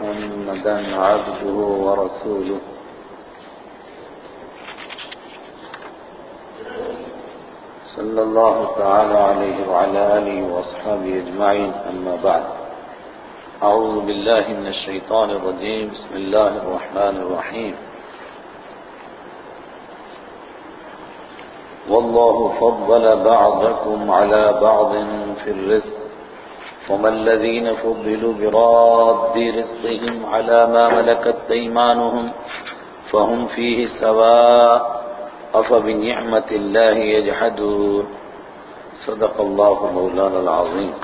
محمدا عبده ورسوله. صلى الله تعالى عليه وعلى آله وأصحابه أجمعين أما بعد. أعوذ بالله من الشيطان الرجيم. بسم الله الرحمن الرحيم. والله فضل بعضكم على بعض في الرزق وما الذين فضلوا براد رزقهم على ما ملكت أيمانهم فهم فيه سواء أفبنعمة الله يجحدون. صدق الله مولانا العظيم.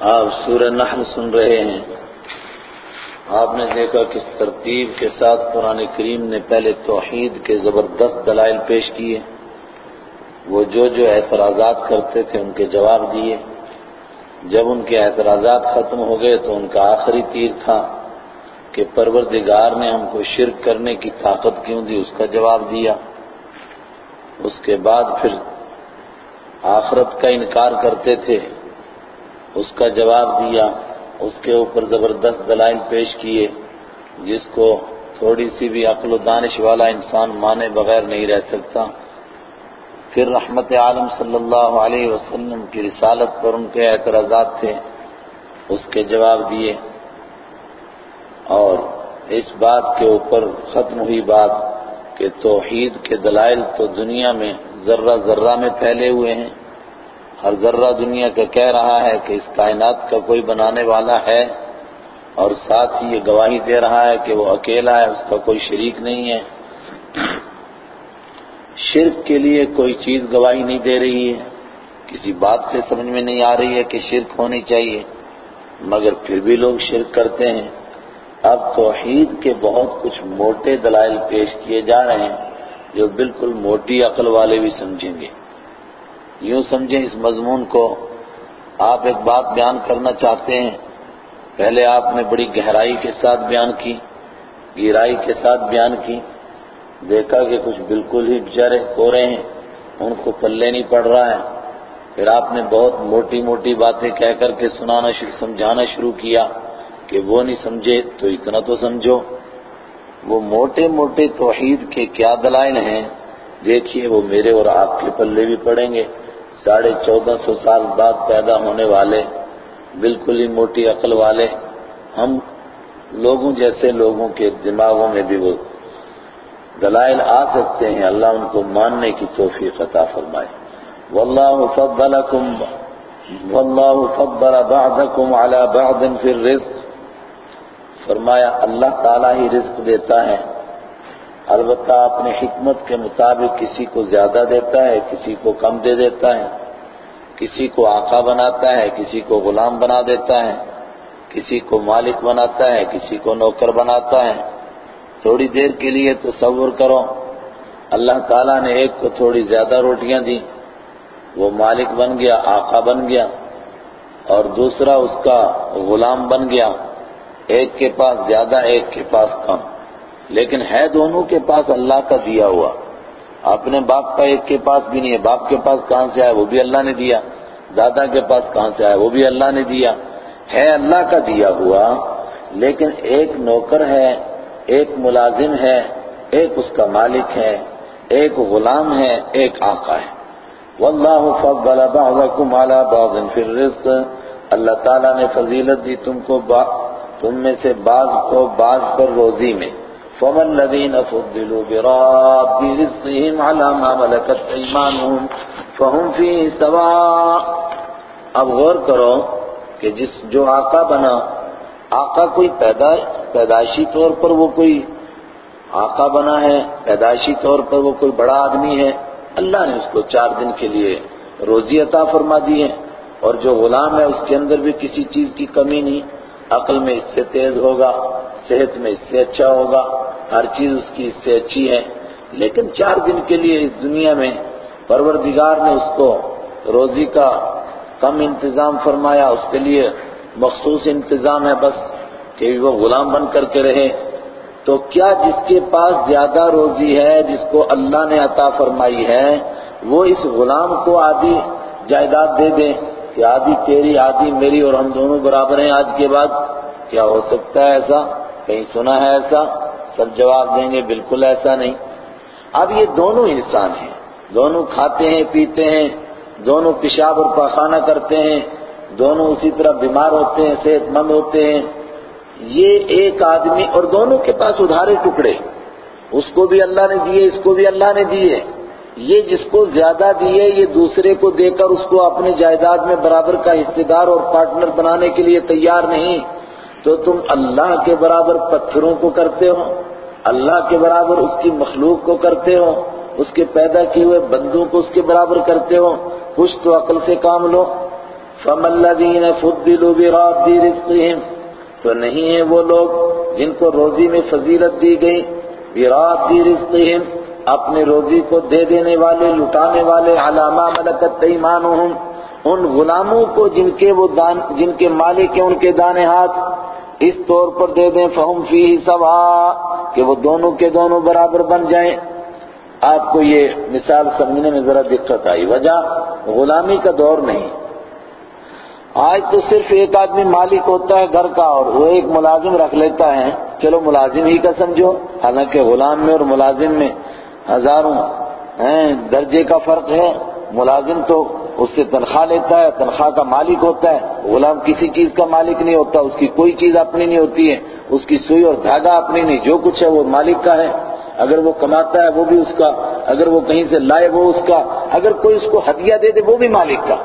آپ سورہ نحل سن رہے ہیں. آپ نے دیکھا کس ترتیب کے ساتھ قرآن کریم نے پہلے توحید کے زبردست دلائل پیش کیے۔ وہ جو جو اعتراضات کرتے تھے ان کے جواب دیے۔ جب ان کے اعتراضات ختم ہو گئے تو ان کا آخری تیر تھا کہ پروردگار نے ہم کو شرک کرنے کی طاقت کیوں دی؟ اس کا جواب دیا۔ اس کے بعد پھر آخرت کا انکار کرتے تھے۔ اس کا جواب دیا۔ اس کے اوپر زبردست دلائل پیش کیے، جس کو تھوڑی سی بھی عقل و دانش والا انسان مانے بغیر نہیں رہ سکتا۔ پھر رحمت عالم صلی اللہ علیہ وسلم کی رسالت پر ان کے اعتراضات تھے، اس کے جواب دیے۔ اور اس بات کے اوپر ختم ہوئی بات کہ توحید کے دلائل تو دنیا میں ذرہ ذرہ میں پھیلے ہوئے ہیں۔ ہر ذرہ دنیا کا کہہ رہا ہے کہ اس کائنات کا کوئی بنانے والا ہے اور ساتھ ہی یہ گواہی دے رہا ہے کہ وہ اکیلا ہے، اس کا کوئی شریک نہیں ہے۔ شرک کے لیے کوئی چیز گواہی نہیں دے رہی ہے۔ کسی بات سے سمجھ میں نہیں آ رہی ہے کہ شرک ہونی چاہیے۔ مگر پھر بھی لوگ شرک کرتے ہیں۔ اب توحید کے بہت کچھ موٹے دلائل پیش کیے جا رہے ہیں جو بالکل موٹی عقل والے بھی سمجھیں گے۔ یوں سمجھیں اس مضمون کو، آپ ایک بات بیان کرنا چاہتے ہیں۔ پہلے آپ نے بڑی گہرائی کے ساتھ بیان کی، گہرائی کے ساتھ بیان کی۔ دیکھا کہ کچھ بالکل ہی بچارے ہو رہے ہیں، ان کو پلے نہیں پڑ رہا ہے۔ پھر آپ نے بہت موٹی موٹی باتیں کہہ کر کے سنانا سمجھانا شروع کیا کہ وہ نہیں سمجھے تو اتنا تو سمجھو۔ وہ موٹے موٹے توحید کے کیا دلائل ہیں؟ دیکھیے وہ میرے اور آپ کے پلے بھی پڑیں گے۔ ساڑھے چودہ سو سال بعد پیدا ہونے والے، بالکل ہی موٹی عقل والے، ہم لوگوں جیسے لوگوں کے دماغوں میں بھی وہ دلائل آ سکتے ہیں۔ اللہ ان کو ماننے کی توفیق عطا فرمائے۔ واللہ فضلکم، واللہ فضل بعضکم علی بعض فی الرزق۔ فرمایا، اللہ تعالیٰ ہی رزق دیتا ہے۔ البتہ اپنے حکمت کے مطابق کسی کو زیادہ دیتا ہے، کسی کو کم دے دیتا ہے۔ کسی کو آقا بناتا ہے، کسی کو غلام بنا دیتا ہے۔ کسی کو مالک بناتا ہے، کسی کو نوکر بناتا ہے۔ تھوڑی دیر کے لیے تصور کرو، اللہ تعالیٰ نے ایک کو تھوڑی زیادہ روٹیاں دی وہ مالک بن گیا، آقا بن گیا۔ اور دوسرا اس کا غلام بن گیا، ایک کے پاس زیادہ، ایک کے پاس کم۔ لیکن ہے دونوں کے پاس اللہ کا دیا ہوا۔ اپنے باپ کا ایک کے پاس بھی نہیں ہے۔ باپ کے پاس کہاں سے آئے وہ بھی اللہ نے دیا۔ دادا کے پاس کہاں سے آئے وہ بھی اللہ نے دیا۔ ہے اللہ کا دیا ہوا، لیکن ایک نوکر ہے، ایک ملازم ہے، ایک اس کا مالک ہے، ایک غلام ہے، ایک آقا ہے۔ واللہ فضل بعضکم علی بعض فی الرزق۔ اللہ تعالیٰ نے فضیلت دی تم کو تم میں سے بعض کو بعض پر روزی میں۔ فَمَا الَّذِينَ فُضِّلُوا بِرَادِّ رِزْقِهِمْ عَلَى مَا مَلَكَتْ أَيْمَانُهُمْ فَهُمْ فِيهِ سَوَاءٌ۔ اب غور کرو کہ جس جو آقا بنا، آقا کوئی پیدا، پیدائشی طور پر وہ کوئی آقا بنا ہے، پیدائشی طور پر وہ کوئی بڑا آدمی ہے۔ اللہ نے اس کو چار دن کے لیے روزی عطا فرما دی ہے۔ اور جو غلام ہے، اس کے اندر بھی کسی چیز کی کمی نہیں۔ عقل میں اس سے تیز ہوگا، صحت میں اس سے اچھا ہوگا۔ ہر چیز اس کی اس سے اچھی ہے۔ لیکن چار دن کے لیے اس دنیا میں پروردگار نے اس کو روزی کا کم انتظام فرمایا۔ اس کے لیے مخصوص انتظام ہے بس کہ وہ غلام بن کر کے رہے۔ تو کیا جس کے پاس زیادہ روزی ہے، جس کو اللہ نے عطا فرمائی ہے، وہ اس غلام کو آدھی جائیداد دے دیں کہ آدھی تیری، آدھی میری اور ہم دونوں برابر ہیں؟ آج کے بعد کیا ہو سکتا ہے ایسا؟ کہیں سنا ہے ایسا؟ سب جواب دیں گے، بالکل ایسا نہیں۔ اب یہ دونوں انسان ہیں۔ دونوں کھاتے ہیں، پیتے ہیں، دونوں پیشاب اور پخانہ کرتے ہیں، دونوں اسی طرح بیمار ہوتے ہیں، صحت مند ہوتے ہیں۔ یہ ایک آدمی اور دونوں کے پاس ادھارے ٹکڑے۔ اس کو بھی اللہ نے دیے، اس کو بھی اللہ نے دیے۔ یہ جس کو زیادہ دیے، یہ دوسرے کو دے کر اس کو اپنے جائیداد میں برابر کا حصے دار اور پارٹنر بنانے کے لیے تیار نہیں۔ تو تم اللہ کے برابر پتھروں کو کرتے ہو، اللہ کے برابر اس کی مخلوق کو کرتے ہو، اس کے پیدا کیے ہوئے بندوں کو اس کے برابر کرتے ہو۔ کچھ تو عقل سے کام لو۔ فَمَ الَّذِينَ فُضِّلُوا بِرَادِّ رِزْقِهِمْ، تو نہیں ہیں وہ لوگ جن کو روزی میں فضیلت دی گئی۔ بِرَادِّ رِزْقِهِمْ، اپنے روزی کو دے دینے والے، لٹانے والے علامہ ملکت ایمانہم ان غلاموں کو جن کے وہ دان، جن کے مالک ہیں، ان کے دانے ہاتھ۔ اس طور پر دے دیں فہم فی سوا کہ وہ دونوں کے دونوں برابر بن جائیں۔ آپ کو یہ مثال سمجھنے میں ذرا دقت آئی۔ وجہ غلامی کا دور نہیں۔ آج تو صرف ایک آدمی مالک ہوتا ہے گھر کا اور وہ ایک ملازم رکھ لیتا ہے۔ چلو ملازم ہی کا سمجھو۔ حالانکہ غلام میں اور ملازم میں ہزاروں درجے کا فرق ہے۔ ملازم تو اس سے تنخواہ لیتا ہے، تنخواہ کا مالک ہوتا ہے۔ غلام کسی چیز کا مالک نہیں ہوتا، اس کی کوئی چیز اپنی نہیں ہوتی ہے۔ اس کی سوئی اور دھاگا اپنی نہیں، جو کچھ ہے وہ مالک کا ہے۔ اگر وہ کماتا ہے وہ بھی اس کا، اگر وہ کہیں سے لائے وہ اس کا، اگر کوئی اس کو ہدیہ دے دے وہ بھی مالک کا۔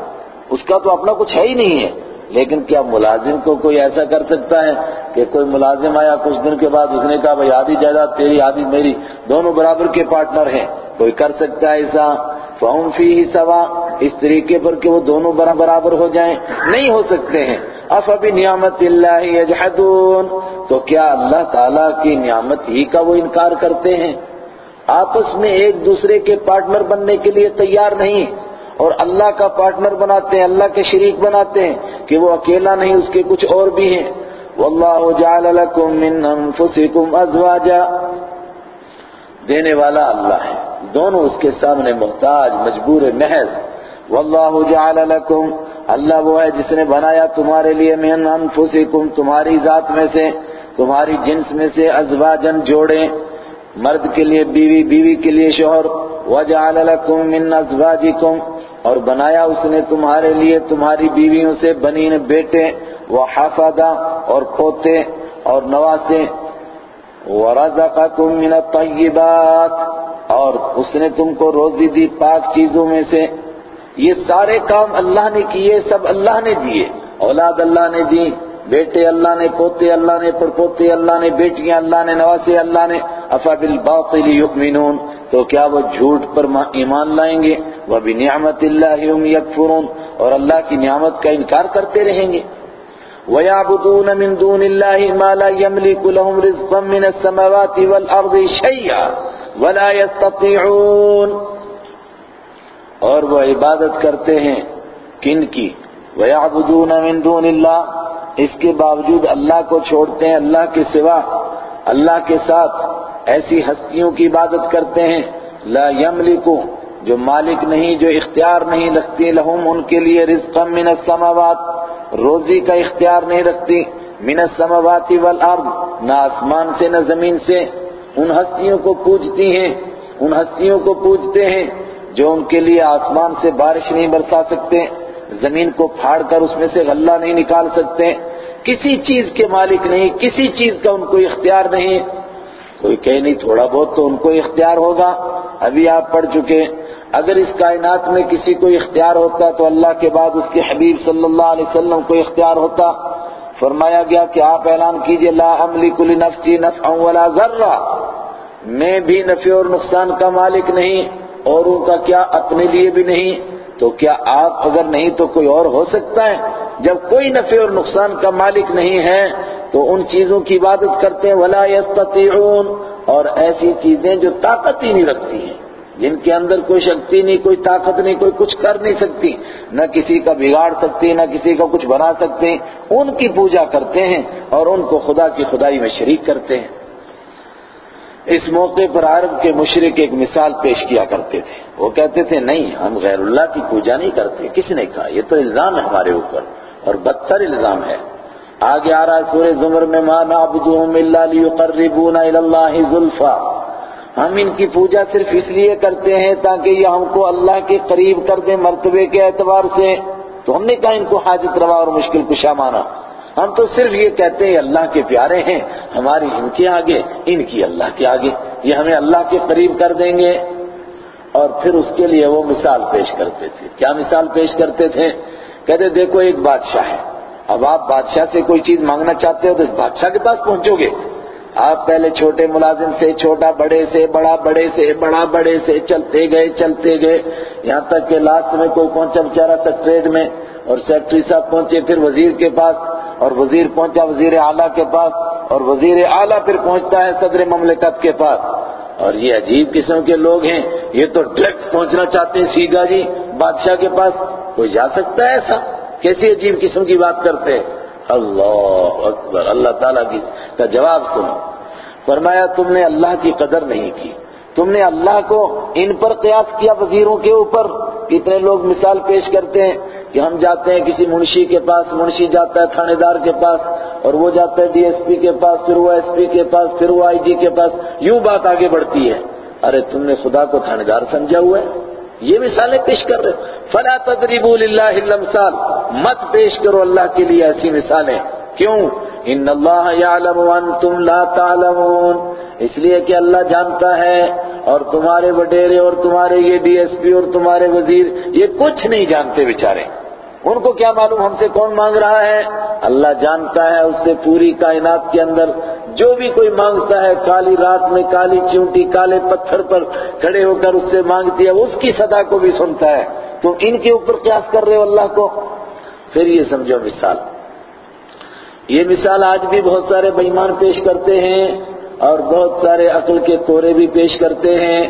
اس کا تو اپنا کچھ ہے ہی نہیں ہے۔ لیکن کیا ملازم کو کوئی ایسا کر سکتا ہے کہ کوئی ملازم آیا کچھ دن کے بعد اس نے کہا، بھائی، آدھی جائیداد تیری، آدھی میری، دونوں برابر کے پارٹنر ہیں کوئی کر سکتا ہے ایسا؟ فہم فی سوا اس طریقے پر کہ وہ دونوں برابر ہو جائیں، نہیں ہو سکتے ہیں۔ اف ابھی نعمت اللہ یجحدون تو کیا اللہ تعالیٰ کی نعمت ہی کا وہ انکار کرتے ہیں؟ آپس میں ایک دوسرے کے پارٹنر بننے کے لیے تیار نہیں، اور اللہ کا پارٹنر بناتے ہیں، اللہ کے شریک بناتے ہیں، کہ وہ اکیلا نہیں، اس کے کچھ اور بھی ہیں۔ واللہ جعل لکم من انفسکم ازواجا دینے والا اللہ ہے۔ دونوں اس کے سامنے محتاج، مجبور محض. واللہ جعل لکم، اللہ وہ ہے جس نے بنایا تمہارے لیے من انفسکم، تمہاری ذات میں سے، تمہاری جنس میں سے ازواجن جوڑے مرد کے لیے، بیوی بیوی کے لیے شوہر. وجعل لکم من ازواجکم، اور بنایا اس نے تمہارے لیے، تمہاری بیویوں سے بنین بیٹے وہ اور پوتے اور نواسے وَرَزَقَكُم مِّنَ الطَّيِّبَاتِ اور اس نے تم کو روزی دی پاک چیزوں میں سے۔ یہ سارے کام اللہ نے کیے، سب اللہ نے دیے۔ اولاد اللہ نے دی، بیٹے اللہ نے، پوتے اللہ نے پڑپوتے اللہ نے، بیٹیاں اللہ نے، نواسے اللہ نے۔ افا بالباطل یؤمنون، تو کیا وہ جھوٹ پر ایمان لائیں گے؟ وہ بھی نعمت اللہ یکفرون اور اللہ کی نعمت کا انکار کرتے رہیں گے۔ وَيَعْبُدُونَ مِن دُونِ اللَّهِ مَا لَا يَمْلِكُ لَهُمْ رِزْقًا مِنَ السَّمَوَاتِ وَالْأَرْضِ شَيْئًا۔ وَلَا يَسْتَطِيعُونَ۔ اور وہ عبادت کرتے ہیں کن کی؟ وَيَعْبُدُونَ مِن دُونِ اللَّهِ۔ اس کے باوجود اللہ کو چھوڑتے ہیں، اللہ کے سوا، اللہ کے ساتھ ایسی ہستیوں کی عبادت کرتے ہیں۔ لا یملکو جو مالک نہیں، جو اختیار نہیں رکھتی لہم ان کے لیے رزقا من السماوات۔ روزی کا اختیار نہیں رکھتی۔ من السماوات والارض نہ آسمان سے، نہ زمین سے۔ ان ہستیوں کو پوجتی ہیں، ان ہستیوں کو پوجتے ہیں جو ان کے لیے آسمان سے بارش نہیں برسا سکتے، زمین کو پھاڑ کر اس میں سے غلہ نہیں نکال سکتے۔ کسی چیز کے مالک نہیں، کسی چیز کا ان کو اختیار نہیں۔ کوئی کہے نہیں، تھوڑا بہت تو ان کو اختیار ہوگا۔ ابھی آپ پڑھ چکے۔ اگر اس کائنات میں کسی کو اختیار ہوتا تو اللہ کے بعد اس کے حبیب صلی اللہ علیہ وسلم کو اختیار ہوتا۔ فرمایا گیا کہ آپ اعلان کیجیے، لا املک لنفسی نفعا ولا ذرہ میں بھی نفع اور نقصان کا مالک نہیں اوروں کا کیا اپنے لیے بھی نہیں۔ تو کیا آپ اگر نہیں تو کوئی اور ہو سکتا ہے؟ جب کوئی نفع اور نقصان کا مالک نہیں ہے تو ان چیزوں کی عبادت کرتے ہیں، ولا يستطيعون۔ اور ایسی چیزیں جو طاقت ہی نہیں رکھتی ہیں۔ جن کے اندر کوئی شکتی نہیں، کوئی طاقت نہیں، کوئی کچھ کر نہیں سکتی، نہ کسی کا بگاڑ سکتی، نہ کسی کا کچھ بنا سکتے ان کی پوجا کرتے ہیں اور ان کو خدا کی خدائی میں شریک کرتے ہیں۔ اس موقع پر عرب کے مشرق ایک مثال پیش کیا کرتے تھے۔ وہ کہتے تھے، نہیں، ہم غیر اللہ کی پوجا نہیں کرتے۔ کس نے کہا؟ یہ تو الزام ہے ہمارے اوپر اور بدتر الزام ہے۔ آگے آ رہا ہے سورہ زمر میں، ما نعبدهم الا ليقربونا الى الله زلفا ہم ان کی پوجا صرف اس لیے کرتے ہیں تاکہ یہ ہم کو اللہ کے قریب کر دیں مرتبے کے اعتبار سے۔ تو ہم نے کہا ان کو حاجت روا اور مشکل کشا مانا۔ ہم تو صرف یہ کہتے ہیں اللہ کے پیارے ہیں، ہماری ان کے آگے، ان کی اللہ کے آگے۔ یہ ہمیں اللہ کے قریب کر دیں گے۔ اور پھر اس کے لیے وہ مثال پیش کرتے تھے۔ کیا مثال پیش کرتے تھے؟ کہتے دیکھو ایک بادشاہ ہے۔ اب آپ بادشاہ سے کوئی چیز مانگنا چاہتے ہو تو بادشاہ کے پاس پہنچو گے آپ پہلے چھوٹے ملازم سے، چھوٹا بڑے سے، بڑا بڑے سے، بڑا بڑے سے چلتے گئے چلتے گئے۔ یہاں تک کہ لاسٹ میں کوئی پہنچا بیچارہ سیکٹریٹ میں اور سیکٹری صاحب پہنچے، پھر وزیر کے پاس اور وزیر پہنچا، وزیر اعلیٰ کے پاس اور وزیر اعلیٰ پھر پہنچتا ہے صدر مملکت کے پاس۔ اور یہ عجیب قسم کے لوگ ہیں، یہ تو ڈائریکٹ پہنچنا چاہتے ہیں سیگا جی بادشاہ کے پاس۔ کوئی جا سکتا ہے ایسا؟ کیسی عجیب قسم کی بات کرتے اللہ اکبر۔ اللہ تعالیٰ کی کا جواب سنو۔ فرمایا، تم نے اللہ کی قدر نہیں کی۔ تم نے اللہ کو ان پر قیاس کیا وزیروں کے اوپر۔ کتنے لوگ مثال پیش کرتے ہیں کہ ہم جاتے ہیں کسی منشی کے پاس، منشی جاتا ہے تھانے دار کے پاس، اور وہ جاتا ہے ڈی ایس پی کے پاس، پھر وہ ایس پی کے پاس، پھر وہ آئی جی کے پاس۔ یوں بات آگے بڑھتی ہے۔ ارے، تم نے خدا کو تھانے دار سمجھا ہوا ہے۔ یہ مثالیں پیش کر رہے فلا تدریبوا للہ الامثال مت پیش کرو اللہ کے لیے ایسی مثالیں۔ کیوں؟ ان اللہ یعلم وانتم لا تعلمون۔ اس لیے کہ اللہ جانتا ہے۔ اور تمہارے وڈیرے اور تمہارے یہ ڈی ایس پی اور تمہارے وزیر یہ کچھ نہیں جانتے بیچارے۔ ان کو کیا معلوم ہم سے کون مانگ رہا ہے؟ اللہ جانتا ہے اس سے پوری کائنات کے اندر جو بھی کوئی مانگتا ہے، کالی رات میں کالی چونٹی، کالے پتھر پر کھڑے ہو کر اس سے مانگتی ہے اس کی صدا کو بھی سنتا ہے۔ تم ان کے اوپر قیاس کر رہے ہو اللہ کو؟ پھر یہ سمجھو مثال۔ یہ مثال آج بھی بہت سارے بےمان پیش کرتے ہیں اور بہت سارے عقل کے کورے بھی پیش کرتے ہیں۔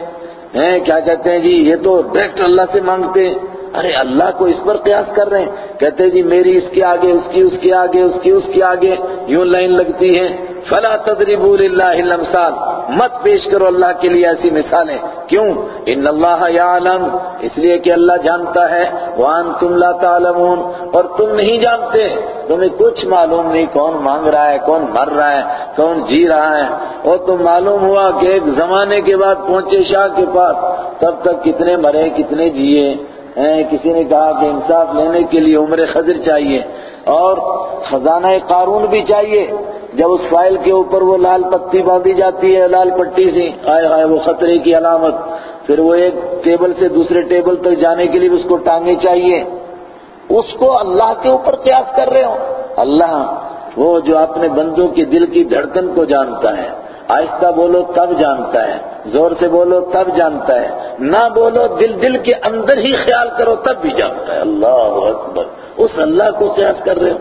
کیا کہتے ہیں جی؟ یہ تو ڈائریکٹ اللہ سے مانگتے ہیں۔ ارے اللہ کو اس پر قیاس کر رہے ہیں۔ کہتے جی میری اس کے آگے، اس کی، اس کے آگے، اس کی، اس کے آگے، یوں لائن لگتی ہے فلا تدریبوا للہ الامثال. مت پیش کرو اللہ کے لیے ایسی مثالیں. کیوں؟ ان اللہ یعلم. اس لیے کہ اللہ جانتا ہے. وانتم لا تعلمون. اور تم نہیں جانتے. تمہیں کچھ معلوم نہیں کون مانگ رہا ہے، کون مر رہا ہے، کون جی رہا ہے۔ اور تم معلوم ہوا کہ ایک زمانے کے بعد پہنچے شاہ کے پاس. تب تک کتنے مرے، کتنے جیے۔ کسی نے کہا کہ انصاف لینے کے لیے عمر خضر چاہیے اور خزانہ قارون بھی چاہیے۔ جب اس فائل کے اوپر وہ لال پتی باندھی جاتی ہے، لال پٹی سے آئے آئے وہ خطرے کی علامت۔ پھر وہ ایک ٹیبل سے دوسرے ٹیبل تک جانے کے لیے اس کو ٹانگیں چاہیے۔ اس کو اللہ کے اوپر قیاس کر رہے ہو۔ اللہ وہ جو اپنے بندوں کے دل کی دھڑکن کو جانتا ہے۔ آہستہ بولو، تب جانتا ہے۔ زور سے بولو، تب جانتا ہے۔ نہ بولو، دل دل کے اندر ہی خیال کرو، تب بھی جانتا ہے۔ اللہ اکبر، اس اللہ کو قیاس کر رہے ہو۔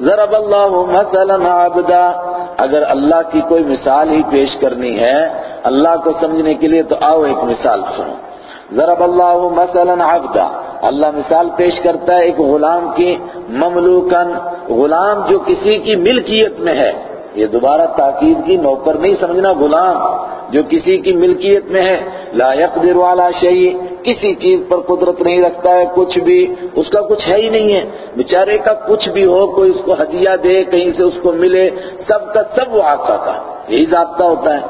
ضرب اللہ مثلا عبدا۔ اگر اللہ کی کوئی مثال ہی پیش کرنی ہے، اللہ کو سمجھنے کے لیے تو آؤ ایک مثال سنو۔ ضرب اللہ مثلا عبدا۔ اللہ مثال پیش کرتا ہے ایک غلام کی مملوکن غلام جو کسی کی ملکیت میں ہے۔ یہ دوبارہ تاکید کی نوکر نہیں سمجھنا غلام جو کسی کی ملکیت میں ہے، لا یقدر على شيء، کسی چیز پر قدرت نہیں رکھتا ہے، کچھ بھی، اس کا کچھ ہے ہی نہیں ہے۔ بیچارے کا کچھ بھی ہو، کوئی اس کو ہدیہ دے، کہیں سے اس کو ملے، سب کا سب وہ آقا کا، یہی ضابطہ ہوتا ہے۔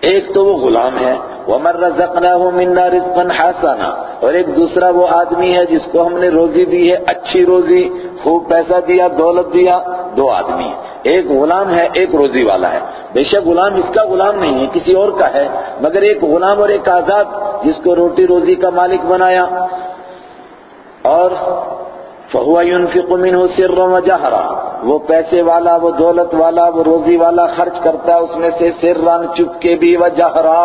ایک تو وہ غلام ہے، وَمَن رَزَقْنَاهُ مِنَّا رِزْقًا حَسَنًا، اور ایک دوسرا وہ آدمی ہے جس کو ہم نے روزی دی ہے، اچھی روزی، خوب پیسہ دیا، دولت دیا، دو آدمی ایک غلام ہے، ایک روزی والا ہے۔ بے شک غلام اس کا غلام نہیں ہے، کسی اور کا ہے، مگر ایک غلام اور ایک آزاد جس کو روٹی روزی کا مالک بنایا۔ اور فہو ينفق منه سرا وجهرا وہ پیسے والا، وہ دولت والا، وہ روزی والا خرچ کرتا ہے، اس میں سے سرن چپ کے بھی وجہرا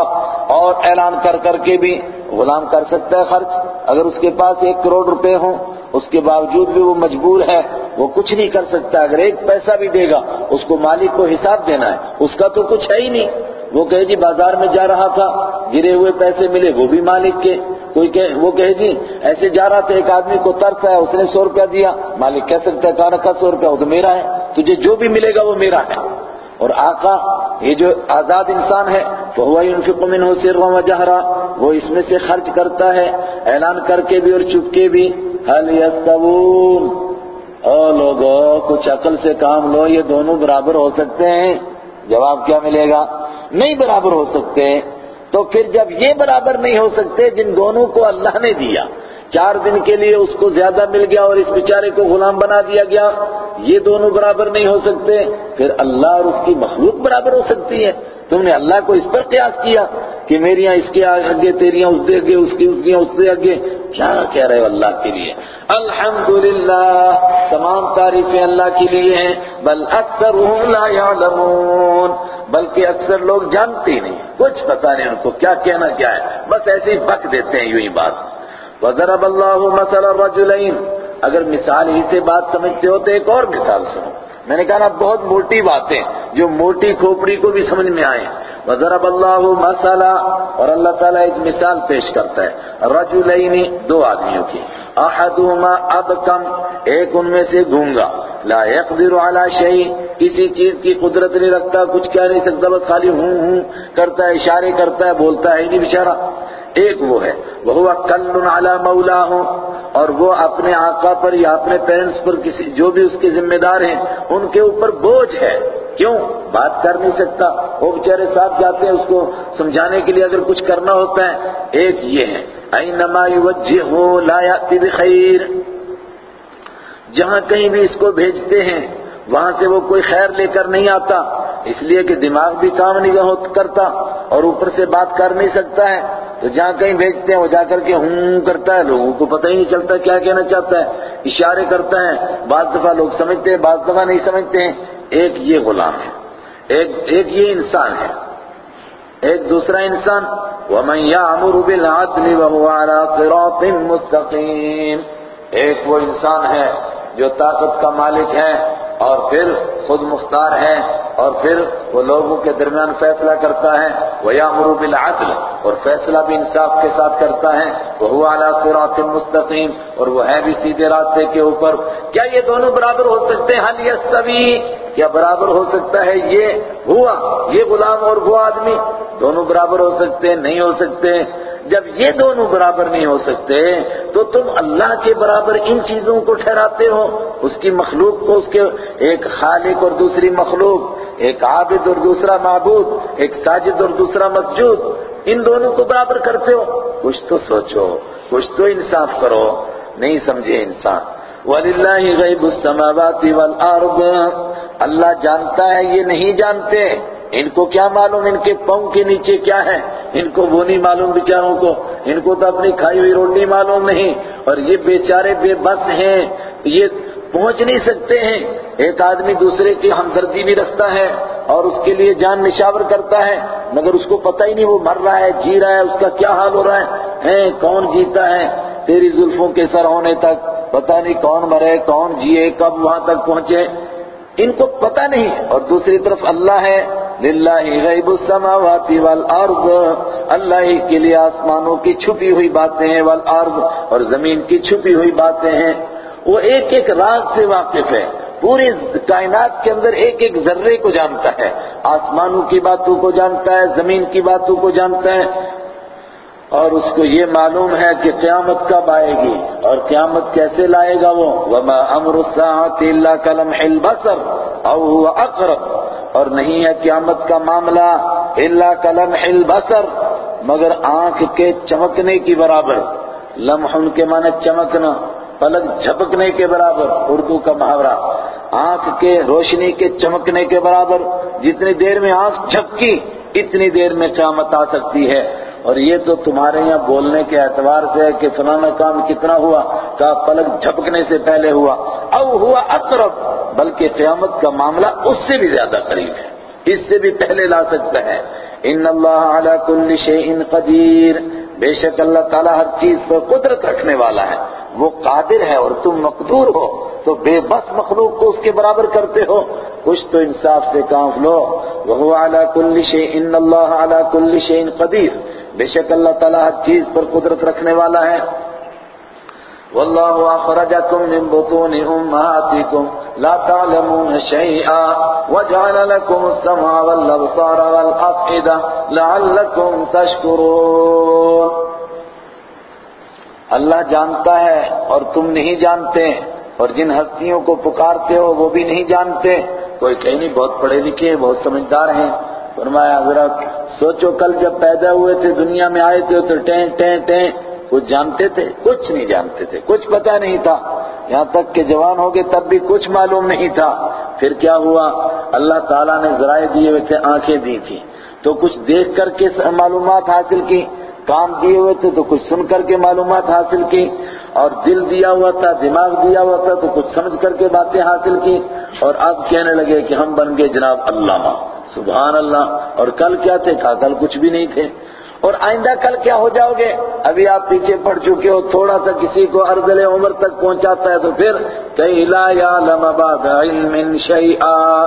اور اعلان کر کر کے بھی غلام کر سکتا ہے خرچ۔ اگر اس کے پاس ایک کروڑ روپے ہوں، اس کے باوجود بھی وہ مجبور ہے، وہ کچھ نہیں کر سکتا۔ اگر ایک پیسہ بھی دے گا، اس کو مالک کو حساب دینا ہے۔ اس کا تو کچھ ہے ہی نہیں۔ وہ کہے جی بازار میں جا رہا تھا، گرے ہوئے پیسے ملے، وہ بھی مالک کے۔ کوئی کہ وہ کہے جی ایسے جا رہا تھا ایک آدمی کو ترس ہے اس نے سو روپیہ دیا۔ مالک کہہ سکتا ہے کہاں رکھا سو روپیہ وہ تو میرا ہے۔ تجھے جو بھی ملے گا وہ میرا ہے۔ اور آقا، یہ جو آزاد انسان ہے وہ ہوا ينفق منه سرا وجهرا وہ اس میں سے خرچ کرتا ہے۔ اعلان کر کے بھی اور چپ کے بھی۔ هل يستوون او لوگو، کچھ عقل سے کام لو، یہ دونوں برابر ہو سکتے ہیں۔ جواب کیا ملے گا؟ نہیں برابر ہو سکتے۔ تو پھر جب یہ برابر نہیں ہو سکتے جن دونوں کو اللہ نے دیا، چار دن کے لیے اس کو زیادہ مل گیا اور اس بیچارے کو غلام بنا دیا گیا، یہ دونوں برابر نہیں ہو سکتے، پھر اللہ اور اس کی مخلوق برابر ہو سکتی ہے۔ تم نے اللہ کو اس پر قیاس کیا۔ کہ میریاں اس کے آگے تیریاں اس دے آگے، اس کی اس کی اس سے آگے۔ کیا کہہ رہے ہو اللہ کے لیے؟ الحمدللہ، تمام تعریفیں اللہ کے لیے ہیں۔ بل اکثر لا يعلمون، بلکہ اکثر لوگ جانتے نہیں کچھ پتا نہیں ان کو کیا کہنا کیا ہے۔ بس ایسے ہی بک دیتے ہیں یوں ہی بات۔ وضرب اللہ مثلا الرجلین اگر مثال ہی سے بات سمجھتے ہو تو ایک اور مثال سنو۔ میں نے کہا نا، بہت موٹی باتیں جو موٹی کھوپڑی کو بھی سمجھ میں آئے۔ وضرب اللہ مثلا، اور اللہ تعالیٰ ایک مثال پیش کرتا ہے۔ رجلین دو آدمیوں کی۔ احدہما ابکم ایک ان میں سے گونگا۔ لا يقدر على شيء، کسی چیز کی قدرت نہیں رکھتا، کچھ کہہ نہیں سکتا، بس خالی ہوں ہوں کرتا ہے، اشارے کرتا ہے، بولتا ہے نہیں بیچارہ ایک وہ ہے۔ وہ کل علی مولا ہوں اور وہ اپنے آقا پر یا اپنے پیرنٹس پر کسی جو بھی اس کے ذمہ دار ہیں، ان کے اوپر بوجھ ہے۔ کیوں؟ بات کر نہیں سکتا۔ وہ بیچارے ساتھ جاتے ہیں، اس کو سمجھانے کے لیے اگر کچھ کرنا ہوتا ہے، ایک یہ ہے۔ اینما یوجہو لا یاتی بخیر۔ جہاں کہیں بھی اس کو بھیجتے ہیں وہاں سے وہ کوئی خیر لے کر نہیں آتا، اس لیے کہ دماغ بھی کام نہیں کرتا اور اوپر سے بات کر نہیں سکتا ہے۔ تو جہاں کہیں بھیجتے ہیں، وہ جا کر کے ہوں کرتا ہے، لوگوں کو پتہ ہی نہیں چلتا کیا کہنا چاہتا ہے۔ اشارے کرتا ہے۔ بعض دفعہ لوگ سمجھتے ہیں، بعض دفعہ نہیں سمجھتے ہیں۔ ایک یہ غلام ہے۔ ایک ایک یہ انسان ہے۔ ایک دوسرا انسان۔ وَمَنْ يَعْمُرُ بِالْعَدْلِ وَهُوَ عَلَى صِرَاطٍ مُسْتَقِيمٍ۔ ایک وہ انسان ہے جو طاقت کا مالک ہے۔ اور پھر خود مختار ہے اور پھر وہ لوگوں کے درمیان فیصلہ کرتا ہے۔ وہ یامر بالعدل اور فیصلہ بھی انصاف کے ساتھ کرتا ہے۔ وہ اعلیٰ صراط مستقیم اور وہ ہے بھی سیدھے راستے کے اوپر۔ کیا یہ دونوں برابر ہو سکتے ہیں؟ حل یستوی کیا برابر ہو سکتا ہے یہ؟ ہوا، یہ غلام اور وہ آدمی دونوں برابر ہو سکتے ہیں، نہیں ہو سکتے۔ جب یہ دونوں برابر نہیں ہو سکتے، تو تم اللہ کے برابر ان چیزوں کو ٹھہراتے ہو۔ اس کی مخلوق کو اس کے ایک خالق اور دوسری مخلوق، ایک عابد اور دوسرا معبود، ایک ساجد اور دوسرا مسجود، ان دونوں کو برابر کرتے ہو۔ کچھ تو سوچو، کچھ تو انصاف کرو۔ نہیں سمجھے انسان۔ وَلِلَّهِ غَيْبُ السَّمَاوَاتِ وَالْأَرْضِ۔ اللہ جانتا ہے، یہ نہیں جانتے۔ ان کو کیا معلوم ان کے پاؤں کے نیچے کیا ہے؟ ان کو وہ نہیں معلوم بیچاروں کو۔ ان کو تو اپنی کھائی ہوئی روٹی معلوم نہیں۔ اور یہ بیچارے بے بس ہیں۔ یہ پہنچ نہیں سکتے ہیں۔ ایک آدمی دوسرے کی ہمدردی بھی رکھتا ہے اور اس کے لیے جان نشاور کرتا ہے۔ مگر اس کو پتہ ہی نہیں وہ مر رہا ہے جی رہا ہے، اس کا کیا حال ہو رہا ہے؟ کون جیتا ہے؟ تیری زلفوں کے سر ہونے تک پتہ نہیں کون مرے، کون جیے، کب وہاں تک پہنچے۔ ان کو پتہ نہیں۔ اور دوسری طرف اللہ ہے۔ للہ غیب السماوات والارض۔ اللہ ہی کے لیے آسمانوں کی چھپی ہوئی باتیں ہیں والارض اور زمین کی چھپی ہوئی باتیں ہیں۔ وہ ایک ایک راز سے واقف ہے۔ پوری کائنات کے اندر ایک ایک ذرے کو جانتا ہے۔ آسمانوں کی باتوں کو جانتا ہے، زمین کی باتوں کو جانتا ہے۔ اور اس کو یہ معلوم ہے کہ قیامت کب آئے گی اور قیامت کیسے لائے گا وہ؟ وما امر الساعة الا كلمح البصر او هو اقرب اور نہیں ہے قیامت کا معاملہ الا كلمح البصر، مگر آنکھ کے چمکنے کی برابر۔ لمح کے معنی چمکنا پلک جھپکنے کے برابر، اردو کا محاورہ۔ آنکھ کے روشنی کے چمکنے کے برابر، جتنی دیر میں آنکھ جھپکی، اتنی دیر میں قیامت آ سکتی ہے۔ اور یہ تو تمہارے یہاں بولنے کے اعتبار سے ہے کہ فلانا کام کتنا ہوا کہا پلک جھپکنے سے پہلے ہوا، او ہوا اقرب، بلکہ قیامت کا معاملہ اس سے بھی زیادہ قریب ہے، اس سے بھی پہلے لا سکتا ہے۔ ان اللہ علی کل شیء قدیر۔ بے شک اللہ تعالیٰ ہر چیز پر قدرت رکھنے والا ہے۔ وہ قادر ہے اور تم مقدور ہو، تو بے بس مخلوق کو اس کے برابر کرتے ہو۔ کچھ تو انصاف سے کام لو۔ وہ اعلیٰ کل ان اللہ اعلیٰ کل شعین قدیر بے شک اللہ تعالیٰ ہر چیز پر قدرت رکھنے والا ہے۔ واللہ اخرجکم من بطون امہاتکم لا تعلمون شیئا وجعل لکم السمع والابصار والافئدہ لعلکم تشکرون اللہ جانتا ہے اور تم نہیں جانتے اور جن ہستیوں کو پکارتے ہو وہ بھی نہیں جانتے کوئی کہیں نہیں بہت پڑھے لکھے ہیں، بہت سمجھدار ہیں۔ فرمایا حضرت سوچو، کل جب پیدا ہوئے تھے، دنیا میں آئے تھے تو ٹین ٹین ٹین کچھ جانتے تھے، کچھ نہیں جانتے تھے، کچھ پتا نہیں تھا۔ یہاں تک کہ جوان ہو گئے تب بھی کچھ معلوم نہیں تھا۔ پھر کیا ہوا؟ اللہ تعالیٰ نے ذرائع دیے ہوئے تھے، آنکھیں دی تھی تو کچھ دیکھ کر کے معلومات حاصل کی، کام دیے ہوئے تھے تو کچھ سن کر کے معلومات حاصل کی۔ اور دل دیا ہوا تھا، دماغ دیا ہوا تھا تو کچھ سمجھ کر کے باتیں حاصل کی۔ اور اب کہنے لگے کہ ہم بن گئے جناب علامہ۔ سبحان اللہ۔ اور کل کیا تھے؟ کہا کل کچھ بھی نہیں تھے۔ اور آئندہ کل کیا ہو جاؤ گے؟ ابھی آپ پیچھے پڑ چکے ہو، تھوڑا سا کسی کو ارزل عمر تک پہنچاتا ہے تو پھر کئی لا یعلم بعد علم شیئا۔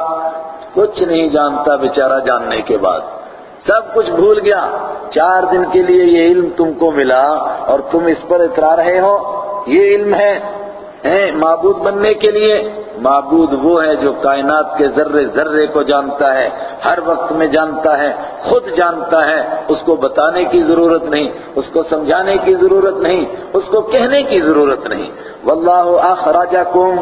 کچھ نہیں جانتا بیچارہ جاننے کے بعد۔ سب کچھ بھول گیا۔ چار دن کے لیے یہ علم تم کو ملا اور تم اس پر اترا رہے ہو۔ یہ علم ہے۔ معبود بننے کے لیے۔ معبود وہ ہے جو کائنات کے ذرے ذرے کو جانتا ہے، ہر وقت میں جانتا ہے، خود جانتا ہے۔ اس کو بتانے کی ضرورت نہیں، اس کو سمجھانے کی ضرورت نہیں، اس کو کہنے کی ضرورت نہیں۔ واللہ آخراجکم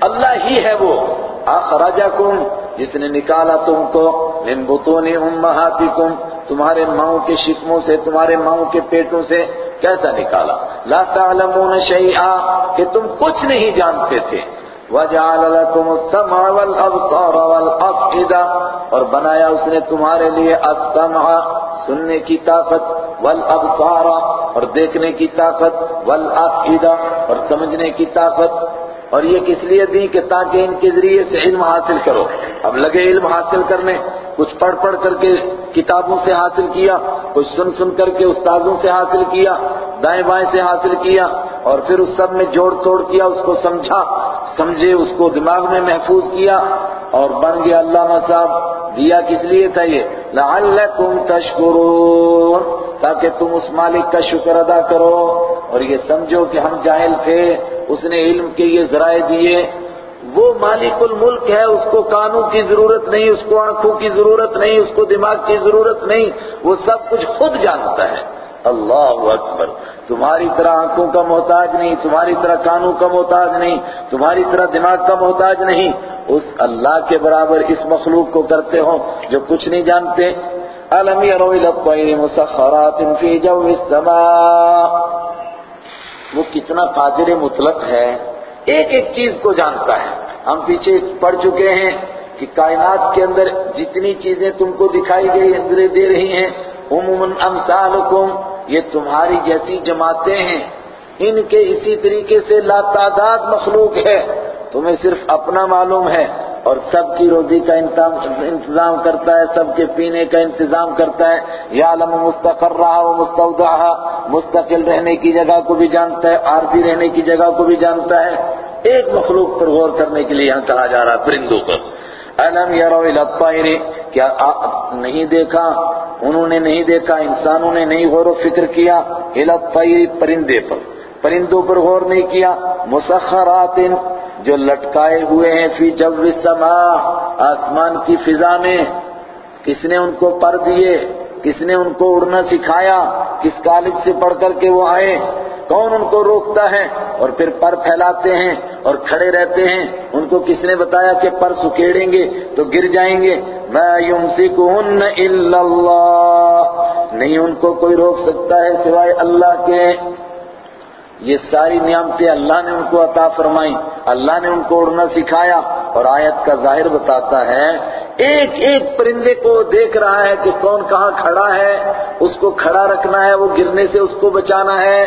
اللہ ہی ہے وہ۔ آخراجکم جس نے نکالا تم کو، من بطون امہاتکم، تمہارے ماؤں کے شکموں سے، تمہارے ماؤں کے پیٹوں سے، کیسا نکالا؟ لا تعلمون شیئا، کہ تم کچھ نہیں جانتے تھے۔ وَجَعَلَ لَكُمُ السَّمْعَ وَالْأَبْصَارَ وَالْأَفْئِدَةَ اور بنایا اس نے تمہارے لیے السمع، سننے کی طاقت، والابصار، اور دیکھنے کی طاقت، والافئدہ، اور سمجھنے کی طاقت۔ اور یہ کس لیے دی کہ تاکہ ان کے ذریعے سے علم حاصل کرو؟ اب لگے علم حاصل کرنے، کچھ پڑھ پڑھ کر کے کتابوں سے حاصل کیا، کچھ سن سن کر کے استاذوں سے حاصل کیا، دائیں بائیں سے حاصل کیا، اور پھر اس سب میں جوڑ توڑ کیا، اس کو سمجھا، سمجھے، اس کو دماغ میں محفوظ کیا اور بن گیا علامہ صاحب، دیا کس لیے تھا یہ؟ لعلکم تشکرون، تاکہ تم اس مالک کا شکر ادا کرو۔ اور یہ سمجھو کہ ہم جاہل تھے، اس نے علم کے یہ ذرائع دیے۔ وہ مالک الملک ہے، اس کو کانوں کی ضرورت نہیں، اس کو آنکھوں کی ضرورت نہیں، اس کو دماغ کی ضرورت نہیں، وہ سب کچھ خود جانتا ہے۔ اللہ اکبر۔ تمہاری طرح آنکھوں کا محتاج نہیں، تمہاری طرح کانوں کا محتاج نہیں، تمہاری طرح دماغ کا محتاج نہیں۔ اس اللہ کے برابر اس مخلوق کو کرتے ہو جو کچھ نہیں جانتے۔ الم يروا الى الطير مسخرات في جو السماء وہ کتنا قادر مطلق ہے۔ ایک ایک چیز کو جانتا ہے۔ ہم پیچھے پڑھ چکے ہیں کہ کائنات کے اندر جتنی چیزیں تم کو دکھائی گئی دے رہی ہیں، عموماً امثالکم یہ تمہاری جیسی جماعتیں ہیں۔ ان کے اسی طریقے سے لا تعداد مخلوق ہے۔ تمہیں صرف اپنا معلوم ہے اور سب کی روزی کا انتظام کرتا ہے، سب کے پینے کا انتظام کرتا ہے۔ یا علم مستقر رہا و مستودع مستقل رہنے کی جگہ کو بھی جانتا ہے، عارضی رہنے کی جگہ کو بھی جانتا ہے۔ ایک مخلوق پر غور کرنے کے لیے یہاں کہا جا رہا ہے، پرندوں پر۔ علم یرو الطائر، کیا نہیں دیکھا؟ انہوں نے نہیں دیکھا، انسانوں نے نہیں غور و فکر کیا۔ الطائر، پرندے پر۔ پرندوں پر غور نہیں کیا۔ مسخرات جو لٹکائے ہوئے ہیں فی جو السما آسمان کی فضا میں۔ کس نے ان کو پر دیے؟ کس نے ان کو اڑنا سکھایا؟ کس کالج سے پڑھ کر کے وہ آئے؟ کون ان کو روکتا ہے؟ اور پھر پر پھیلاتے ہیں۔ اور کھڑے رہتے ہیں۔ ان کو کس نے بتایا کہ پر سکیڑیں گے تو گر جائیں گے۔ میں يمسكهن الا اللہ نہیں ان کو کوئی روک سکتا ہے سوائے اللہ کے۔ یہ ساری نعمتیں اللہ نے ان کو عطا فرمائی اللہ نے ان کو اڑنا سکھایا اور آیت کا ظاہر بتاتا ہے۔ ایک ایک پرندے کو دیکھ رہا ہے کہ کون کہاں کھڑا ہے۔ اس کو کھڑا رکھنا ہے، وہ گرنے سے اس کو بچانا ہے۔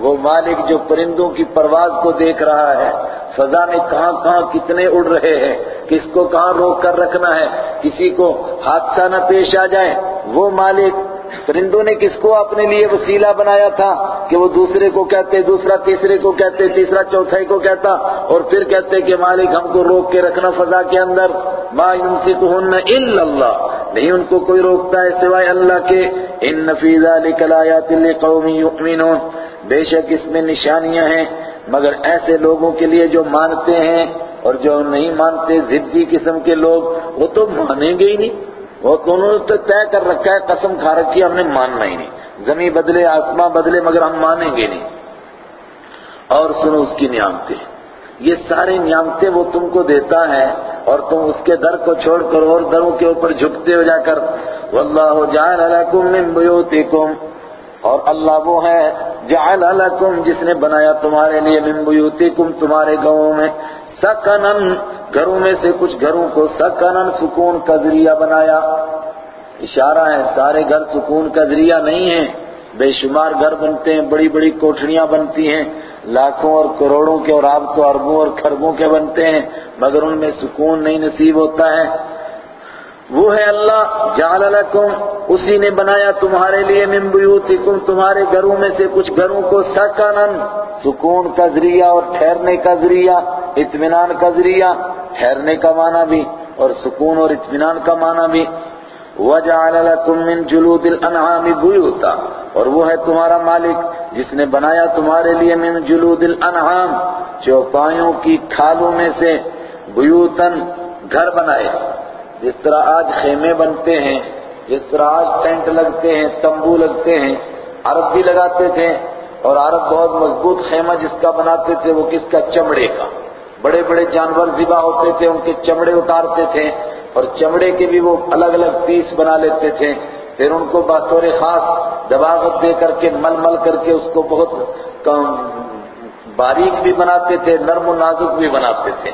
وہ مالک جو پرندوں کی پرواز کو دیکھ رہا ہے، فضا میں کہاں کہاں کتنے اڑ رہے ہیں، کس کو کہاں روک کر رکھنا ہے، کسی کو حادثہ نہ پیش آ جائے، وہ مالک پرندوں نے کس کو اپنے لیے وسیلہ بنایا تھا کہ وہ دوسرے کو کہتے، دوسرا تیسرے کو کہتے، تیسرا چوتھائی کو کہتا اور پھر کہتے کہ مالک ہم کو روک کے رکھنا فضا کے اندر۔ ما يمسكهن الا اللہ۔ نہیں، ان کو کوئی روکتا ہے سوائے اللہ کے۔ ان فی ذلک لآیات لقوم یؤمنون۔ بے شک اس میں نشانیاں ہیں، مگر ایسے لوگوں کے لیے جو مانتے ہیں اور جو نہیں مانتے ضدی قسم کے لوگ، وہ تو مانیں گے ہی نہیں۔ وہ تو انہوں نے تو طے کر رکھا ہے، قسم کھا رکھی ہے، ہم نے ماننا ہی نہیں۔ زمین بدلے، آسماں بدلے، مگر ہم مانیں گے نہیں۔ اور سنو اس کی نعمتیں۔ یہ سارے نعمتیں وہ تم کو دیتا ہے اور تم اس کے در کو چھوڑ کر اور دروں کے اوپر جھکتے ہو جا کر۔ واللہ جعل لکم من بیوتکم۔ اور اللہ وہ ہے جعل لکم جس نے بنایا تمہارے لیے۔ من بیوتکم، تمہارے گاؤں میں۔ سکنن، گھروں میں سے کچھ گھروں کو سکنن سکون کا ذریعہ بنایا۔ اشارہ ہے، سارے گھر سکون کا ذریعہ نہیں ہیں۔ بے شمار گھر بنتے ہیں، بڑی بڑی کوٹھڑیاں بنتی ہیں۔ لاکھوں اور کروڑوں کے اور آپ تو اربوں اور کھربوں کے بنتے ہیں، مگر ان میں سکون نہیں نصیب ہوتا ہے۔ وہ ہے اللہ، جعل لکم، اسی نے بنایا تمہارے لیے من بیوتکم، تمہارے گھروں میں سے کچھ گھروں کو سکنن سکون کا ذریعہ اور ٹھہرنے کا ذریعہ، اطمینان کا ذریعہ، ٹھہرنے کا معنی بھی، اور سکون اور اطمینان کا معنی بھی۔ وَجَعَلَ لَكُم مِّن جُلُودِ الْأَنْعَامِ بُيُوتًا، اور وہ ہے تمہارا مالک، جس نے بنایا تمہارے لیے من جلود الانعام چوپایوں کی کھالوں میں سے بیوتن گھر بنائے۔ جس طرح آج خیمے بنتے ہیں، جس طرح آج ٹینٹ لگتے ہیں، تمبو لگتے ہیں، عرب بھی لگاتے تھے، اور عرب بہت مضبوط خیمہ جس کا بناتے تھے، وہ کس کا؟ چمڑے کا۔ بڑے بڑے جانور ذبح ہوتے تھے، ان کے چمڑے اتارتے تھے، اور چمڑے کے بھی وہ الگ الگ پیس بنا لیتے تھے۔ پھر ان کو بطور خاص دباغت دے کر کے، مل مل کر کے اس کو بہت باریک بھی بناتے تھے، نرم و نازک بھی بناتے تھے۔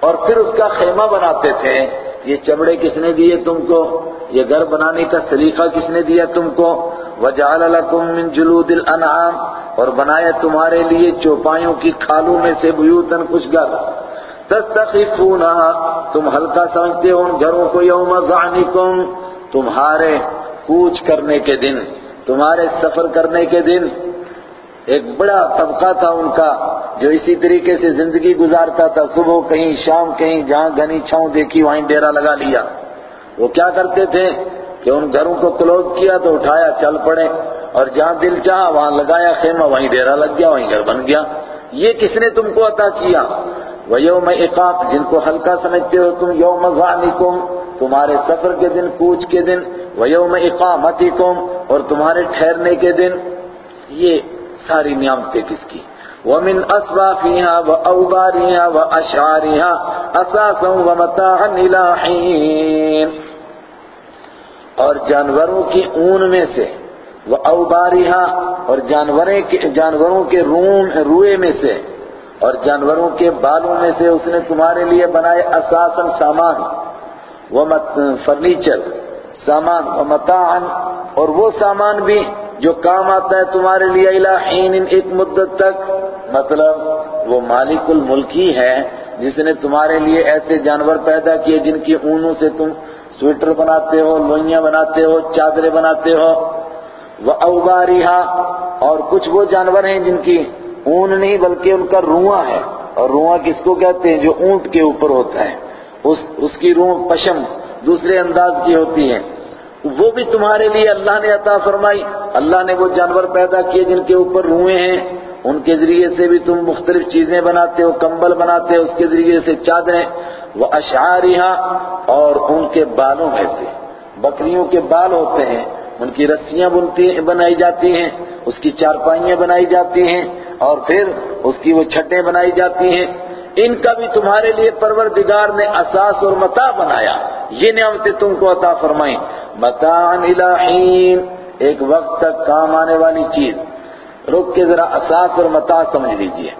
اور پھر اس کا خیمہ بناتے تھے۔ یہ چمڑے کس نے دیے تم کو؟ یہ گھر بنانے کا سلیقہ کس نے دیا تم کو؟ وَجَعَلَ لَكُم مِّن جُلُودِ الْأَنْعَامِ اور بنایا تمہارے لیے چوپایوں کی کھالوں میں سے بیوتن کچھ گھر۔ تَسْتَخِفُونَهَا، تم ہلکا سمجھتے ہو ان گھروں کو یوم ظَعْنِكُمْ تمہارے کوچ کرنے کے دن، تمہارے سفر کرنے کے دن۔ ایک بڑا طبقہ تھا ان کا جو اسی طریقے سے زندگی گزارتا تھا، صبح کہیں، شام کہیں، جہاں گھنی چھاؤں دیکھی، وہیں ڈیرا لگا لیا۔ وہ کیا کرتے تھے کہ ان گھروں کو کلوز کیا تو اٹھایا، چل پڑے۔ اور جہاں دل چاہا، وہاں لگایا خیمہ، وہیں ڈیرا لگ گیا، وہیں گھر بن گیا۔ یہ کس نے تم کو عطا کیا؟ وہ یوم اقاق، جن کو ہلکا سمجھتے ہو تم، یوم غانکم تمہارے سفر کے دن، کوچ کے دن۔ وَيَوْمَ إِقَامَتِكُمْ اور تمہارے ٹھہرنے کے دن۔ یہ ساری نعمتیں کس کی۔ وَمِنْ أَصْبَافِهَا وَأَوْبَارِهَا وَأَشْعَارِهَا أَسَاسًا وَمَتَاعًا إِلَى حِينٍ۔ اور جانوروں کی اون میں سے وَأَوْبَارِهَا اور جانوروں کے روم روئے میں سے اور جانوروں کے بالوں میں سے اس نے تمہارے لیے بنائے اساسن سامان۔ وہ فرنیچر۔ سامان۔ و متاعن اور وہ سامان بھی جو کام آتا ہے تمہارے لیے الہین ایک مدت تک مطلب وہ مالک الملکی ہے جس نے تمہارے لیے ایسے جانور پیدا کیے جن کی اونوں سے تم سویٹر بناتے ہو، لوئیاں بناتے ہو، چادریں بناتے ہو۔ وہ اوباریہ اور کچھ وہ جانور ہیں جن کی اون نہیں بلکہ ان کا رواں ہے۔ اور رواں کس کو کہتے ہیں؟ جو اونٹ کے اوپر ہوتا ہے۔ اس اس کی روح پشم دوسرے انداز کی ہوتی ہے۔ وہ بھی تمہارے لیے اللہ نے عطا فرمائی۔ اللہ نے وہ جانور پیدا کیے جن کے اوپر روئے ہیں۔ ان کے ذریعے سے بھی تم مختلف چیزیں بناتے ہو، کمبل بناتے ہو، اس کے ذریعے سے چادریں۔ وہ اشعاریہ اور ان کے بالوں میں سے۔ بکریوں کے بال ہوتے ہیں، ان کی رسیاں بنتی بنائی جاتی ہیں۔ اس کی چارپائیاں بنائی جاتی ہیں، اور پھر اس کی وہ چھٹیں بنائی جاتی ہیں۔ ان کا بھی تمہارے لیے پروردگار نے اساس اور متا بنایا۔ یہ نعمتیں تم کو عطا فرمائیں۔ متان الہین ایک وقت تک کام آنے والی چیز۔ رک کے ذرا اساس اور متا سمجھ لیجیے۔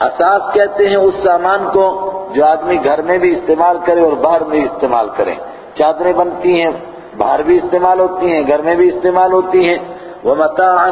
اساس کہتے ہیں اس سامان کو جو آدمی گھر میں بھی استعمال کرے اور باہر میں بھی استعمال کرے۔ چادریں بنتی ہیں، باہر بھی استعمال ہوتی ہیں، گھر میں بھی استعمال ہوتی ہیں۔ وہ متان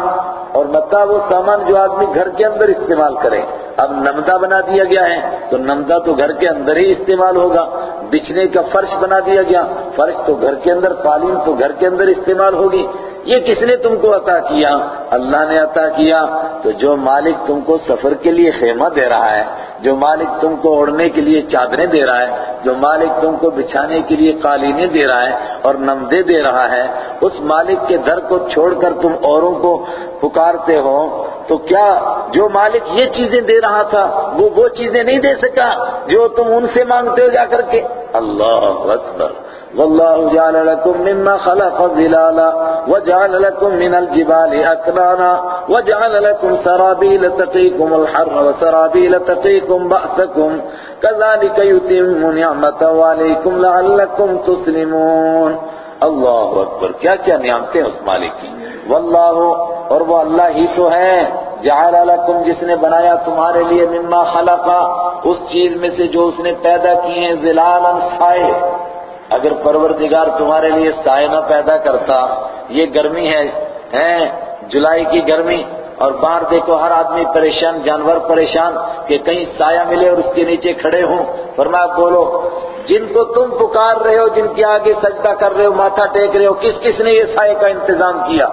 اور متا وہ سامان جو آدمی گھر کے اندر استعمال کرے۔ اب نمدہ بنا دیا گیا ہے، تو نمدہ تو گھر کے اندر ہی استعمال ہوگا۔ بچھنے کا فرش بنا دیا گیا۔ فرش تو گھر کے اندر قالین تو گھر کے اندر استعمال ہوگی۔ یہ کس نے تم کو عطا کیا؟ اللہ نے عطا کیا۔ تو جو مالک تم کو سفر کے لیے خیمہ دے رہا ہے جو مالک تم کو اوڑھنے کے لیے چادریں دے رہا ہے، جو مالک تم کو بچھانے کے لیے قالینیں دے رہا ہے اور نمدے دے رہا ہے، اس مالک کے در کو چھوڑ کر تم اوروں کو پکارتے ہو، تو کیا جو مالک یہ چیزیں دے رہا تھا، وہ وہ چیزیں نہیں دے سکا جو تم ان سے مانگتے ہو جا کر کے؟ اللہ اکبر۔ والله جعل لكم مما خلق ظلالا وجعل لكم من الجبال أكرانا وجعل لكم سرابيل تقيكم الحر وسرابيل تقيكم بأسكم كذلك يتم نعمة عليكم لعلكم تسلمون. اللہ اکبر کیا کیا نعمتیں اس مالک کی؟ واللہ اور وہ اللہ ہی تو ہے. جعل لکم جس نے بنایا تمہارے لیے مما خلقا اس چیز میں سے جو اس نے پیدا کیے ہیں ظلالا سائے. اگر پروردگار تمہارے لیے سائے نہ پیدا کرتا، یہ گرمی ہے، ہیں، جولائی کی گرمی، اور باہر دیکھو ہر آدمی پریشان، جانور پریشان کہ کہیں سایہ ملے اور اس کے نیچے کھڑے ہوں۔ فرمایا، بولو، جن کو تم پکار رہے ہو، جن کے آگے سجدہ کر رہے ہو، ماتھا ٹیک رہے ہو، کس کس نے یہ سائے کا انتظام کیا؟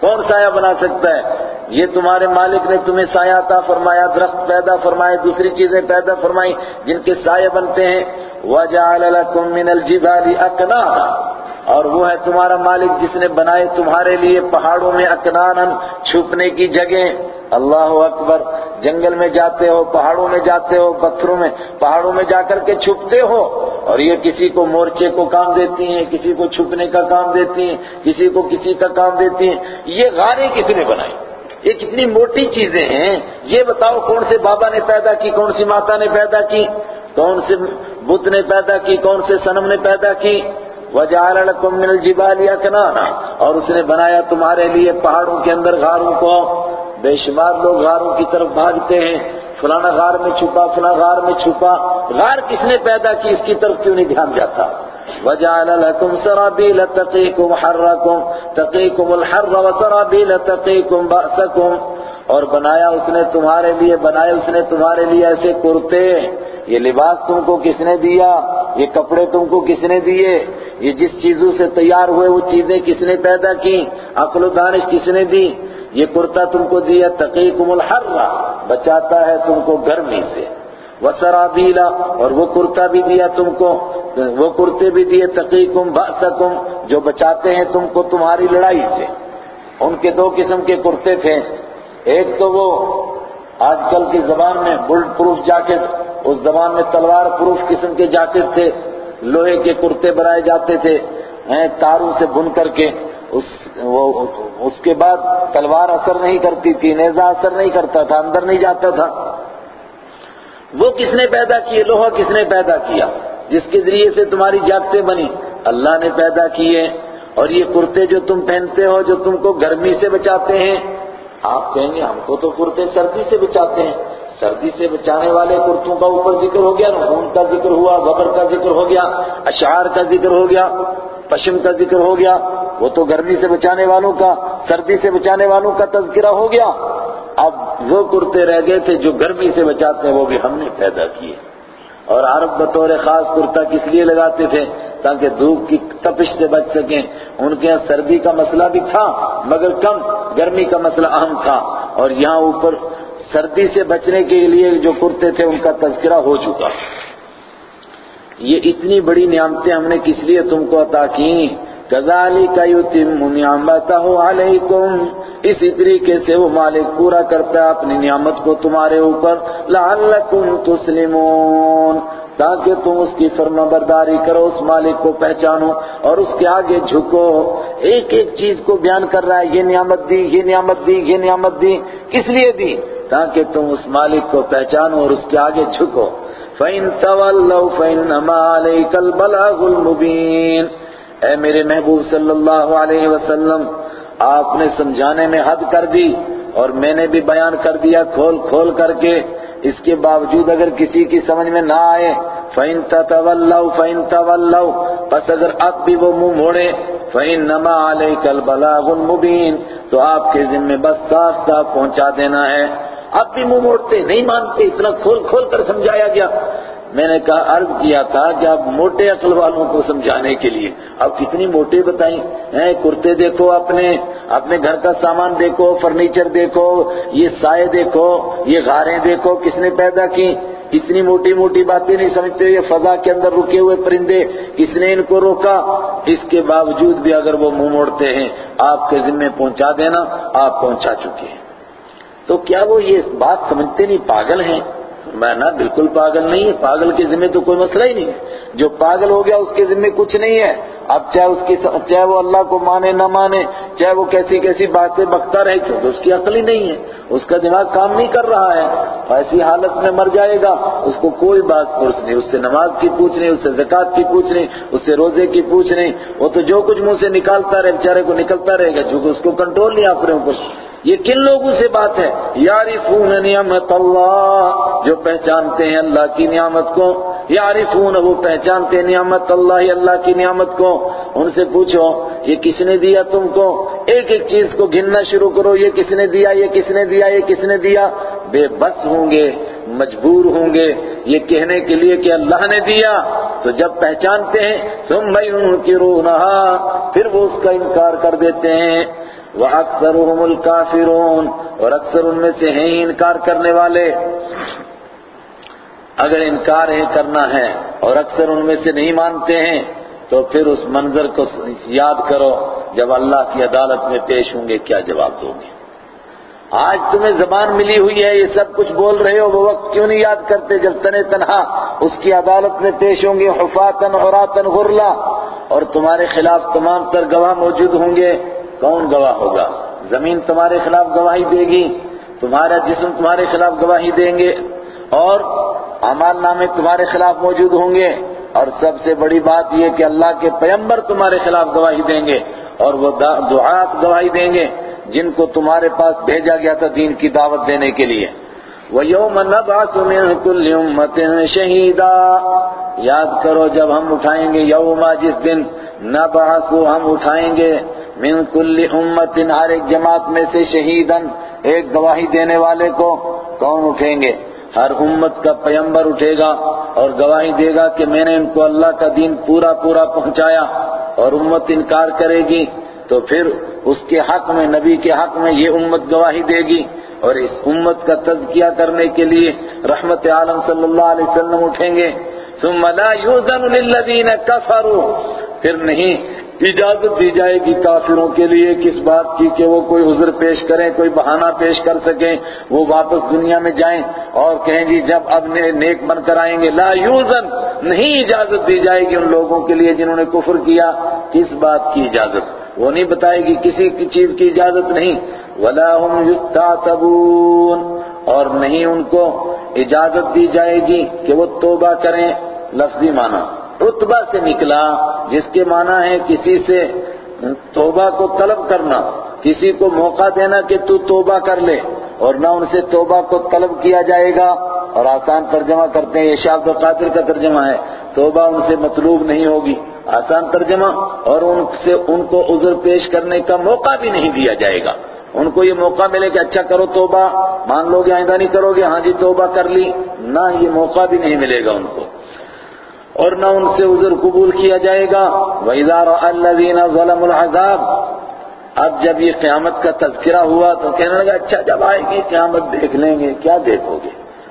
کون سایہ بنا سکتا ہے؟ یہ تمہارے مالک نے تمہیں سایہ عطا فرمایا، درخت پیدا فرمائے، دوسری چیزیں پیدا فرمائی جن کے سائے بنتے ہیں۔ وَجَعَلَ لَكُم مِّنَ الْجِبَالِ أَكْنَانًا۔ اور وہ ہے تمہارا مالک جس نے بنائے تمہارے لیے پہاڑوں میں اکنان چھپنے کی جگہ اللہ اکبر، جنگل میں جاتے ہو، پہاڑوں میں جاتے ہو، پتھروں میں، پہاڑوں میں جا کر کے چھپتے ہو۔ اور یہ کسی کو مورچے کو کام دیتی ہیں، کسی کو چھپنے کا کام دیتی ہیں، کسی کو کسی کا کام دیتی ہیں۔ یہ غاریں کس نے بنائی؟ یہ کتنی موٹی چیزیں ہیں، یہ بتاؤ کون سے بابا نے پیدا کی، کون سی ماتا نے پیدا کی، کون سے بت نے پیدا کی، کون سے سنم نے پیدا کی۔ وَجَعَلَ لَكُم مِّنَ الْجِبَالِ اور اس نے بنایا تمہارے لیے پہاڑوں کے اندر غاروں کو۔ بے شمار لوگ غاروں کی طرف بھاگتے ہیں۔ فلانا غار میں چھپا فلانا غار میں چھپا۔ غار کس نے پیدا کی، اس کی طرف کیوں نہیں دھیان جاتا؟ وَجَعَلَ لَكُمْ سَرَابِيلَ تَقِيكُمْ حَرَّكُمْ، تَقِيكُمُ الْحَرَّ وَسَرَابِيلَ تَقِيكُمْ بَأْسَكُمْ. اور بنایا اس نے تمہارے لیے، بنائے اس نے تمہارے لیے ایسے کرتے. یہ لباس تم کو کس نے دیا؟ یہ کپڑے تم کو کس نے دیے؟ یہ جس چیزوں سے تیار ہوئے، وہ چیزیں کس نے پیدا کی؟ عقل و دانش کس نے دی؟ یہ کرتا تم کو دیا، تقیکم الحر، بچاتا ہے تم کو گرمی سے. وسرابیلا اور وہ کرتا بھی دیا تم کو، وہ کرتے بھی دیے تقیکم بأسکم، جو بچاتے ہیں تم کو تمہاری لڑائی سے۔ ان کے دو قسم کے کرتے تھے۔ ایک تو وہ آج کل کی زبان میں بلڈ پروف جاکٹ، اس زبان میں تلوار پروف قسم کے جاکٹ تھے۔ لوہے کے کرتے بنائے جاتے تھے تاروں سے بن کر کے۔ اس، وہ، اس کے بعد تلوار اثر نہیں کرتی تھی، نیزہ اثر نہیں کرتا تھا، اندر نہیں جاتا تھا۔ وہ کس نے پیدا کیے؟ لوہا کس نے پیدا کیا؟ جس کے ذریعے سے تمہاری جاکٹیں بنی۔ اللہ نے پیدا کیے۔ اور یہ کرتے جو تم پہنتے ہو، جو تم کو گرمی سے بچاتے ہیں۔ آپ کہیں گے، ہم کو تو کرتے سردی سے بچاتے ہیں۔ سردی سے بچانے والے کرتوں کا اوپر ذکر ہو گیا خون کا ذکر ہوا، غبر کا ذکر ہو گیا، اشعار کا ذکر ہو گیا، پشم کا ذکر ہو گیا۔ وہ تو گرمی سے بچانے والوں کا، سردی سے بچانے والوں کا تذکرہ ہو گیا۔ اب وہ کرتے رہ گئے تھے جو گرمی سے بچاتے ہیں، وہ بھی ہم نے پیدا کیے۔ اور عرب بطور خاص کرتا کس لیے لگاتے تھے؟ تاکہ دھوپ کی تپش سے بچ سکیں۔ ان کے یہاں سردی کا مسئلہ بھی تھا، مگر کم گرمی کا مسئلہ اہم تھا۔ اور یہاں اوپر سردی سے بچنے کے لیے جو کرتے تھے، ان کا تذکرہ ہو چکا۔ یہ اتنی بڑی نعمتیں ہم نے کس لیے تم کو عطا کی كَذَلِكَ يُتِمُّ نِعْمَتَهُ عَلَيْكُمْ اسی طریقے سے وہ مالک پورا کرتا ہے اپنی نعمت کو تمہارے اوپر لَعَلَّكُمْ تُسْلِمُونَ، تاکہ تم اس کی فرما برداری کرو، اس مالک کو پہچانو اور اس کے آگے جھکو۔ ایک ایک چیز کو بیان کر رہا ہے، یہ نعمت دی، یہ نعمت دی، یہ نعمت دی، کس لیے دی؟ تاکہ تم اس مالک کو پہچانو اور اس کے آگے جھکو۔ فَإِن تَوَلَّوْ فَإِنَّمَا عَلَيْكَ الْبَلَاغُ الْمُبِينَ۔ اے میرے محبوب صلی اللہ علیہ وسلم، آپ نے سمجھانے میں حد کر دی اور میں نے بھی بیان کر دیا کھول کھول کر کے۔ اس کے باوجود اگر کسی کی سمجھ میں نہ آئے، فَإِن تَتَوَلَّوْ فَإِن تَوَلَّوْ پس اگر اب بھی وہ منہ موڑے، فَإِنَّمَا عَلَيْكَ الْبَلَاغُ الْمُبِينَ، تو آپ کے ذمہ بس صاف صاف پہنچا دینا ہے۔ اب بھی منہ موڑتے، نہیں مانتے، اتنا کھول کھول کر سمجھایا گیا۔ میں نے کہا، عرض کیا تھا کہ آپ موٹے عقل والوں کو سمجھانے کے لیے۔ اب کتنی موٹے بتائیں؟ ہیں، کرتے دیکھو اپنے اپنے گھر کا سامان دیکھو، فرنیچر دیکھو، یہ سائے دیکھو، یہ غاریں دیکھو، کس نے پیدا کی؟ اتنی موٹی موٹی باتیں نہیں سمجھتے، یہ فضا کے اندر رکے ہوئے پرندے، کس نے ان کو روکا؟ اس کے باوجود بھی اگر وہ منہ موڑتے ہیں، آپ کے ذمہ پہنچا دینا، آپ پہنچا چکے ہیں۔ تو کیا وہ یہ بات سمجھتے نہیں؟ پاگل ہیں۔ میں نہ بالکل پاگل نہیں ہے پاگل کے ذمہ تو کوئی مسئلہ ہی نہیں ہے۔ جو پاگل ہو گیا، اس کے ذمہ کچھ نہیں ہے۔ اب چاہے اس کی چاہے وہ اللہ کو مانے، نہ مانے، چاہے وہ کیسی کیسی باتیں بکتا رہے کیونکہ اس کی عقل ہی نہیں ہے۔ اس کا دماغ کام نہیں کر رہا ہے۔ ایسی حالت میں مر جائے گا۔ اس کو کوئی بات پوچھ نہیں، اس سے نماز کی پوچھ نہیں، اس سے زکات کی پوچھ نہیں، اس سے روزے کی پوچھ نہیں۔ وہ تو جو کچھ منہ سے نکالتا رہے بیچارے کو نکلتا رہے گا چونکہ اس کو کنٹرول نہیں آپ رہے یہ کن لوگوں سے بات ہے؟ یارفون نعمت اللہ، جو پہچانتے ہیں اللہ کی نعمت کو۔ یارفون وہ پہچانتے ہیں نعمت اللہ اللہ کی نعمت کو۔ ان سے پوچھو، یہ کس نے دیا تم کو؟ ایک ایک چیز کو گننا شروع کرو، یہ کس نے دیا، یہ کس نے دیا، یہ کس نے دیا؟ بے بس ہوں گے، مجبور ہوں گے۔ یہ کہنے کے لیے کہ اللہ نے دیا۔ تو جب پہچانتے ہیں تم میں ان کی پھر وہ اس کا انکار کر دیتے ہیں۔ وَأَكْثَرُهُمُ الْكَافِرُونَ اور اکثر ان میں سے ہیں ہی انکار کرنے والے۔ اگر انکار ہے کرنا ہے اور اکثر ان میں سے نہیں مانتے ہیں، تو پھر اس منظر کو یاد کرو، جب اللہ کی عدالت میں پیش ہوں گے، کیا جواب دو گے؟ آج تمہیں زبان ملی ہوئی ہے، یہ سب کچھ بول رہے ہو، وہ وقت کیوں نہیں یاد کرتے؟ جب تنے تنہا اس کی عدالت میں پیش ہوں گے حفاتن عراتن غرلا، اور تمہارے خلاف تمام تر گواہ موجود ہوں گے۔ کون گواہ ہوگا؟ زمین تمہارے خلاف گواہی دے گی، تمہارا جسم تمہارے خلاف گواہی دیں گے، اور اعمال نامے تمہارے خلاف موجود ہوں گے۔ اور سب سے بڑی بات یہ کہ اللہ کے پیمبر تمہارے خلاف گواہی دیں گے، اور وہ دعات گواہی دیں گے، جن کو تمہارے پاس بھیجا گیا تھا دین کی دعوت دینے کے لیے۔ وَيَوْمَ نَبْعَثُ مِنْ كُلِّ أُمَّةٍ شَهِيدًا یاد کرو جب ہم اٹھائیں گے یوما جس دن نبعث ہم اٹھائیں گے من کل امت ہر ایک جماعت میں سے شہیدن ایک گواہی دینے والے کو کون اٹھیں گے؟ ہر امت کا پیمبر اٹھے گا اور گواہی دے گا کہ میں نے ان کو اللہ کا دین پورا پورا پہنچایا اور امت انکار کرے گی تو پھر اس کے حق میں، نبی کے حق میں یہ امت گواہی دے گی اور اس امت کا تذکیہ کرنے کے لیے رحمت عالم صلی اللہ علیہ وسلم اٹھیں گے۔ ثم لا يؤذن للذین كفروا۔ پھر نہیں، اجازت دی جائے گی کافروں کے لیے کس بات کی کہ وہ کوئی عذر پیش کریں، کوئی بہانہ پیش کر سکیں، وہ واپس دنیا میں جائیں اور کہیں گی جب اب نیک بن کر آئیں گے۔ لا یوزن نہیں اجازت دی جائے گی ان لوگوں کے لیے جنہوں نے کفر کیا۔ کس بات کی اجازت؟ وہ نہیں بتائے گی کسی کی چیز کی اجازت نہیں۔ ولا هم يستعتبون۔ اور نہیں ان کو اجازت دی جائے گی کہ وہ توبہ کریں۔ لفظی معنی۔ رتبہ سے نکلا، جس کے معنی ہے کسی سے توبہ کو طلب کرنا، کسی کو موقع دینا کہ تو توبہ کر لے، اور نہ ان سے توبہ کو طلب کیا جائے گا۔ اور آسان ترجمہ کرتے ہیں، یہ شاہد القادر کا ترجمہ ہے۔ توبہ ان سے مطلوب نہیں ہوگی۔ آسان ترجمہ، اور ان سے ان کو عذر پیش کرنے کا موقع بھی نہیں دیا جائے گا۔ ان کو یہ موقع ملے کہ اچھا کرو توبہ، مان لو گے آئندہ نہیں کرو گے ہاں جی توبہ کر لی، نہ یہ موقع بھی نہیں ملے گا ان کو۔ اور نہ ان سے عذر قبول کیا جائے گا۔ وَإِذَا رَأَ الَّذِينَ ظَلَمُ الْعَذَابِ، اب جب یہ قیامت کا تذکرہ ہوا تو کہنے لگا اچھا جب آئے گی قیامت دیکھ لیں گے، کیا دیکھو گے؟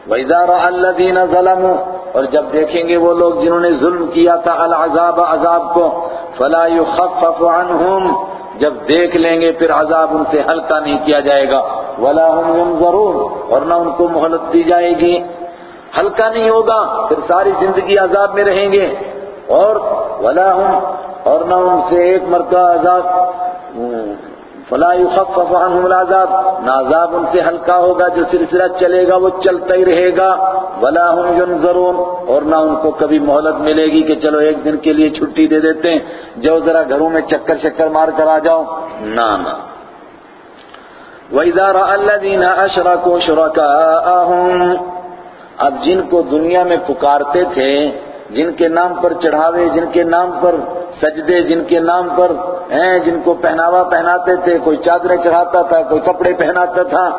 وَإِذَا رَأَ الَّذِينَ ظَلَمُوا، اور جب دیکھیں گے وہ لوگ جنہوں نے ظلم کیا تھا، العذاب، عذاب کو، فَلَا يُخَفَّفُ عَنْهُمْ۔ جب دیکھ لیں گے پھر عذاب ان سے ہلکا نہیں کیا جائے گا۔ وَلَا هُمْ يُنظَرُونَ، اور نہ ان کو مہلت دی جائے گی۔ ہلکا نہیں ہوگا، پھر ساری زندگی عذاب میں رہیں گے۔ اور ولا ہوں اور نہ ان سے ایک مرتبہ عذاب، فلا يخفف عنهم العذاب، نہ عذاب ان سے ہلکا ہوگا، جو سلسلہ چلے گا وہ چلتا ہی رہے گا۔ ولا هم ينظرون اور نہ ان کو کبھی مہلت ملے گی کہ چلو ایک دن کے لیے چھٹی دے دیتے ہیں جو ذرا گھروں میں چکر چکر مار کر آ جاؤ۔ نہ نہ۔ وَإِذَا رَأَى الَّذِينَ أَشْرَكُوا شُرَكَاءَهُمْ اب جن کو دنیا میں پکارتے تھے، جن کے نام پر چڑھاوے، جن کے نام پر سجدے، جن کے نام پر، ہیں، جن کو پہناوا پہناتے تھے، کوئی چادریں چڑھاتا تھا، کوئی کپڑے پہناتا تھا،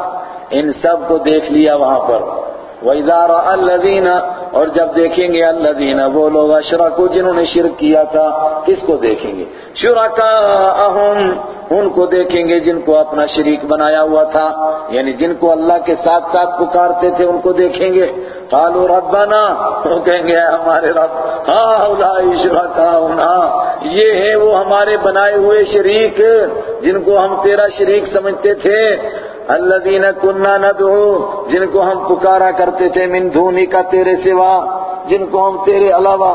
ان سب کو دیکھ لیا وہاں پر۔ وَإِذَا رَأَ الَّذِينَ اور جب دیکھیں گے الَّذِينَ، وہ لوگ اشرکو، جنہوں نے شرک کیا تھا، کس کو دیکھیں گے؟ شُرَكَاءَهُمْ ان کو دیکھیں گے جن کو اپنا شریک بنایا ہوا تھا یعنی جن کو اللہ کے ساتھ ساتھ پکارتے تھے، ان کو دیکھیں گے۔ قالوا ربنا وہ کہیں گے ہمارے رب ہاں اولائی شرکاؤنا، یہ ہے وہ ہمارے بنائے ہوئے شریک، جن کو ہم تیرا شریک سمجھتے تھے۔ الذین کننا ندعو، جن کو ہم پکارا کرتے تھے، من دھونی کا تیرے سوا، جن کو ہم تیرے علاوہ،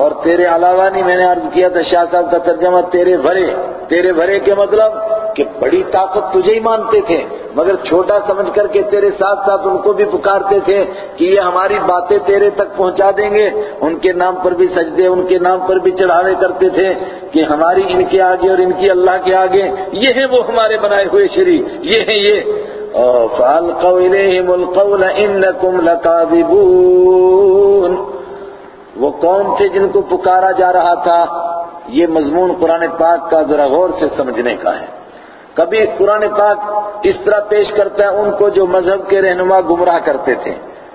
اور تیرے علاوہ نہیں، میں نے عرض کیا تھا، شاہ صاحب کا ترجمہ، تیرے بھرے تیرے بھرے کے مطلب کہ بڑی طاقت تجھے ہی مانتے تھے۔ مگر چھوٹا سمجھ کر کے تیرے ساتھ ساتھ ان کو بھی پکارتے تھے کہ یہ ہماری باتیں تیرے تک پہنچا دیں گے۔ ان کے نام پر بھی سجدے، ان کے نام پر بھی چڑھاوے کرتے تھے کہ ہماری ان کے آگے اور ان کی اللہ کے آگے، یہ ہیں وہ ہمارے بنائے ہوئے شریف یہ ہیں یہ۔ فَأَلْقَوْا إِلَيْهِمُ الْقَوْلَ إِنَّكُمْ لَكَاذِبُونَ۔ وہ کون تھے جن کو پکارا جا رہا تھا۔ یہ مضمون قرآن پاک کا ذرا غور سے سمجھنے کا ہے۔ کبھی قرآن پاک اس طرح پیش کرتا ہے، ان کو جو مذہب کے رہنما گمراہ کرتے تھے،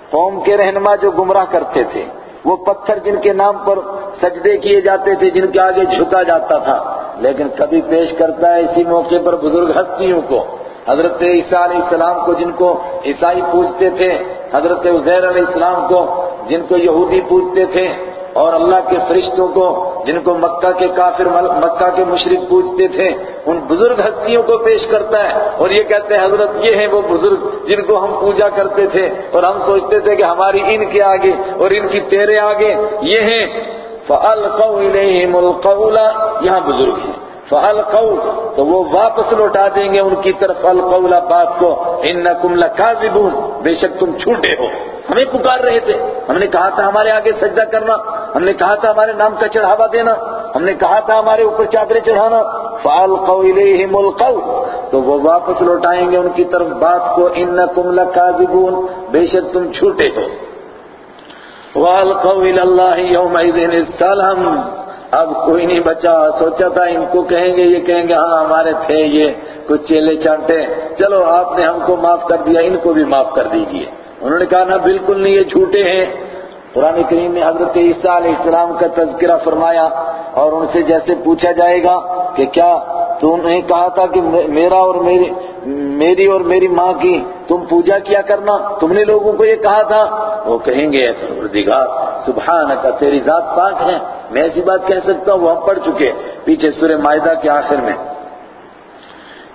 قوم کے رہنما جو گمراہ کرتے تھے، وہ پتھر جن کے نام پر سجدے کیے جاتے تھے، جن کے آگے جھکا جاتا تھا۔ لیکن کبھی پیش کرتا ہے اسی موقع پر بزرگ ہستیوں کو، حضرت عیسیٰ علیہ السلام کو جن کو عیسائی پوچھتے تھے، حضرت عزیر علیہ السلام کو جن کو یہودی پوچھتے تھے۔ اور اللہ کے فرشتوں کو جن کو مکہ کے کافر مکہ کے مشرق پوچھتے تھے، ان بزرگ ہستیوں کو پیش کرتا ہے۔ اور یہ کہتے ہیں، حضرت یہ ہیں وہ بزرگ جن کو ہم پوجا کرتے تھے۔ اور ہم سوچتے تھے کہ ہماری ان کے آگے اور ان کی تیرے آگے یہ ہیں۔ فَأَلْقَوْ إِلَيْهِمُ الْقَوْلَ۔ یہاں بزرگ ہیں۔ فَأَلْقَوْا تو وہ واپس لوٹا دیں گے ان کی طرف القول بات کو اِنَّكُمْ لَكَاذِبُونَ بے شک تم چھوٹے ہو۔ ہمیں پکار رہے تھے۔ ہم نے کہا تھا ہمارے آگے سجدہ کرنا، ہم نے کہا تھا ہمارے نام کا چڑھاوا دینا، ہم نے کہا تھا ہمارے اوپر چادریں چڑھانا۔ فَأَلْقَوْا إِلَيْهِمُ الْقَوْلَ تو وہ واپس لوٹائیں گے ان کی طرف بات کو اِنَّكُمْ لَكَاذِبُونَ بے شک تم چھوٹے ہو۔ وَأَلْقَوْا إِلَى اللَّهِ يَوْمَئِذٍ السَّلَامُ اب کوئی نہیں بچا، سوچا تھا ان کو کہیں گے، یہ کہیں گے ہاں ہمارے تھے یہ، کچھ چیلے چانٹے۔ چلو، آپ نے ہم کو معاف کر دیا، ان کو بھی معاف کر دیجیے۔ انہوں نے کہا نا بالکل نہیں، یہ جھوٹے ہیں۔ قرآن کریم میں حضرت عیسیٰ علیہ السلام کا تذکرہ فرمایا اور ان سے جیسے پوچھا جائے گا کہ کیا تو نے کہا تھا کہ میرا اور میری میری اور میری ماں کی تم پوجا کیا کرنا؟ تم نے لوگوں کو یہ کہا تھا۔ وہ کہیں گے پروردگار سبحانکا تیری ذات پاک ہے۔ میں ایسی بات کہہ سکتا ہوں، وہ ہم پڑھ چکے پیچھے سورہ معاہدہ کے آخر میں۔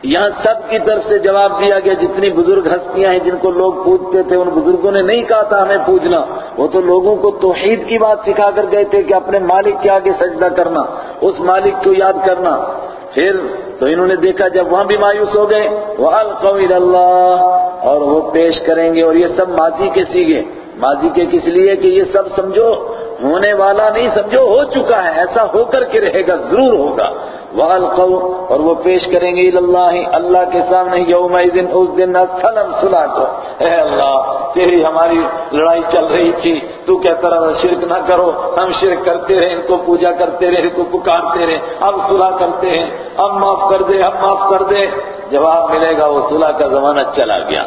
یہاں سب کی طرف سے جواب دیا گیا، جتنی بزرگ ہستیاں ہیں، جن کو لوگ پوچھتے تھے، ان بزرگوں نے نہیں کہا تھا ہمیں پوجنا۔ وہ تو لوگوں کو توحید کی بات سکھا کر گئے تھے کہ اپنے مالک کے آگے سجدہ کرنا، اس مالک کو یاد کرنا۔ پھر تو انہوں نے دیکھا، جب وہاں بھی مایوس ہو گئے وہ اللہ اور وہ پیش کریں گے اور یہ سب ماضی کے سیگے۔ ماضی کے کس لیے کہ یہ سب سمجھو، ہونے والا نہیں سمجھو، ہو چکا ہے، ایسا ہو کر کے رہے گا، ضرور ہوگا۔ وَأَلْقَوْا اور وہ پیش کریں گے، اللہ اللہ کے سامنے یوم دن اس دن سلم سلا کو۔ اے اللہ، تیری ہماری لڑائی چل رہی تھی، تو کہتا رہا شرک نہ کرو۔ ہم شرک کرتے رہے، ان کو پوجا کرتے رہے، ان کو پکارتے رہے۔ اب صلح کرتے ہیں۔ اب معاف کر دے اب معاف کر دے۔ جواب ملے گا، وہ صلح کا زمانہ چلا گیا۔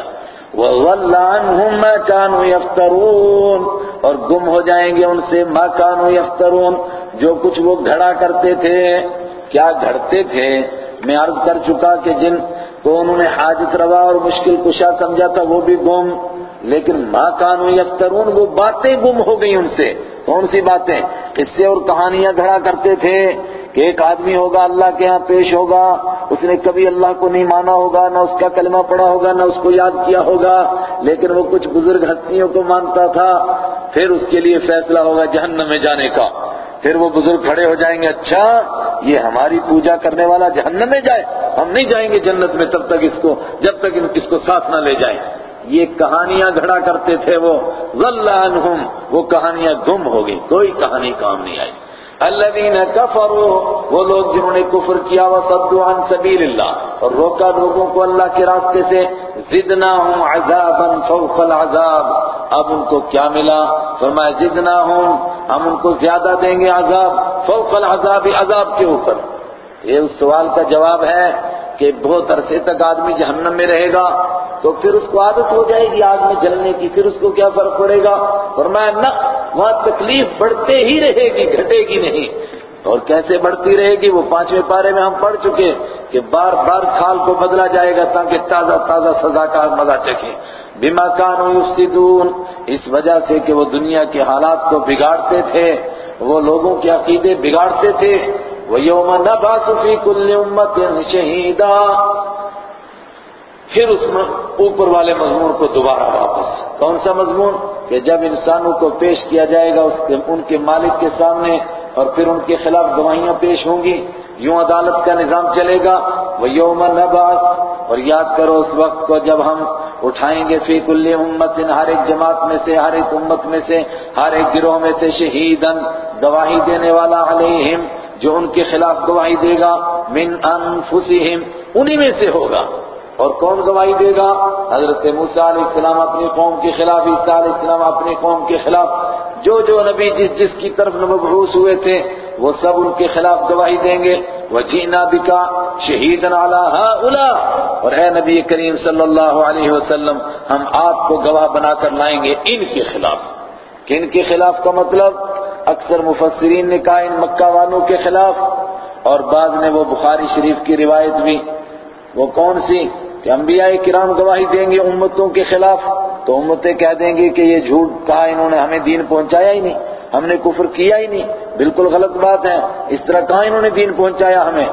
وَضَلَّ عَنْهُمْ مَا كَانُوا يَفْتَرُونَ اور گم ہو جائیں گے ان سے مَا كَانُوا يَفْتَرُونَ جو کچھ وہ گھڑا کرتے تھے۔ کیا گھڑتے تھے؟ میں عرض کر چکا کہ جن کو انہوں نے حاجت روا اور مشکل کشا سمجھا تھا وہ بھی گم۔ لیکن ماں کانو یفترون وہ باتیں گم ہو گئی ان سے۔ کون سی باتیں؟ قصے اور کہانیاں گھڑا کرتے تھے۔ کہ ایک آدمی ہوگا اللہ کے ہاں پیش ہوگا، اس نے کبھی اللہ کو نہیں مانا ہوگا، نہ اس کا کلمہ پڑا ہوگا، نہ اس کو یاد کیا ہوگا، لیکن وہ کچھ بزرگ ہستیوں کو مانتا تھا، پھر اس کے لیے فیصلہ ہوگا جہنم میں جانے کا۔ پھر وہ بزرگ کھڑے ہو جائیں گے اچھا یہ ہماری پوجا کرنے والا جہنم میں جائے، ہم نہیں جائیں گے جنت میں تب تک اس کو، جب تک اس کو ساتھ نہ لے جائیں۔ یہ کہانیاں گھڑا کرتے تھے وہ عنہم، وہ کہانیاں گم ہو گئی، کوئی کہانی کام نہیں آئی۔ الذين كفروا، وہ لوگ جنہوں نے کفر کیا، وصدوا عن سبیل اللہ اور روکا لوگوں کو اللہ کے راستے سے، زدناہم عذابا فوق العذاب۔ اب ان کو کیا ملا؟ فرمایا، زدناہم، ہم ان کو زیادہ دیں گے عذاب، فوق العذاب، عذاب کے اوپر۔ یہ اس سوال کا جواب ہے کہ بہت عرصے تک آدمی جہنم میں رہے گا تو پھر اس کو عادت ہو جائے گی آگ میں جلنے کی، پھر اس کو کیا فرق پڑے گا؟ فرمایا نہ وہاں تکلیف بڑھتے ہی رہے گی، گھٹے گی نہیں۔ اور کیسے بڑھتی رہے گی؟ وہ پانچویں پارے میں ہم پڑھ چکے کہ بار بار کھال کو بدلا جائے گا تاکہ تازہ تازہ سزا کا مزہ چکے بیما کانو یفسدون، اس وجہ سے کہ وہ دنیا کے حالات کو بگاڑتے تھے، وہ لوگوں کے عقیدے بگاڑتے تھے۔ وہ یوم نبعث فی کل امت شہیدا پھر اس اوپر والے مضمون کو دوبارہ واپس۔ کون سا مضمون؟ کہ جب انسانوں کو پیش کیا جائے گا، اس کے ان کے مالک کے سامنے، اور پھر ان کے خلاف گواہیاں پیش ہوں گی۔ یوں عدالت کا نظام چلے گا۔ وہ یوم نبعث۔ اور یاد کرو، اس وقت کو جب ہم اٹھائیں گے فی کل امت، ہر ایک جماعت میں سے، ہر ایک امت میں سے، ہر ایک گروہ میں سے شہیدن گواہی دینے والا علیہم۔ جو ان کے خلاف گواہی دے گا، من انفسہم، انہی میں سے ہوگا۔ اور کون گواہی دے گا؟ حضرت موسیٰ علیہ السلام اپنی قوم کے خلاف، عیسیٰ علیہ السلام اپنی قوم کے خلاف، جو جو نبی جس جس کی طرف مبعوث ہوئے تھے، وہ سب ان کے خلاف گواہی دیں گے۔ وجینا بکا شہید هؤلاء۔ اور اے نبی کریم صلی اللہ علیہ وسلم، ہم آپ کو گواہ بنا کر لائیں گے ان کے خلاف۔ کن کے خلاف کا مطلب اکثر مفسرین نے کہا ان مکہ والوں کے خلاف، اور بعض نے وہ بخاری شریف کی روایت بھی۔ وہ کون سی؟ کہ انبیاء کرام گواہی دیں گے امتوں کے خلاف، تو امتیں کہہ دیں گے کہ یہ جھوٹ کہا انہوں نے ہمیں دین پہنچایا ہی نہیں، ہم نے کفر کیا ہی نہیں۔ بالکل غلط بات ہے۔ اس طرح کہاں انہوں نے دین پہنچایا ہمیں؟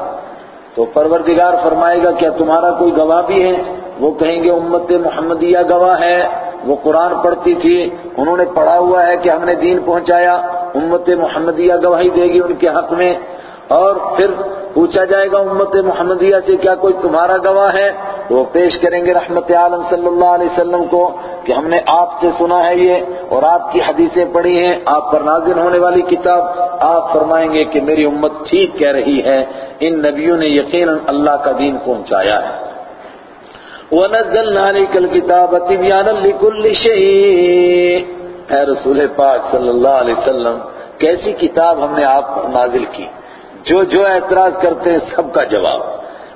تو پروردگار فرمائے گا، کیا تمہارا کوئی گواہ بھی ہے؟ وہ کہیں گے امت محمدیہ گواہ ہے۔ وہ قرآن پڑھتی تھی، انہوں نے پڑھا ہوا ہے کہ ہم نے دین پہنچایا۔ امت محمدیہ گواہی دے گی ان کے حق میں اور پھر پوچھا جائے گا امت محمدیہ سے کیا کوئی تمہارا گواہ ہے؟ تو وہ پیش کریں گے رحمت عالم صلی اللہ علیہ وسلم کو کہ ہم نے آپ سے سنا ہے یہ اور آپ کی حدیثیں پڑھی ہیں، آپ پر نازل ہونے والی کتاب، آپ فرمائیں گے کہ میری امت ٹھیک کہہ رہی ہے، ان نبیوں نے یقیناً اللہ کا دین پہنچایا ہے۔ وَنَزَّلْنَا عَلَيْكَ الْكِتَابَ تِبْيَانًا لِكُلِّ شَيْءٍ اے رسول پاک صلی اللہ علیہ وسلم، کیسی کتاب ہم نے آپ پر نازل کی؟ جو جو اعتراض کرتے ہیں سب کا جواب۔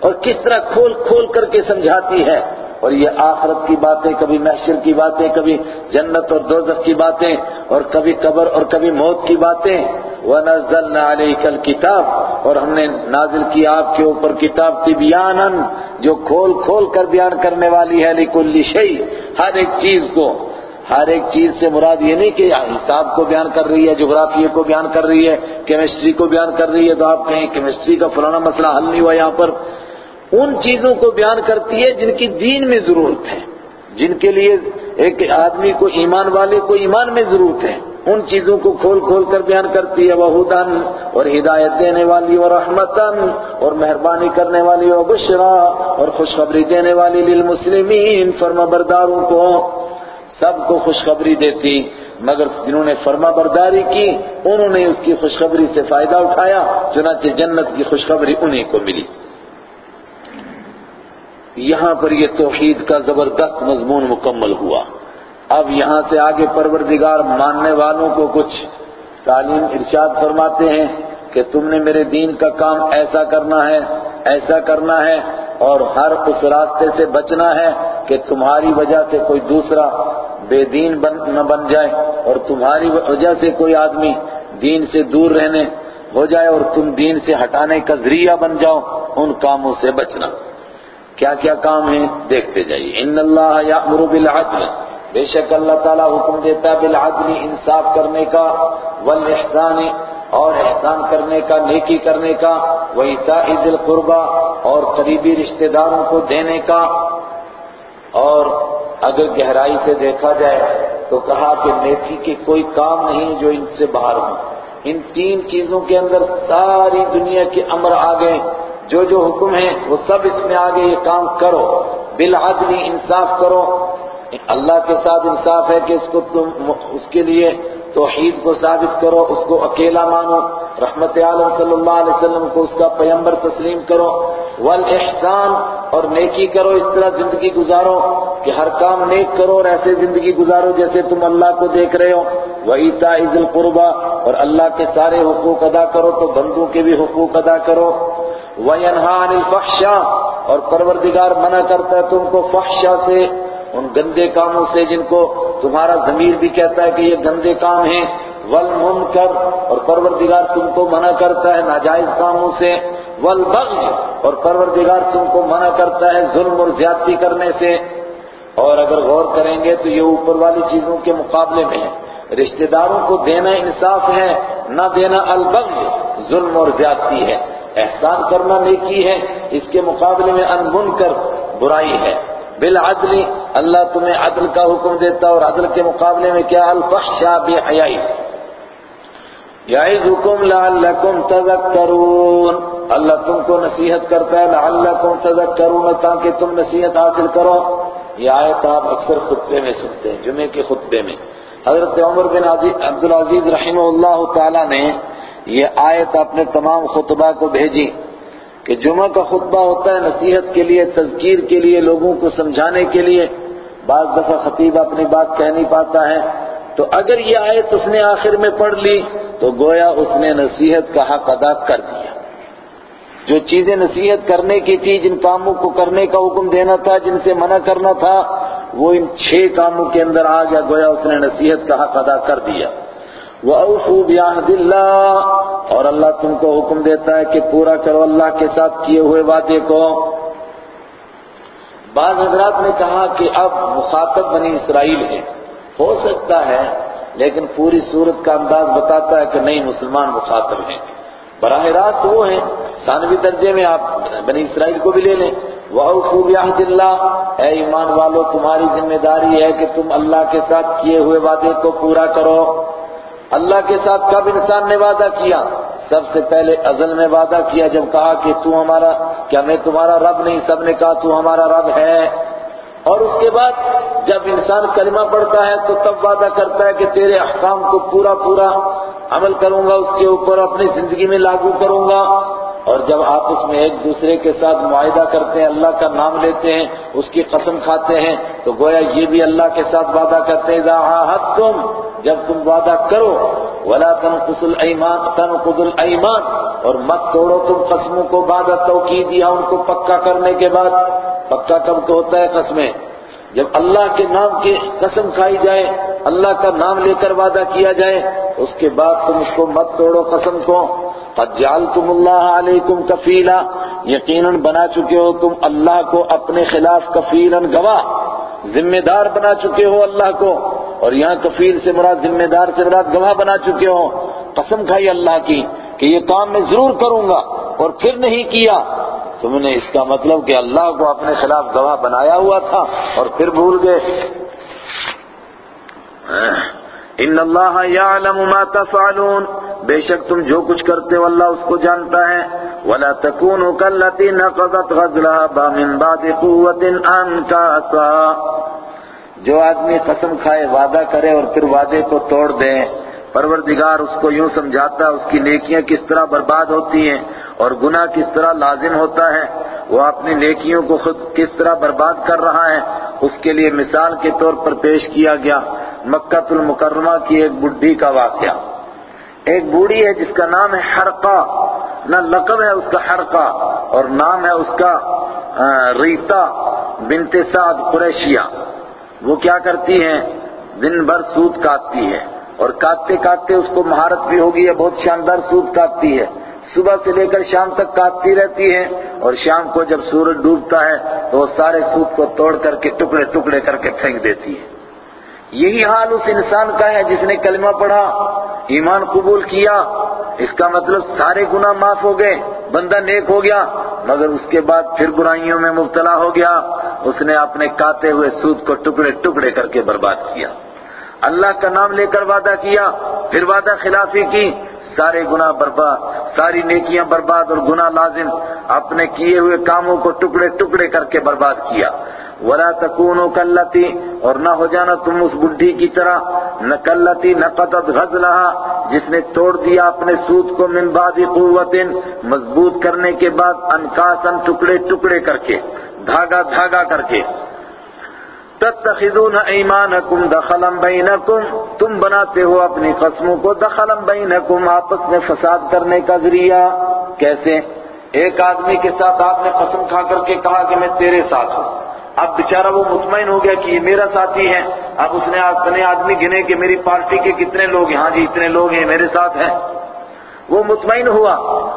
اور کس طرح کھول کھول کر کے سمجھاتی ہے؟ اور یہ آخرت کی باتیں، کبھی محشر کی باتیں، کبھی جنت اور دوزخ کی باتیں، اور کبھی قبر اور کبھی موت کی باتیں۔ وَنَزَّلْنَا عَلَيْكَ الْكِتَابِ۔ اور ہم نے نازل کی آپ کے اوپر کتاب تبیاناً، جو کھول کھول کر بیان کرنے والی ہے، لِكُلِّ شَيْءٍ۔ ہر ایک چیز کو ہر ایک چیز سے مراد یہ نہیں کہ حساب کو بیان کر رہی ہے جغرافیے کو بیان کر رہی ہے، کیمسٹری کو بیان کر رہی ہے، تو آپ کہیں کیمسٹری کا فلانا مسئلہ حل نہیں ہوا یہاں پر۔ ان چیزوں کو بیان کرتی ہے جن کی دین میں ضرورت ہے، جن کے لیے ایک آدمی کو ایمان والے کو ایمان میں ضرورت ہے۔ ان چیزوں کو کھول کھول کر بیان کرتی ہے وہ اور ہدایت دینے والی اور رحمتن اور مہربانی کرنے والی اور بشرا اور خوشخبری دینے والی للمسلمین فرما برداروں کو سب کو خوشخبری دیتی، مگر جنہوں نے فرما برداری کی، انہوں نے اس کی خوشخبری سے فائدہ اٹھایا، چنانچہ جنت کی خوشخبری انہیں کو ملی۔ یہاں پر یہ توحید کا زبردست مضمون مکمل ہوا۔ اب یہاں سے آگے پروردگار ماننے والوں کو کچھ تعلیم ارشاد فرماتے ہیں کہ تم نے میرے دین کا کام ایسا کرنا ہے، ایسا کرنا ہے، اور ہر اس راستے سے بچنا ہے کہ تمہاری وجہ سے کوئی دوسرا بے دین بن نہ بن جائے اور تمہاری وجہ سے کوئی آدمی دین سے دور رہنے ہو جائے اور تم دین سے ہٹانے کا ذریعہ بن جاؤ، ان کاموں سے بچنا۔ کیا کیا کام ہیں؟ دیکھتے جائیے۔ ان اللہ یامر بالعدل۔ بے شک اللہ تعالیٰ حکم دیتا ہے بالعدل، انصاف کرنے کا والاحسان اور احسان کرنے کا، نیکی کرنے کا وَإِتَاءِ ذِي الْقُرْبَى اور قریبی رشتہ داروں کو دینے کا اور اگر گہرائی سے دیکھا جائے تو کہا کہ نیکی کے کوئی کام نہیں جو ان سے باہر ہوں ان تین چیزوں کے اندر ساری دنیا کے امر آگئے جو جو حکم ہیں، وہ سب اس میں آگے یہ کام کرو۔ بالعدل انصاف کرو۔ اللہ کے ساتھ انصاف ہے کہ اس کو تم، اس کے لیے توحید کو ثابت کرو، اس کو اکیلا مانو۔ رحمت عالم صلی اللہ علیہ وسلم کو اس کا پیمبر تسلیم کرو۔ والاحسان اور نیکی کرو، اس طرح زندگی گزارو کہ ہر کام نیک کرو اور ایسے زندگی گزارو جیسے تم اللہ کو دیکھ رہے ہو۔ وَإِتَاءِ ذِي الْقُرْبَى، اور اللہ کے سارے حقوق ادا کرو تو بندوں کے بھی حقوق ادا کرو۔ وَيَنْهَا عَنِ الْفَحْشَى اور پروردگار منع کرتا ہے تم کو فحشہ سے۔ ان گندے کاموں سے جن کو تمہارا ضمیر بھی کہتا ہے کہ یہ گندے کام ہیں، والمنکر، اور پروردگار تم کو منع کرتا ہے ناجائز کاموں سے، والبغی، اور پروردگار تم کو منع کرتا ہے ظلم اور زیادتی کرنے سے۔ اور اگر غور کریں گے تو یہ اوپر والی چیزوں کے مقابلے میں ہے رشتہ داروں کو دینا انصاف ہے، نہ دینا البغی، ظلم اور زیادتی ہے۔ احسان کرنا نیکی ہے، اس کے مقابلے میں انمنکر، برائی ہے۔ بالعدل، اللہ تمہیں عدل کا حکم دیتا اور عدل کے مقابلے میں کیا؟ الفحشاء بے حیائی یعظکم لعلکم تذکرون۔ اللہ تم کو نصیحت کرتا ہے، لعلکم تذکرون، تاکہ تم نصیحت حاصل کرو۔ یہ آیت آپ اکثر خطبے میں سنتے ہیں، جمعے کے خطبے میں۔ حضرت عمر بن عبدالعزیز رحمہ اللہ تعالی نے یہ آیت اپنے تمام خطبہ کو بھیجی۔ کہ جمعہ کا خطبہ ہوتا ہے نصیحت کے لیے، تذکیر کے لیے، لوگوں کو سمجھانے کے لیے۔ بعض دفعہ خطیب اپنی بات کہہ نہیں پاتا ہے۔ تو اگر یہ آیت اس نے آخر میں پڑھ لی، تو گویا اس نے نصیحت کا حق ادا کر دیا۔ جو چیزیں نصیحت کرنے کی تھی، جن کاموں کو کرنے کا حکم دینا تھا، جن سے منع کرنا تھا، وہ ان چھ کاموں کے اندر آ گیا۔ گویا اس نے نصیحت کا حق ادا کر دیا۔ وَأَوْفُوا بِعَهْدِ اللَّهِ۔ اور اللہ تم کو حکم دیتا ہے کہ پورا کرو اللہ کے ساتھ کیے ہوئے وعدے کو۔ بعض حضرات نے کہا کہ اب مخاطب بنی اسرائیل ہے ہو سکتا ہے، لیکن پوری صورت کا انداز بتاتا ہے کہ نہیں، مسلمان مخاطب ہیں۔ براہ راست وہ ہیں، ثانوی درجے میں آپ بنی اسرائیل کو بھی لے لیں۔ وَأَوْفُوا بِعَهْدِ اللَّهِ۔ اے ایمان والو، تمہاری ذمہ داری ہے کہ تم اللہ کے ساتھ کیے ہوئے وعدے کو پورا کرو۔ اللہ کے ساتھ کب انسان نے وعدہ کیا؟ سب سے پہلے ازل میں وعدہ کیا، جب کہا کہ تو ہمارا کیا میں تمہارا رب نہیں، سب نے کہا تو ہمارا رب ہے۔ اور اس کے بعد جب انسان کلمہ پڑھتا ہے تو تب وعدہ کرتا ہے کہ تیرے احکام کو پورا پورا عمل کروں گا، اس کے اوپر اپنی زندگی میں لاگو کروں گا۔ اور جب آپس میں ایک دوسرے کے ساتھ معاہدہ کرتے ہیں، اللہ کا نام لیتے ہیں، اس کی قسم کھاتے ہیں، تو گویا یہ بھی اللہ کے ساتھ وعدہ کرتے ہیں تم جب تم وعدہ کرو، ولا تنقص الایمان تنقض الایمان اور مت توڑو تم قسموں کو بعد توقید یا ان کو پکا کرنے کے بعد۔ پکا کب کو ہوتا ہے قسمیں؟ جب اللہ کے نام کی قسم کھائی جائے، اللہ کا نام لے کر وعدہ کیا جائے، اس کے بعد تم اس کو مت توڑو قسم کو۔ قد جعلتم اللہ علیکم کفیلا یقیناً بنا چکے ہو تم اللہ کو اپنے خلاف کفیلا گواہ، ذمہ دار بنا چکے ہو اللہ کو۔ اور یہاں کفیل سے مراد ذمہ دار سے مراد گواہ بنا چکے ہو قسم کھائی اللہ کی کہ یہ کام میں ضرور کروں گا اور پھر نہیں کیا۔ تم نے اس کا مطلب کہ اللہ کو اپنے خلاف گواہ بنایا ہوا تھا اور پھر بھول گئے۔ ان اللہ یعلم ما تفعلون۔ بے شک تم جو کچھ کرتے ہو اللہ اس کو جانتا ہے۔ ولا تكونوا كالتي نقضت غزلها من بعد قوة انكاسا جو آدمی قسم کھائے، وعدہ کرے اور پھر وعدے کو توڑ دے، پروردگار اس کو یوں سمجھاتا، اس کی نیکیاں کس طرح برباد ہوتی ہیں اور گناہ کس طرح لازم ہوتا ہے، وہ اپنی نیکیوں کو خود کس طرح برباد کر رہا ہے، اس کے لیے مثال کے طور پر پیش کیا گیا، مکہ المکرمہ کی ایک بڈھی کا واقعہ۔ ایک بوڑھی ہے جس کا نام ہے حرقہ، نہ لقب ہے اس کا حرقہ اور نام ہے اس کا ریتا بنت سعد قریشیہ۔ وہ کیا کرتی ہیں؟ دن بھر سود کاٹتی ہے اور کاٹتے کاٹتے اس کو مہارت بھی ہوگی ہے بہت شاندار سود کاٹتی ہے۔ صبح سے لے کر شام تک کاٹتی رہتی ہے اور شام کو جب سورج ڈوبتا ہے تو وہ سارے سود کو توڑ کر کے ٹکڑے ٹکڑے کر کے پھینک دیتی ہے یہی حال اس انسان کا ہے جس نے کلمہ پڑھا، ایمان قبول کیا۔ اس کا مطلب سارے گناہ معاف ہو گئے، بندہ نیک ہو گیا۔ مگر اس کے بعد پھر برائیوں میں مبتلا ہو گیا۔ اس نے اپنے کاتے ہوئے سود کو ٹکڑے ٹکڑے کر کے برباد کیا۔ اللہ کا نام لے کر وعدہ کیا، پھر وعدہ خلافی کی۔ سارے گناہ برباد، ساری نیکیاں برباد اور گناہ لازم اپنے کیے ہوئے کاموں کو ٹکڑے ٹکڑے کر کے برباد کیا۔ ولا تکونوا کلتی، اور نہ ہو جانا تم اس بڈھی کی طرح، نہ کلتی، نہ قطت غزلها جس نے توڑ دیا اپنے سود کو من بعد قوت مضبوط کرنے کے بعد انکاسن ٹکڑے ٹکڑے کر کے دھاگا دھاگا کر کے تتخذون ایمانکم دخلا بینکم، تم بناتے ہو اپنی قسموں کو دخلا بینکم، آپس میں فساد کرنے کا ذریعہ۔ کیسے؟ ایک آدمی کے ساتھ آپ نے قسم کھا کر کے کہا کہ میں تیرے ساتھ ہوں۔ اب بیچارہ وہ مطمئن ہو گیا کہ یہ میرا ساتھی ہے۔ اب اس نے اپنے آدمی گنے کہ میری پارٹی کے کتنے لوگ ہیں؟ ہاں جی اتنے لوگ ہیں، میرے ساتھ ہیں۔ وہ مطمئن ہوا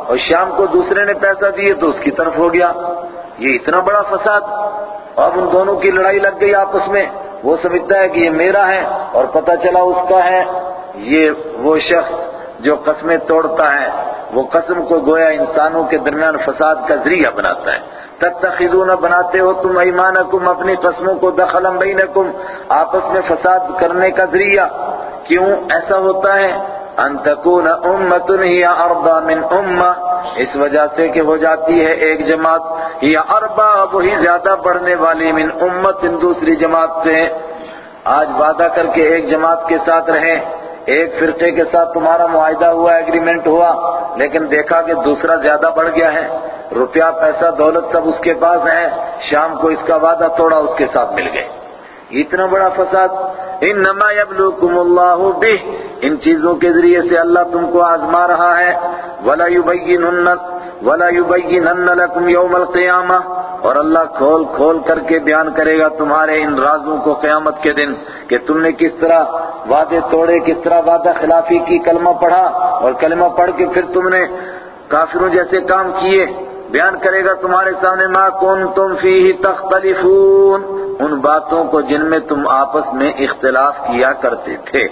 اور شام کو دوسرے نے پیسہ دیے تو اس کی طرف ہو گیا۔ یہ اتنا بڑا فساد۔ اب ان دونوں کی لڑائی لگ گئی آپس میں۔ وہ سمجھتا ہے کہ یہ میرا ہے اور پتہ چلا اس کا ہے۔ یہ وہ شخص جو قسمیں توڑتا ہے۔ وہ قسم کو گویا انسانوں کے درمیان فساد کا ذریعہ بناتا ہے۔ تتخذون بناتے ہو تم ایمانکم، اپنی قسموں کو دخلا بینکم، آپس میں فساد کرنے کا ذریعہ۔ کیوں ایسا ہوتا ہے؟ ان تکون امت ہی اربا من امہ۔ اس وجہ سے کہ ہو جاتی ہے ایک جماعت یا اربا وہی زیادہ بڑھنے والی من امت ان دوسری جماعت سے۔ آج وعدہ کر کے ایک جماعت کے ساتھ رہیں۔ ایک فرقے کے ساتھ تمہارا معاہدہ ہوا ایگریمنٹ ہوا، لیکن دیکھا کہ دوسرا زیادہ بڑھ گیا ہے۔ روپیہ، پیسہ، دولت سب اس کے پاس ہے شام کو اس کا وعدہ توڑا، اس کے ساتھ مل گئے۔ اتنا بڑا فساد۔ ان نما یبلوکم اللہ بہ۔ ان چیزوں کے ذریعے سے اللہ تم کو آزما رہا ہے۔ ولا یبینن ولا یبینن لکم یوم القیامہ اور اللہ کھول کھول کر کے بیان کرے گا تمہارے ان رازوں کو قیامت کے دن کہ تم نے کس طرح وعدے توڑے، کس طرح وعدہ خلافی کی، کلمہ پڑھا اور کلمہ پڑھ کے پھر تم نے کافروں جیسے کام کیے۔ بیان کرے گا تمہارے سامنے، ما کون تم فی تختلفون۔ ان باتوں کو جن میں تم آپس میں اختلاف کیا کرتے تھے۔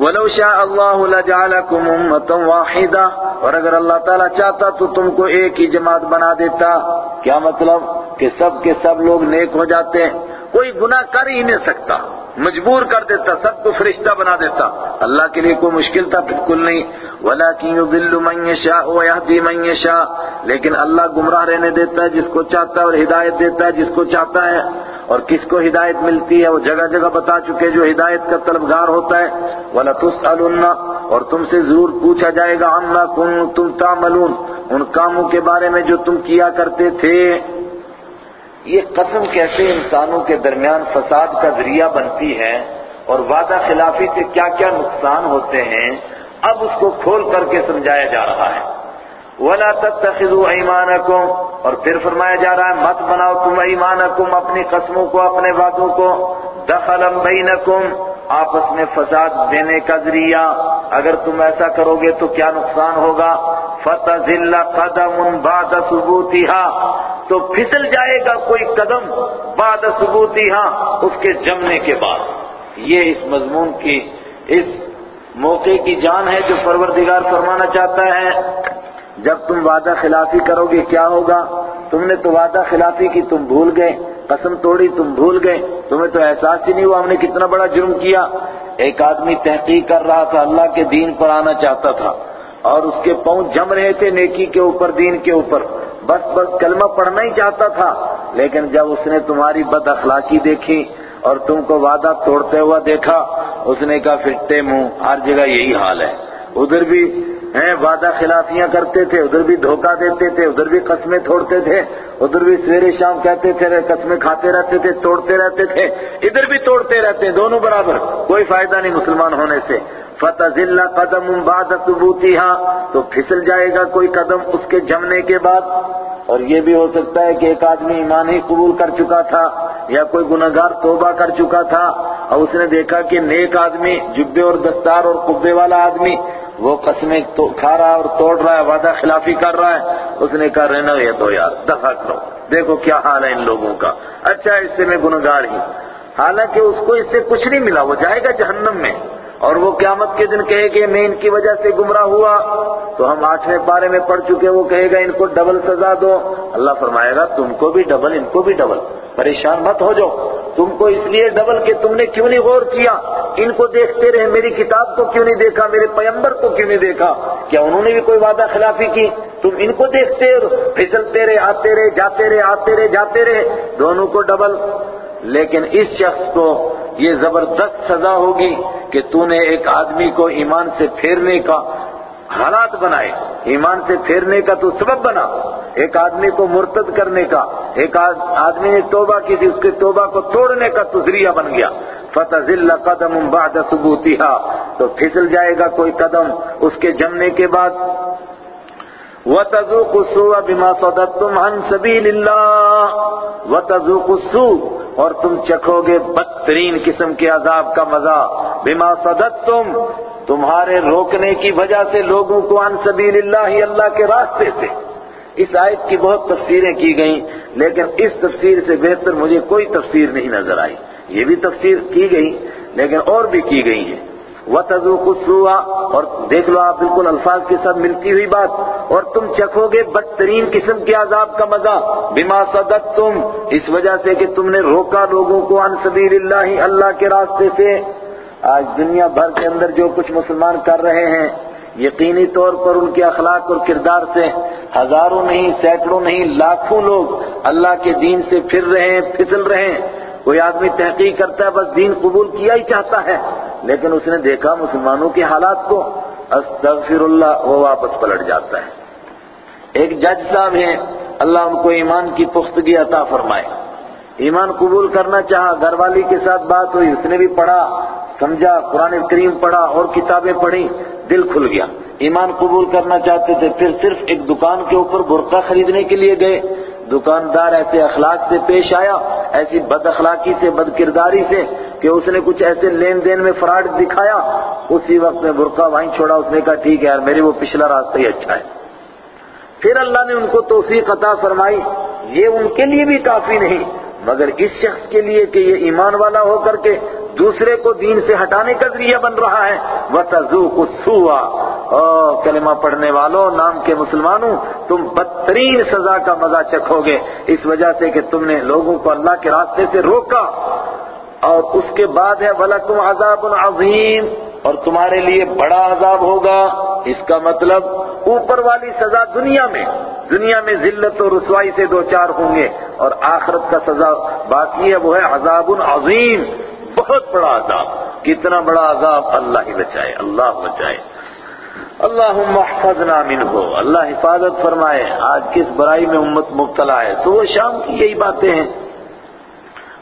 وَلَوْ شَاءَ اللَّهُ لَجَعَلَكُمْ أُمَّةً وَاحِدًا، اور اگر اللہ تعالیٰ چاہتا تو تم کو ایک ہی جماعت بنا دیتا۔ کیا مطلب کہ سب کے سب لوگ نیک ہو جاتے ہیں؟ کوئی گناہ کر ہی نہیں سکتا۔ مجبور کر دیتا، سب کو فرشتہ بنا دیتا۔ اللہ کے لیے کوئی مشکل تھا، بالکل نہیں۔ وَلَكِنْ يُضِلُّ مَنْ يَشَاءُ وَيَهْدِي مَنْ يَشَاءُ۔ لیکن اللہ گمراہ رہنے دیتا ہے، جس کو چاہتا ہے اور ہدایت دیتا ہے، جس کو چاہتا ہے۔ اور کس کو ہدایت ملتی ہے، وہ جگہ جگہ بتا چکے جو ہدایت کا طلبگار ہوتا ہے۔ وَلَتُسْأَلُنَّ۔ اور تم سے ضرور پوچھا جائے گا، عَمَّا كُنْتُمْ تَعْمَلُونَ۔ ان کاموں کے بارے میں جو تم کیا کرتے تھے۔ یہ قسم کیسے انسانوں کے درمیان فساد کا ذریعہ بنتی ہے اور وعدہ خلافی سے کیا کیا نقصان ہوتے ہیں، اب اس کو کھول کر کے سمجھایا جا رہا ہے۔ ولا تتخذوا ايمانكم اور پھر فرمایا جا رہا ہے، مت بناؤ تم ایمانکم اپنی قسموں کو، اپنے وعدوں کو۔ دخلا بینکم آپس میں فساد دینے کا ذریعہ اگر تم ایسا کرو گے تو کیا نقصان ہوگا؟ فَتَذِلَّ قَدَمٌ بَعْدَ ثُبُوتِهَا۔ تو پھسل جائے گا کوئی قدم بعد ثبوتِهَا اس کے جمنے کے بعد۔ یہ اس مضمون کی، اس موقع کی جان ہے جو پروردگار فرمانا چاہتا ہے۔ جب تم وعدہ خلافی کرو گے کیا ہوگا؟ تم نے تو وعدہ خلافی کی تم بھول گئے۔ قسم توڑی، تم بھول گئے۔ تمہیں تو احساس ہی نہیں ہوا، ہم نے کتنا بڑا جرم کیا۔ ایک آدمی تحقیق کر رہا تھا، اللہ کے دین پر آنا چاہتا تھا۔ اور اس کے پاؤں جم رہے تھے نیکی کے اوپر، دین کے اوپر۔ بس بس کلمہ پڑھنا ہی چاہتا تھا۔ لیکن جب اس نے تمہاری بد اخلاقی دیکھی اور تم کو وعدہ توڑتے ہوا دیکھا، اس نے کہا فٹے منہ، ہر جگہ یہی حال ہے۔ ادھر بھی ہیں، وعدہ خلافیاں کرتے تھے، ادھر بھی دھوکہ دیتے تھے، ادھر بھی قسمیں توڑتے تھے، ادھر بھی سویرے شام کہتے تھے، قسمیں کھاتے رہتے تھے، توڑتے رہتے تھے، ادھر بھی توڑتے رہتے دونوں برابر، کوئی فائدہ نہیں مسلمان ہونے سے۔ فتح ضلع قدم بعد ثبوتی ہاں تو پھسل جائے گا کوئی قدم اس کے جمنے کے بعد۔ اور یہ بھی ہو سکتا ہے کہ ایک آدمی ایمان ہی قبول کر چکا تھا، یا کوئی گناہگار توبہ کر چکا تھا، اور اس نے دیکھا کہ نیک آدمی، جبے اور دستار اور قبے والا آدمی وہ قسمیں کھا رہا ہے اور توڑ رہا ہے، وعدہ خلافی کر رہا ہے۔ اس نے کہا، رہنا یہ دو یار، دفع کرو۔ دیکھو کیا حال ہے ان لوگوں کا۔ اچھا اس سے میں گنگار ہی حالانکہ اس کو اس سے کچھ نہیں ملا، وہ جائے گا جہنم میں۔ اور وہ قیامت کے دن کہے کہ میں ان کی وجہ سے گمراہ ہوا، تو ہم آٹھویں پارے میں پڑھ چکے، وہ کہے گا ان کو ڈبل سزا دو۔ اللہ فرمائے گا، تم کو بھی ڈبل، ان کو بھی ڈبل۔ پریشان مت ہو جاؤ۔ تم کو اس لیے ڈبل کہ تم نے کیوں نہیں غور کیا؟ ان کو دیکھتے رہے، میری کتاب کو کیوں نہیں دیکھا؟ میرے پیمبر کو کیوں نہیں دیکھا؟ کیا انہوں نے بھی کوئی وعدہ خلافی کی؟ تم ان کو دیکھتے پھسلتے رہے، آتے رہے، جاتے رہے، آتے رہے، جاتے رہے۔ دونوں کو ڈبل۔ لیکن اس شخص کو یہ زبردست سزا ہوگی کہ تو نے ایک آدمی کو ایمان سے پھیرنے کا حالات بنائے۔ ایمان سے پھیرنے کا تو سبب بنا۔ ایک آدمی کو مرتد کرنے کا، ایک آدمی نے توبہ کی تھی، اس کے توبہ کو توڑنے کا تو ذریعہ بن گیا۔ فتح قدم بعد ثبوتها۔ تو پھسل جائے گا کوئی قدم اس کے جمنے کے بعد۔ وَتَذُوقُ السُّوءَ بِمَا صَدَدْتُمْ عَنْ سَبِيلِ اللَّهِ۔ وَتَذُوقُ السُّوءَ اور تم چکھو گے بدترین قسم کے عذاب کا مزہ۔ بیما صدت تم تمہارے روکنے کی وجہ سے لوگوں کو عن سبیل اللہ اللہ کے راستے سے۔ اس آیت کی بہت تفسیریں کی گئیں، لیکن اس تفسیر سے بہتر مجھے کوئی تفسیر نہیں نظر آئی۔ یہ بھی تفسیر کی گئی، لیکن اور بھی کی گئی ہیں۔ وَتَذُوقُ السُّوءَ اور دیکھ لو آپ بالکل الفاظ کے ساتھ ملتی ہوئی بات اور تم چکھو گے بدترین قسم کے عذاب کا مزہ۔ بما صدقتم، اس وجہ سے کہ تم نے روکا لوگوں کو عن سبیل اللہ اللہ کے راستے سے۔ آج دنیا بھر کے اندر جو کچھ مسلمان کر رہے ہیں، یقینی طور پر ان کے اخلاق اور کردار سے ہزاروں نہیں، سینکڑوں نہیں، لاکھوں لوگ اللہ کے دین سے پھر رہے ہیں پھسل رہے۔ ہیں کوئی آدمی تحقیق کرتا ہے، بس دین قبول کیا ہی چاہتا ہے۔ لیکن اس نے دیکھا مسلمانوں کے حالات کو۔ استغفر اللہ وہ واپس پلٹ جاتا ہے۔ ایک جج صاحب ہیں، اللہ ان کو ایمان کی پختگی عطا فرمائے۔ ایمان قبول کرنا چاہا، گھر والی کے ساتھ بات ہوئی، اس نے بھی پڑھا، سمجھا، قرآن کریم پڑھا اور کتابیں پڑھی، دل کھل گیا۔ ایمان قبول کرنا چاہتے تھے، پھر صرف ایک دکان کے اوپر برقع خریدنے کے لیے گئے۔ دکاندار ایسے اخلاق سے پیش آیا، ایسی بد اخلاقی سے، بد کرداری سے کہ اس نے کچھ ایسے لین دین میں فراڈ دکھایا۔ اسی وقت میں برقع وہیں چھوڑا، اس نے کہا، ٹھیک ہے یار میری وہ پچھلا راستہ ہی اچھا ہے۔ پھر اللہ نے ان کو توفیق عطا فرمائی۔ یہ ان کے لیے بھی کافی نہیں۔ مگر اس شخص کے لیے کہ یہ ایمان والا ہو کر کے دوسرے کو دین سے ہٹانے کا ذریعہ بن رہا ہے، وَتَذُوقُ السُّوَ او کلمہ پڑھنے والوں نام کے مسلمانوں، تم بدترین سزا کا مزہ چکھو گے اس وجہ سے کہ تم نے لوگوں کو اللہ کے راستے سے روکا۔ اور اس کے بعد ہے، وَلَكُمْ عَذَابٌ عَظِيمٌ۔ اور تمہارے لیے بڑا عذاب ہوگا۔ اس کا مطلب اوپر والی سزا دنیا میں دنیا میں ذلت و رسوائی سے دو چار ہوں گے اور آخرت کا سزا باقی ہے، وہ ہے عذاب عظیم۔ بہت بڑا عذاب۔ کتنا بڑا عذاب اللہ ہی بچائے، اللہ بچائے۔ اللہم احفظنا منہ۔ اللہ حفاظت فرمائے، آج کس برائی میں امت مبتلا ہے؟ تو وہ شام کی یہی باتیں ہیں۔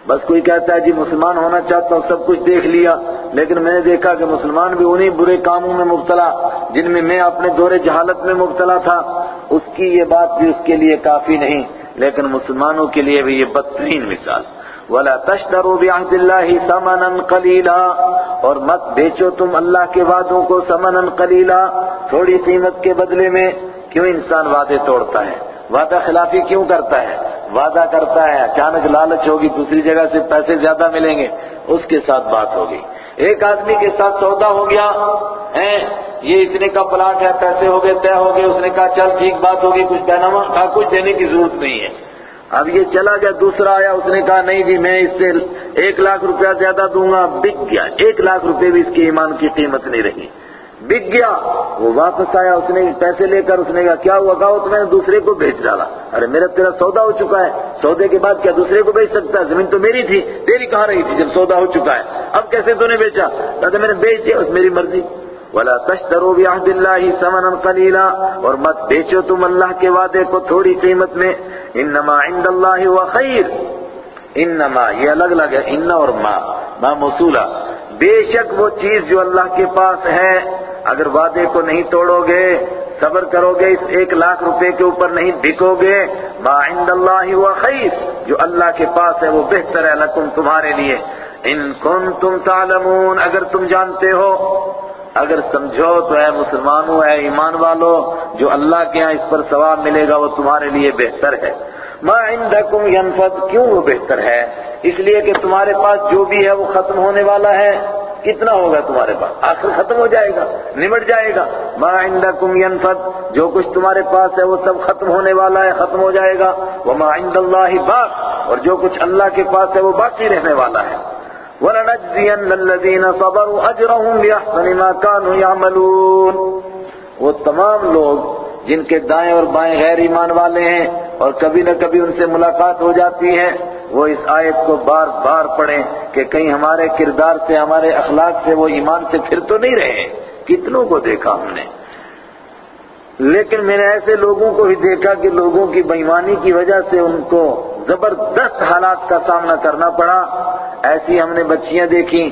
بس کوئی کہتا ہے جی مسلمان ہونا چاہتا ہوں، سب کچھ دیکھ لیا، لیکن میں نے دیکھا کہ مسلمان بھی انہی برے کاموں میں مبتلا، جن میں میں اپنے دور جہالت میں مبتلا تھا۔ اس کی یہ بات بھی اس کے لیے کافی نہیں، لیکن مسلمانوں کے لیے بھی یہ بدترین مثال۔ ولا تشتروا بعهد الله ثمنا قليلا۔ اور مت بیچو تم اللہ کے وعدوں کو ثمنا قليلا۔ تھوڑی قیمت کے بدلے میں کیوں انسان وعدے توڑتا ہے؟ وعدہ خلافی کیوں کرتا ہے؟ وعدہ کرتا ہے، اچانک لالچ ہوگی، دوسری جگہ سے پیسے زیادہ ملیں گے، اس کے ساتھ بات ہوگی۔ ایک آدمی کے ساتھ سودا ہو گیا یہ اتنے کا پلاٹ ہے، پیسے ہو گئے، طے ہو گئے، اس نے کہا، چل، ٹھیک بات ہوگی، کچھ دینا کہا کچھ دینے کی ضرورت نہیں ہے۔ اب یہ چلا گیا، دوسرا آیا، اس نے کہا، نہیں جی میں اس سے ایک لاکھ روپیہ زیادہ دوں گا، بک گیا، ایک لاکھ روپے بھی اس کی ایمان کی قیمت نہیں رہی۔ بک گیا، وہ واپس آیا، اس نے پیسے لے کر، اس نے کہا، کیا ہوا؟ کہا تو میں نے دوسرے کو بیچ ڈالا. ارے، میرا تیرا سودا ہو چکا ہے. سودے کے بعد کیا دوسرے کو بیچ سکتا ہے؟ زمین تو میری تھی، تیری کہاں رہی تھی جب سودا ہو چکا ہے؟ اب کیسے تو نے بیچا؟ کہتے میں نے بیچ دیا، اس میری مرضی. ولا تشتروا بعهد الله ثمنا قليلا اور مت بیچو تم اللہ کے وعدے کو تھوڑی قیمت میں انما عند اللہ هو خیر انما یہ الگ الگ ہے ان اور ما ما موصولا بے شک وہ چیز جو اللہ کے پاس ہے اگر وعدے کو نہیں توڑو گے، صبر کرو گے، اس ایک لاکھ روپے کے اوپر نہیں بکو گے، ما عند اللہ ہوا خیر، جو اللہ کے پاس ہے وہ بہتر ہے لکم تمہارے لیے۔ ان کنتم تعلمون، اگر تم جانتے ہو، اگر سمجھو تو اے مسلمانوں، اے ایمان والو، جو اللہ کے ہاں اس پر ثواب ملے گا وہ تمہارے لیے بہتر ہے۔ ما عندکم ینفد، کیوں وہ بہتر ہے؟ اس لیے کہ تمہارے پاس جو بھی ہے وہ ختم ہونے والا ہے۔ کتنا ہوگا تمہارے پاس؟ آخر ختم ہو جائے گا، نمٹ جائے گا۔ ما عندکم ینفد جو کچھ تمہارے پاس ہے وہ سب ختم ہونے والا ہے، ختم ہو جائے گا۔ وما عند اللہ باق، اور جو کچھ اللہ کے پاس ہے وہ باقی رہنے والا ہے۔ وَلَنَجْزِيَنَّ الَّذِينَ صَبَرُوا أَجْرَهُمْ بِأَحْسَنِ مَا كَانُوا يَعْمَلُونَ۔ وہ تمام لوگ جن کے دائیں اور بائیں غیر ایمان والے ہیں اور کبھی نہ کبھی ان سے ملاقات ہو جاتی ہے۔ وہ اس آیت کو بار بار پڑھیں کہ کہیں ہمارے کردار سے، ہمارے اخلاق سے وہ ایمان سے پھر تو نہیں رہے۔ کتنوں کو دیکھا ہم نے۔ لیکن میں نے ایسے لوگوں کو بھی دیکھا کہ لوگوں کی بےمانی کی وجہ سے ان کو زبردست حالات کا سامنا کرنا پڑا۔ ایسی ہم نے بچیاں دیکھی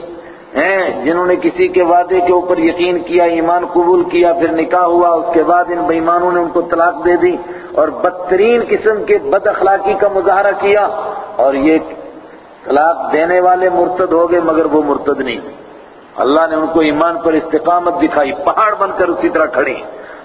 ہیں جنہوں نے کسی کے وعدے کے اوپر یقین کیا، ایمان قبول کیا، پھر نکاح ہوا، اس کے بعد ان بےمانوں نے ان کو طلاق دے دی اور بدترین قسم کے بد اخلاقی کا مظاہرہ کیا اور یہ طلاق دینے والے مرتد ہو گئے مگر وہ مرتد نہیں۔ اللہ نے ان کو ایمان پر استقامت دکھائی، پہاڑ بن کر اسی طرح کھڑی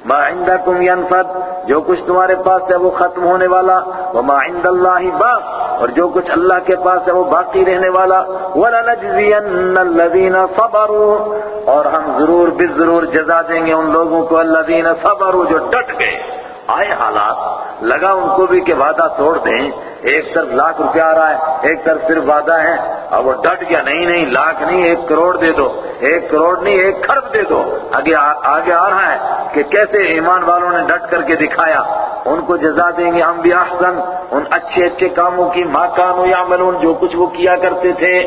ما عندکم ینفد جو کچھ تمہارے پاس ہے وہ ختم ہونے والا، وما عند اللہ باق، اور جو کچھ اللہ کے پاس ہے وہ باقی رہنے والا وَلَنَجْزِيَنَّ الَّذِينَ صَبَرُوا، اور ہم ضرور بالضرور جزا دیں گے ان لوگوں کو الَّذِينَ صَبَرُوا جو ڈٹ گئے۔ آئے حالات، لگا ان کو بھی کہ وعدہ توڑ دیں۔ ایک طرف لاکھ روپیہ آ رہا ہے، ایک طرف صرف وعدہ ہے۔ اور وہ ڈٹ گیا، نہیں نہیں، لاکھ نہیں، ایک کروڑ دے دو۔ ایک کروڑ نہیں، ایک خرب دے دو۔ آگے آگے آ رہا ہے کہ کیسے ایمان والوں نے ڈٹ کر کے دکھایا۔ ان کو جزا دیں گے ہم بھی احسن، ان اچھے اچھے کاموں کی ماں کانو یا ملون جو کچھ وہ کیا کرتے تھے۔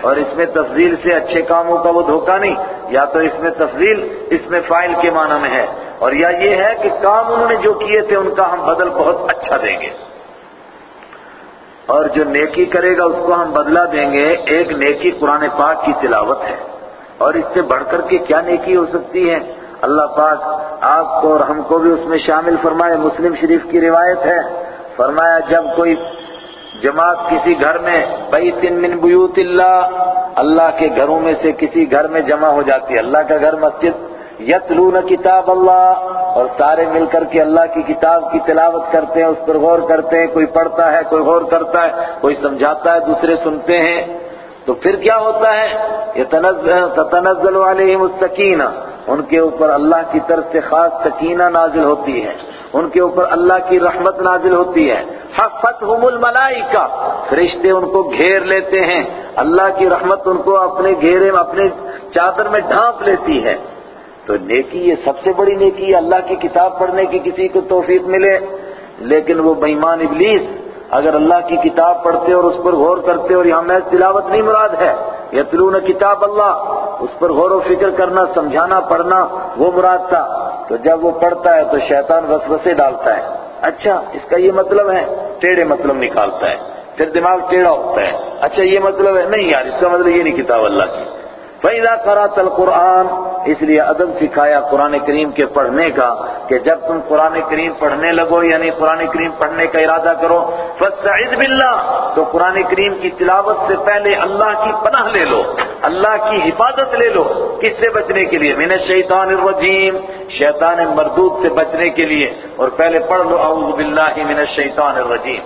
اور اس میں تفضیل سے اچھے کاموں کا وہ دھوکہ نہیں، یا تو اس میں تفضیل، اس میں فائل کے معنی میں ہے۔ اور یا یہ ہے کہ کام انہوں نے جو کیے تھے، ان کا ہم بدل بہت اچھا دیں گے۔ اور جو نیکی کرے گا، اس کو ہم بدلہ دیں گے۔ ایک نیکی قرآن پاک کی تلاوت ہے۔ اور اس سے بڑھ کر کے کیا نیکی ہو سکتی ہے؟ اللہ پاک آپ کو اور ہم کو بھی اس میں شامل فرمائے۔ مسلم شریف کی روایت ہے۔ فرمایا، جب کوئی جماعت کسی گھر میں بیت من بیوت اللہ اللہ کے گھروں میں سے کسی گھر میں جمع ہو جاتی ہے۔ اللہ کا گھر مسجد یتلون کتاب اللہ، اور سارے مل کر کے اللہ کی کتاب کی تلاوت کرتے ہیں، اس پر غور کرتے ہیں، کوئی پڑھتا ہے، کوئی غور کرتا ہے، کوئی سمجھاتا ہے، دوسرے سنتے ہیں۔ تو پھر کیا ہوتا ہے؟ یہ تنزل علیہم السکینہ، ان کے اوپر اللہ کی طرف سے خاص سکینہ نازل ہوتی ہے۔ ان کے اوپر اللہ کی رحمت نازل ہوتی ہے۔ حفتہم الملائکہ، فرشتے ان کو گھیر لیتے ہیں۔ اللہ کی رحمت ان کو اپنے گھیرے میں اپنے چادر میں ڈھانپ لیتی ہے۔ تو نیکی یہ سب سے بڑی نیکی ہے، اللہ کی کتاب پڑھنے کی کسی کو توفیق ملے۔ لیکن وہ بےمان ابلیس، اگر اللہ کی کتاب پڑھتے اور اس پر غور کرتے اور یہاں محض تلاوت نہیں مراد ہے، یتلون کتاب اللہ، اس پر غور و فکر کرنا، سمجھانا، پڑھنا، وہ مراد تھا۔ تو جب وہ پڑھتا ہے تو شیطان وسوسے ڈالتا ہے۔ اچھا اس کا یہ مطلب ہے، ٹیڑھے مطلب نکالتا ہے۔ پھر دماغ ٹیڑھا ہوتا ہے۔ اچھا یہ مطلب ہے، نہیں یار، اس کا مطلب یہ نہیں کتاب اللہ کی۔ فَإِذَا قَرَأْتَ الْقُرْآنَ، اس لیے ادب سکھایا قرآن کریم کے پڑھنے کا کہ جب تم قرآن کریم پڑھنے لگو یعنی قرآن کریم پڑھنے کا ارادہ کرو، فَاسْتَعِذْ بِاللَّهِ، تو قرآن کریم کی تلاوت سے پہلے اللہ کی پناہ لے لو، اللہ کی حفاظت لے لو، کس سے بچنے کے لیے؟ من الشیطان الرجیم، شیطان مردود سے بچنے کے لیے۔ اور پہلے پڑھ لو، اعوذ باللہ من الشیطان الرجیم۔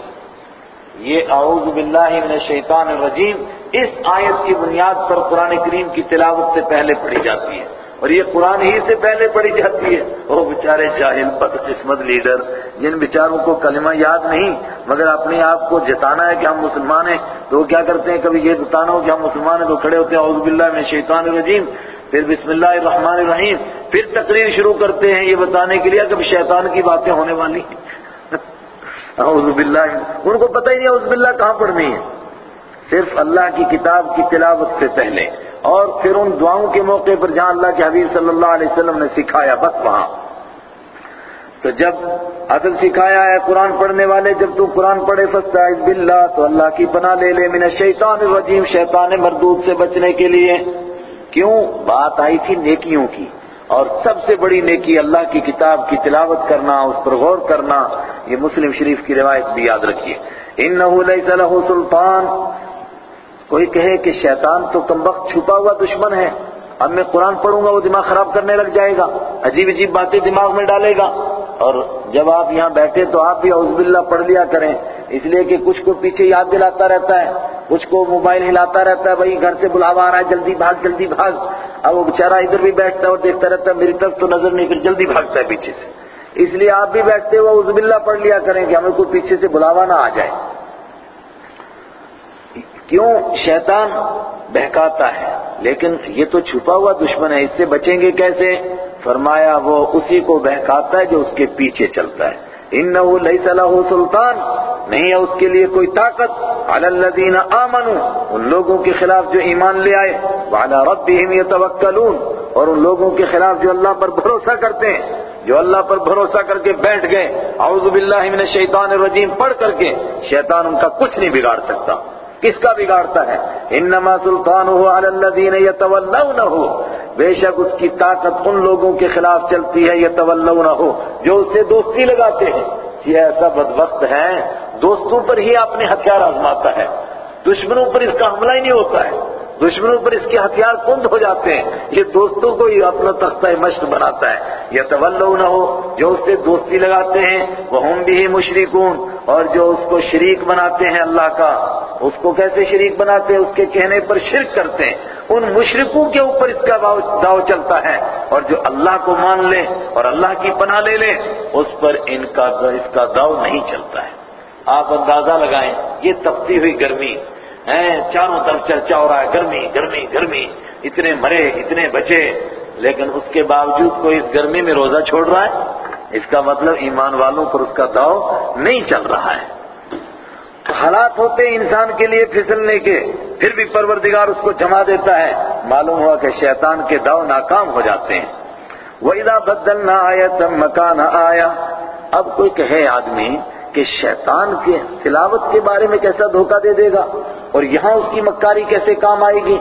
یہ اعوذ باللہ من الشیطان الرجیم اس آیت کی بنیاد پر قرآن کریم کی تلاوت سے پہلے پڑھی جاتی ہے اور یہ قرآن ہی سے پہلے پڑھی جاتی ہے وہ بیچارے جاہل قسمت لیڈر جن بیچاروں کو کلمہ یاد نہیں مگر اپنے آپ کو جتانا ہے کہ ہم مسلمان ہیں تو وہ کیا کرتے ہیں؟ کبھی یہ بتانا ہو کہ ہم مسلمان ہیں تو کھڑے ہوتے ہیں، اعوذ باللہ من الشیطان الرجیم۔ پھر بسم اللہ الرحمن الرحیم۔ پھر تقریر شروع کرتے ہیں یہ بتانے کے لیے کہ شیطان کی باتیں ہونے والی ہیں۔ اعوذ باللہ۔ ان کو پتہ ہی نہیں اعوذ باللہ کہاں پڑھنی ہے۔ صرف اللہ کی کتاب کی تلاوت سے پہلے اور پھر ان دعاؤں کے موقع پر جہاں اللہ کے حبیب صلی اللہ علیہ وسلم نے سکھایا، بس وہاں۔ تو جب عدل سکھایا ہے قرآن پڑھنے والے، جب تو قرآن پڑھے فستعذ باللہ، تو اللہ کی پناہ لے لے۔ من الشیطان الرجیم، شیطان مردود سے بچنے کے لیے۔ کیوں؟ بات آئی تھی نیکیوں کی۔ اور سب سے بڑی نیکی اللہ کی کتاب کی تلاوت کرنا، اس پر غور کرنا، یہ مسلم شریف کی روایت بھی یاد رکھیے۔ انہو لیس لہو سلطان کوئی کہے کہ شیطان تو کم وقت چھپا ہوا دشمن ہے، اب میں قرآن پڑھوں گا، وہ دماغ خراب کرنے لگ جائے گا، عجیب عجیب باتیں دماغ میں ڈالے گا۔ اور جب آپ یہاں بیٹھے تو آپ بھی اعوذ باللہ پڑھ لیا کریں۔ اس لیے کہ کچھ کو پیچھے یاد دلاتا رہتا ہے، کچھ کو موبائل ہلاتا رہتا ہے، بھائی گھر سے بلاوا آ رہا ہے، جلدی بھاگ جلدی بھاگ۔ اب وہ بیچارہ ادھر بھی بیٹھتا ہے اور دیکھتا رہتا ہے، میری طرف تو نظر نہیں، پھر جلدی بھاگتا ہے پیچھے سے۔ اس لیے آپ بھی بیٹھتے ہو اعوذ باللہ پڑھ لیا کریں کہ ہمیں کوئی پیچھے سے بلاوا نہ آ جائے۔ کیوں شیطان بہکاتا ہے؟ لیکن یہ تو چھپا ہوا دشمن ہے، اس سے بچیں گے کیسے؟ فرمایا، وہ اسی کو بہکاتا ہے جو اس کے پیچھے چلتا ہے۔ انہو لیس لہو سلطان، نہیں ہے اس کے لیے کوئی طاقت۔ علی الذین آمنوا، ان لوگوں کے خلاف جو ایمان لے آئے۔ وعلی ربهم یتوکلون، اور ان لوگوں کے خلاف جو اللہ پر بھروسہ کرتے ہیں۔ جو اللہ پر بھروسہ کر کے بیٹھ گئے۔ اعوذ باللہ من الشیطان الرجیم، پڑھ کر کے شیطان ان کا کچھ نہیں بگاڑ سکتا۔ کس کا بگاڑتا ہے؟ انما سلطانہ علی الذین یتولونہ بے شک اس کی طاقت ان لوگوں کے خلاف چلتی ہے یتولونہ جو اس سے دوستی لگاتے ہیں۔ یہ ایسا بدبخت ہے، دوستوں پر ہی اپنے ہتھیار آزماتا ہے۔ دشمنوں پر اس کا حملہ ہی نہیں ہوتا ہے۔ دشمنوں پر اس کے ہتھیار کند ہو جاتے ہیں۔ یہ دوستوں کو ہی اپنا تختہ مشق بناتا ہے۔ یا نہ ہو جو اس سے دوستی لگاتے ہیں وہ ہم بھی مشرکون۔ اور جو اس کو شریک بناتے ہیں اللہ کا، اس کو کیسے شریک بناتے ہیں؟ اس کے کہنے پر شرک کرتے ہیں۔ ان مشرکوں کے اوپر اس کا داؤ چلتا ہے۔ اور جو اللہ کو مان لے اور اللہ کی پناہ لے لے، اس پر ان کا، اس کا داؤ نہیں چلتا ہے۔ آپ اندازہ لگائیں، یہ تپتی ہوئی گرمی چاروں طرف چرچا ہو رہا ہے، گرمی گرمی گرمی، اتنے مرے، اتنے بچے، لیکن اس کے باوجود کوئی اس گرمی میں روزہ چھوڑ رہا ہے؟ اس کا مطلب ایمان والوں پر اس کا داؤ نہیں چل رہا ہے۔ حالات ہوتے ہیں انسان کے لیے پھسلنے کے، پھر بھی پروردگار اس کو جما دیتا ہے۔ معلوم ہوا کہ شیطان کے داؤ ناکام ہو جاتے ہیں۔ وَإِذَا بَدَّلْنَا آیَةً مَكَانَ آیا اب کوئی کہے آدمی کہ شیطان کے تلاوت کے بارے میں کیسا دھوکہ دے دے گا؟ اور یہاں اس کی مکاری کیسے کام آئے گی؟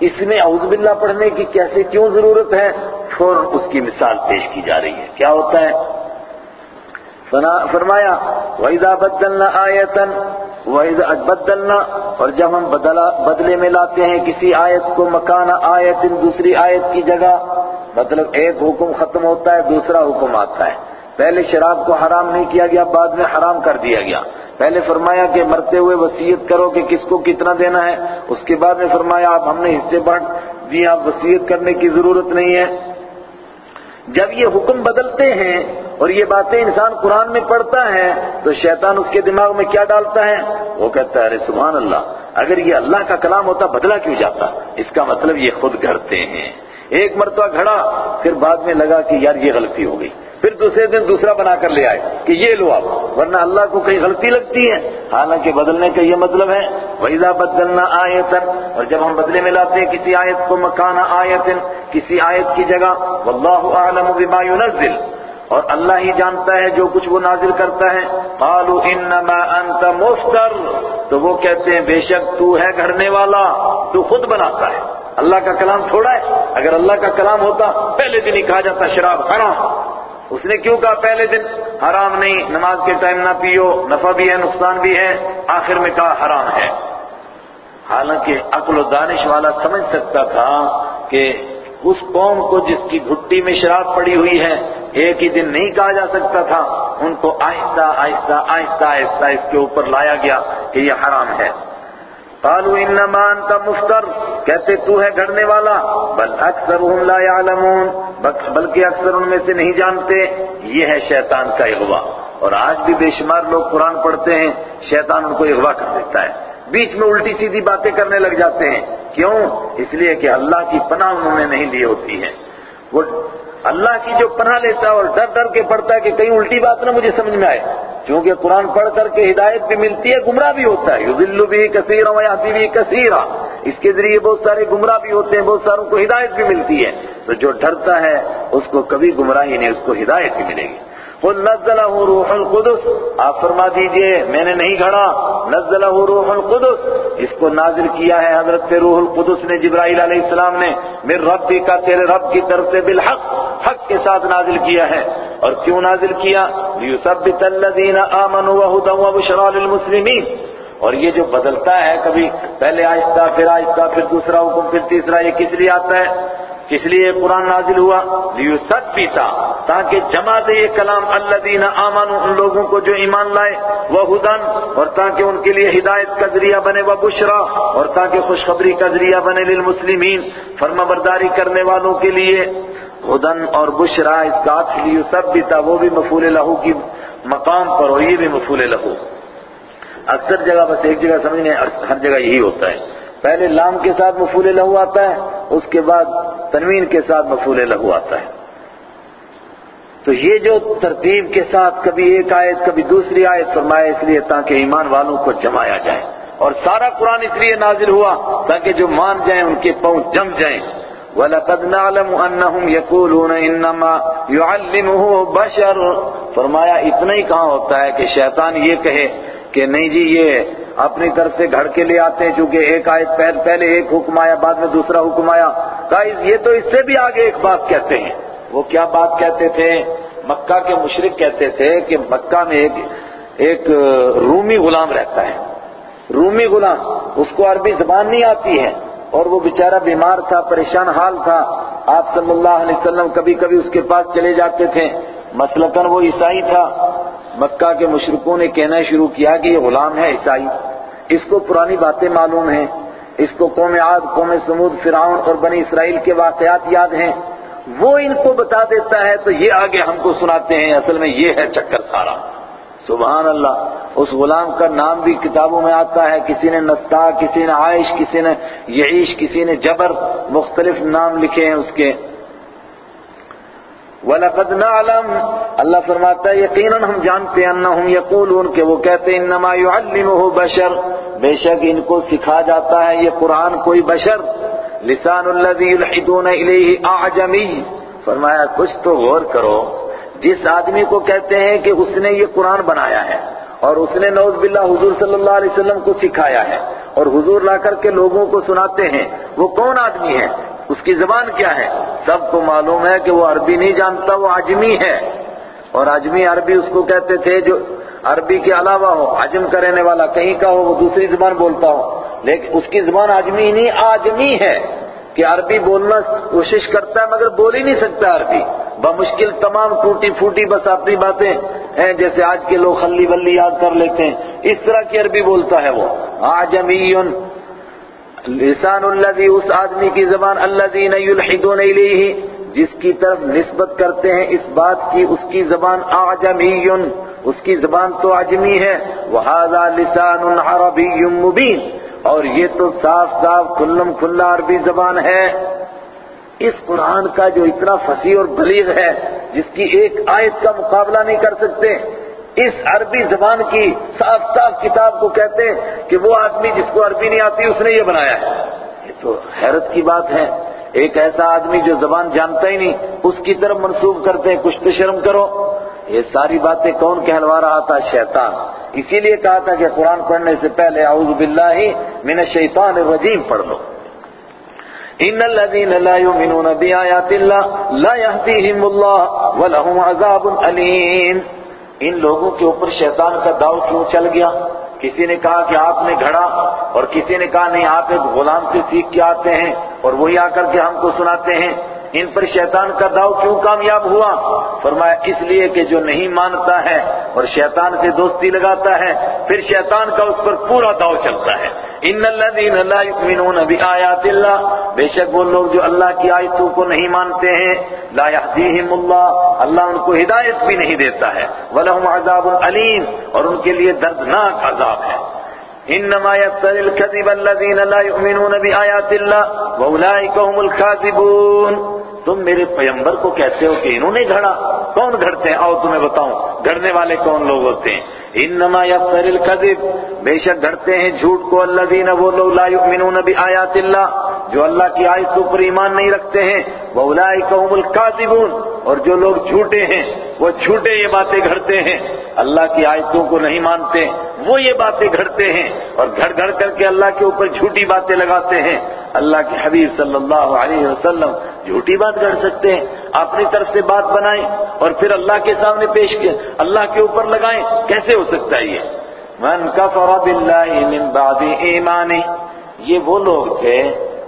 اس میں اعوذ باللہ پڑھنے کی کیسے کیوں ضرورت ہے؟ فوراً اس کی مثال پیش کی جا رہی ہے۔ کیا ہوتا ہے؟ فرمایا، وَإِذَا بَدَّلْنَا آیَةً وَإِذَا بدلنا، اور جب ہم بدلا بدلے میں لاتے ہیں کسی آیت کو، مکان، آیت، دوسری آیت کی جگہ مطلب ایک حکم ختم ہوتا ہے، دوسرا حکم آتا ہے۔ پہلے شراب کو حرام نہیں کیا گیا، بعد میں حرام کر دیا گیا۔ پہلے فرمایا کہ مرتے ہوئے وسیعت کرو کہ کس کو کتنا دینا ہے۔ اس کے بعد میں فرمایا آپ ہم نے حصے بانٹ جی دیا وسیعت کرنے کی ضرورت نہیں ہے۔ جب یہ حکم بدلتے ہیں اور یہ باتیں انسان قرآن میں پڑھتا ہے، تو شیطان اس کے دماغ میں کیا ڈالتا ہے؟ وہ کہتا ہے، ارے سبحان اللہ، اگر یہ اللہ کا کلام ہوتا بدلا کیوں جاتا؟ اس کا مطلب یہ خود گھڑتے ہیں۔ ایک مرتبہ گھڑا، پھر بعد میں لگا کہ یار یہ غلطی ہو گئی۔ پھر دوسرے دن دوسرا بنا کر لے آئے کہ یہ لو آپ، ورنہ اللہ کو کئی غلطی لگتی ہے۔ حالانکہ بدلنے کا یہ مطلب ہے، وَإِذَا بدلنا آیتن اور جب ہم بدلے میں لاتے ہیں کسی آیت کو مکان آیتن، کسی آیت کی جگہ واللہ اعلم بما ينزل۔ اور اللہ ہی جانتا ہے جو کچھ وہ نازل کرتا ہے۔ قالوا انما انت مفتر۔ تو وہ کہتے ہیں، بے شک تو ہے گھرنے والا، تو خود بناتا ہے۔ اللہ کا کلام تھوڑا ہے، اگر اللہ کا کلام ہوتا، پہلے دن ہی کہا جاتا شراب، حرام۔ اس نے کیوں کہا پہلے دن؟ حرام نہیں، نماز کے ٹائم نہ پیو، نفع بھی ہے، نقصان بھی ہے، آخر میں کہا حرام ہے۔ حالانکہ عقل و دانش والا سمجھ سکتا تھا کہ اس قوم کو جس کی گھٹی میں شراب پڑی ہوئی ہے، ایک ہی دن نہیں کہا جا سکتا تھا، ان کو آہستہ آہستہ آہستہ آہستہ اس کے اوپر لایا گیا کہ یہ حرام ہے۔ قالوا انما انت مفتر، کہتے تو ہے گھڑنے والا، بل اکثرهم لا يعلمون بلکہ اکثر ان میں سے نہیں جانتے، یہ ہے شیطان کا اغوا۔ اور آج بھی بے شمار لوگ قرآن پڑھتے ہیں، شیطان ان کو اغوا کر دیتا ہے۔ بیچ میں الٹی سیدھی باتیں کرنے لگ جاتے ہیں۔ کیوں؟ اس لیے کہ اللہ کی پناہ انہوں نے نہیں لی ہوتی ہے۔ وہ اللہ کی جو پناہ لیتا ہے اور ڈر ڈر کے پڑھتا ہے کہ کہیں الٹی بات نہ مجھے سمجھ میں آئے۔ چونکہ قرآن پڑھ کر کے ہدایت بھی ملتی ہے، گمراہ بھی ہوتا ہے۔ یذل بھی کثیر ویاتی بھی کثیر اس کے ذریعے بہت سارے گمراہ بھی ہوتے ہیں، بہت ساروں کو ہدایت بھی ملتی ہے۔ تو جو ڈرتا ہے، اس کو کبھی گمراہی نہیں، اس کو ہدایت بھی ملے گی۔ قل نزلہ روح القدس۔ آپ فرما دیجیے، میں نے نہیں گھڑا۔ نزلہ روح القدس۔ اس کو نازل کیا ہے حضرت روح القدس نے جبرائیل علیہ السلام نے۔ میرے رب کا تیرے رب کی طرف سے بالحق حق کے ساتھ نازل کیا ہے۔ اور کیوں نازل کیا؟ لیثبت الذین آمنوا وهدى وبشرى للمسلمین اور یہ جو بدلتا ہے، کبھی پہلے آہستہ، پھر آہستہ، پھر دوسرا حکم، پھر تیسرا، یہ کس لیے آتا ہے؟ کس لیے قرآن نازل ہوا؟ لیو سب پیتا تاکہ جمع دے یہ کلام اللہ دینا ان لوگوں کو جو ایمان لائے، وہ ہدن اور تاکہ ان کے لیے ہدایت کا ذریعہ بنے، وہ بشرا، اور تاکہ خوشخبری کا ذریعہ بنے للمسلمین۔ فرما برداری کرنے والوں کے لیے ہدن اور بشرا، اس کا لیے سب پیتا وہ بھی مفول لہو کی مقام پر ہو یہ بھی مفول لہو۔ اکثر جگہ بس ایک جگہ سمجھنے، ہر جگہ یہی ہوتا ہے۔ پہلے لام کے ساتھ مفول لہو آتا ہے، اس کے بعد تنوین کے ساتھ مفول لہو آتا ہے۔ تو یہ جو ترتیب کے ساتھ کبھی ایک آیت، کبھی دوسری آیت فرمایا اس لیے تاکہ ایمان والوں کو جمایا جائے۔ اور سارا قرآن اس لیے نازل ہوا تاکہ جو مان جائیں، ان کے پاؤں جم جائیں۔ وَلَقَدْ نَعْلَمُ أَنَّهُمْ يَقُولُونَ إِنَّمَا يُعَلِّمُهُ بَشَرٌ۔ فرمایا، اتنا ہی کہاں ہوتا ہے کہ شیطان یہ کہے کہ نہیں جی یہ اپنی طرف سے گھڑ کے لے آتے ہیں، چونکہ ایک آیت پہلے ایک حکم آیا، بعد میں دوسرا حکم آیا۔ یہ تو اس سے بھی آگے ایک بات کہتے ہیں۔ وہ کیا بات کہتے تھے؟ مکہ کے مشرق کہتے تھے کہ مکہ میں ایک ایک رومی غلام رہتا ہے۔ رومی غلام، اس کو عربی زبان نہیں آتی ہے۔ اور وہ بیچارہ بیمار تھا، پریشان حال تھا۔ آپ صلی اللہ علیہ وسلم کبھی کبھی اس کے پاس چلے جاتے تھے۔ مثلاً وہ عیسائی تھا۔ مکہ کے مشرقوں نے کہنا شروع کیا کہ یہ غلام ہے عیسائی۔ اس کو پرانی باتیں معلوم ہیں۔ اس کو قوم عاد، قوم سمود فرعون اور بنی اسرائیل کے واقعات یاد ہیں۔ وہ ان کو بتا دیتا ہے، تو یہ آگے ہم کو سناتے ہیں۔ اصل میں یہ ہے چکر سارا۔ سبحان اللہ، اس غلام کا نام بھی کتابوں میں آتا ہے۔ کسی نے نستا، کسی نے عائش، کسی نے یعیش، کسی نے جبر، مختلف نام لکھے ہیں اس کے۔ وَلَقَدْ نَعْلَمْ۔ اللہ فرماتا ہے، یقیناً ہم جانتے ہیں انہم یقولون کہ وہ کہتے ہیں، انما يعلمه بشر۔ بے شک ان کو سکھا جاتا ہے یہ قرآن کوئی بشر۔ لسان الذي يلحدون الیہ اعجمی۔ فرمایا، کچھ تو غور کرو۔ جس آدمی کو کہتے ہیں کہ اس نے یہ قرآن بنایا ہے اور اس نے نوز باللہ حضور صلی اللہ علیہ وسلم کو سکھایا ہے اور حضور لا کر کے لوگوں کو سناتے ہیں، وہ کون آدمی ہے؟ اس کی زبان کیا ہے؟ سب کو معلوم ہے کہ وہ عربی نہیں جانتا، وہ عجمی ہے۔ اور عجمی عربی اس کو کہتے تھے جو عربی کے علاوہ ہو، عجم کا رہنے والا کہیں کا ہو، وہ دوسری زبان بولتا ہو۔ لیکن اس کی زبان عجمی نہیں آجمی ہے کہ عربی بولنا کوشش کرتا ہے مگر بول ہی نہیں سکتا عربی۔ بمشکل تمام ٹوٹی پھوٹی بس اپنی باتیں ہیں، جیسے آج کے لوگ خلی بلی یاد کر لیتے ہیں۔ اس طرح کی عربی بولتا ہے وہ۔ آجمی لسان الذي اس آدمی کی زبان الذين يلحدون الیہ جس کی طرف نسبت کرتے ہیں، اس بات کی اس کی زبان اعجمی، اس کی زبان تو عجمی ہے۔ وهذا لسان عربی مبین، اور یہ تو صاف صاف کھلم کھلا عربی زبان ہے۔ اس قرآن کا جو اتنا فصیح اور بلیغ ہے، جس کی ایک آیت کا مقابلہ نہیں کر سکتے اس عربی زبان کی صاف صاف کتاب کو کہتے ہیں کہ وہ آدمی جس کو عربی نہیں آتی، اس نے یہ بنایا ہے۔ یہ تو حیرت کی بات ہے۔ ایک ایسا آدمی جو زبان جانتا ہی نہیں، اس کی طرف منسوخ کرتے ہیں کچھ تو شرم کرو۔ یہ ساری باتیں کون کہلوا رہا تھا؟ شیطان۔ اسی لیے کہا تھا کہ قرآن پڑھنے سے پہلے اعوذ باللہ من الشیطان الرجیم پڑھ لو۔ ان الذين لا يؤمنون بآيات الله لا يهديهم الله ولهم عذاب اليم ان لوگوں کے اوپر شیطان کا داؤ کیوں چل گیا؟ کسی نے کہا کہ آپ نے گھڑا اور کسی نے کہا نہیں، آپ ایک غلام سے سیکھ کے آتے ہیں اور وہی آ کر کے ہم کو سناتے ہیں۔ ان پر شیطان کا داؤ کیوں کامیاب ہوا؟ فرمایا، اس لیے کہ جو نہیں مانتا ہے اور شیطان سے دوستی لگاتا ہے، پھر شیطان کا اس پر پورا داؤ چلتا ہے۔ ان الذين لا يؤمنون بآيات الله بے شک وہ لوگ جو اللہ کی آیتوں کو نہیں مانتے ہیں، لا يهديهم الله اللہ ان کو ہدایت بھی نہیں دیتا ہے۔ ولهم عذاب علیم، اور ان کے لیے دردناک عذاب ہے۔ انما يفتر الكذب الذين لا يؤمنون بآيات الله واولئك هم الكاذبون تم میرے پیمبر کو کہتے ہو کہ انہوں نے گھڑا کون گھڑتے ہیں؟ آؤ تمہیں بتاؤں، گھڑنے والے کون لوگ ہوتے ہیں؟ انما یفتر الكذب بے شک گھڑتے ہیں جھوٹ کو الذین، وہ لوگ لا یؤمنون بآیات اللہ، جو اللہ کی آیتوں پر ایمان نہیں رکھتے ہیں۔ واولئک هم الكاذبون، اور جو لوگ جھوٹے ہیں، وہ جھوٹے یہ باتیں گھڑتے ہیں۔ اللہ کی آیتوں کو نہیں مانتے، وہ یہ باتیں گھڑتے ہیں۔ اور گھڑ گھڑ کر کے اللہ کے اوپر جھوٹی باتیں لگاتے ہیں۔ اللہ کے حبیب صلی اللہ علیہ وسلم جھوٹی بات گھڑ سکتے ہیں، اپنی طرف سے بات بنائیں اور پھر اللہ کے سامنے پیش کیا اللہ کے اوپر لگائیں، کیسے ہو سکتا ہے یہ؟ من کفر باللہ من بعد ایمانی، یہ وہ لوگ تھے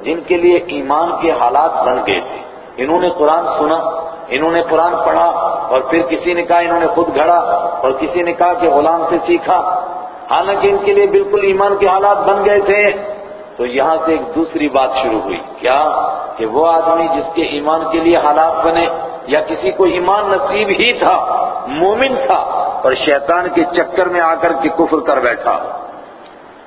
جن کے لیے ایمان کے حالات بن گئے تھے۔ انہوں نے قرآن سنا، انہوں نے قرآن پڑھا اور پھر کسی نے کہا انہوں نے خود گھڑا اور کسی نے کہا کہ غلام سے سیکھا۔ حالانکہ ان کے لیے بالکل ایمان کے حالات بن گئے تھے۔ تو یہاں سے ایک دوسری بات شروع ہوئی۔ کیا؟ کہ وہ آدمی جس کے ایمان کے لیے حالات بنے یا کسی کو ایمان نصیب ہی تھا، مومن تھا اور شیطان کے چکر میں آ کر کے کفر کر بیٹھا۔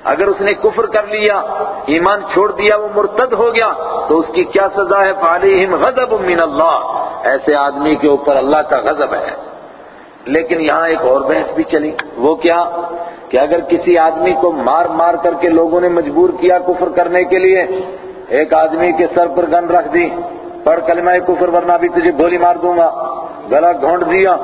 اگر اس نے کفر کر لیا، ایمان چھوڑ دیا، وہ مرتد ہو گیا، تو اس کی کیا سزا ہے؟ فعلیہم غضب من اللہ ایسے آدمی کے اوپر اللہ کا غضب ہے۔ لیکن یہاں ایک اور بحث بھی چلی۔ وہ کیا؟ کہ اگر کسی آدمی کو مار مار کر کے لوگوں نے مجبور کیا کفر کرنے کے لیے، ایک آدمی کے سر پر گن رکھ دی، پڑھ کلمہ کفر ورنہ بھی تجھے گولی مار دوں گا۔ گلا گھونٹ دیا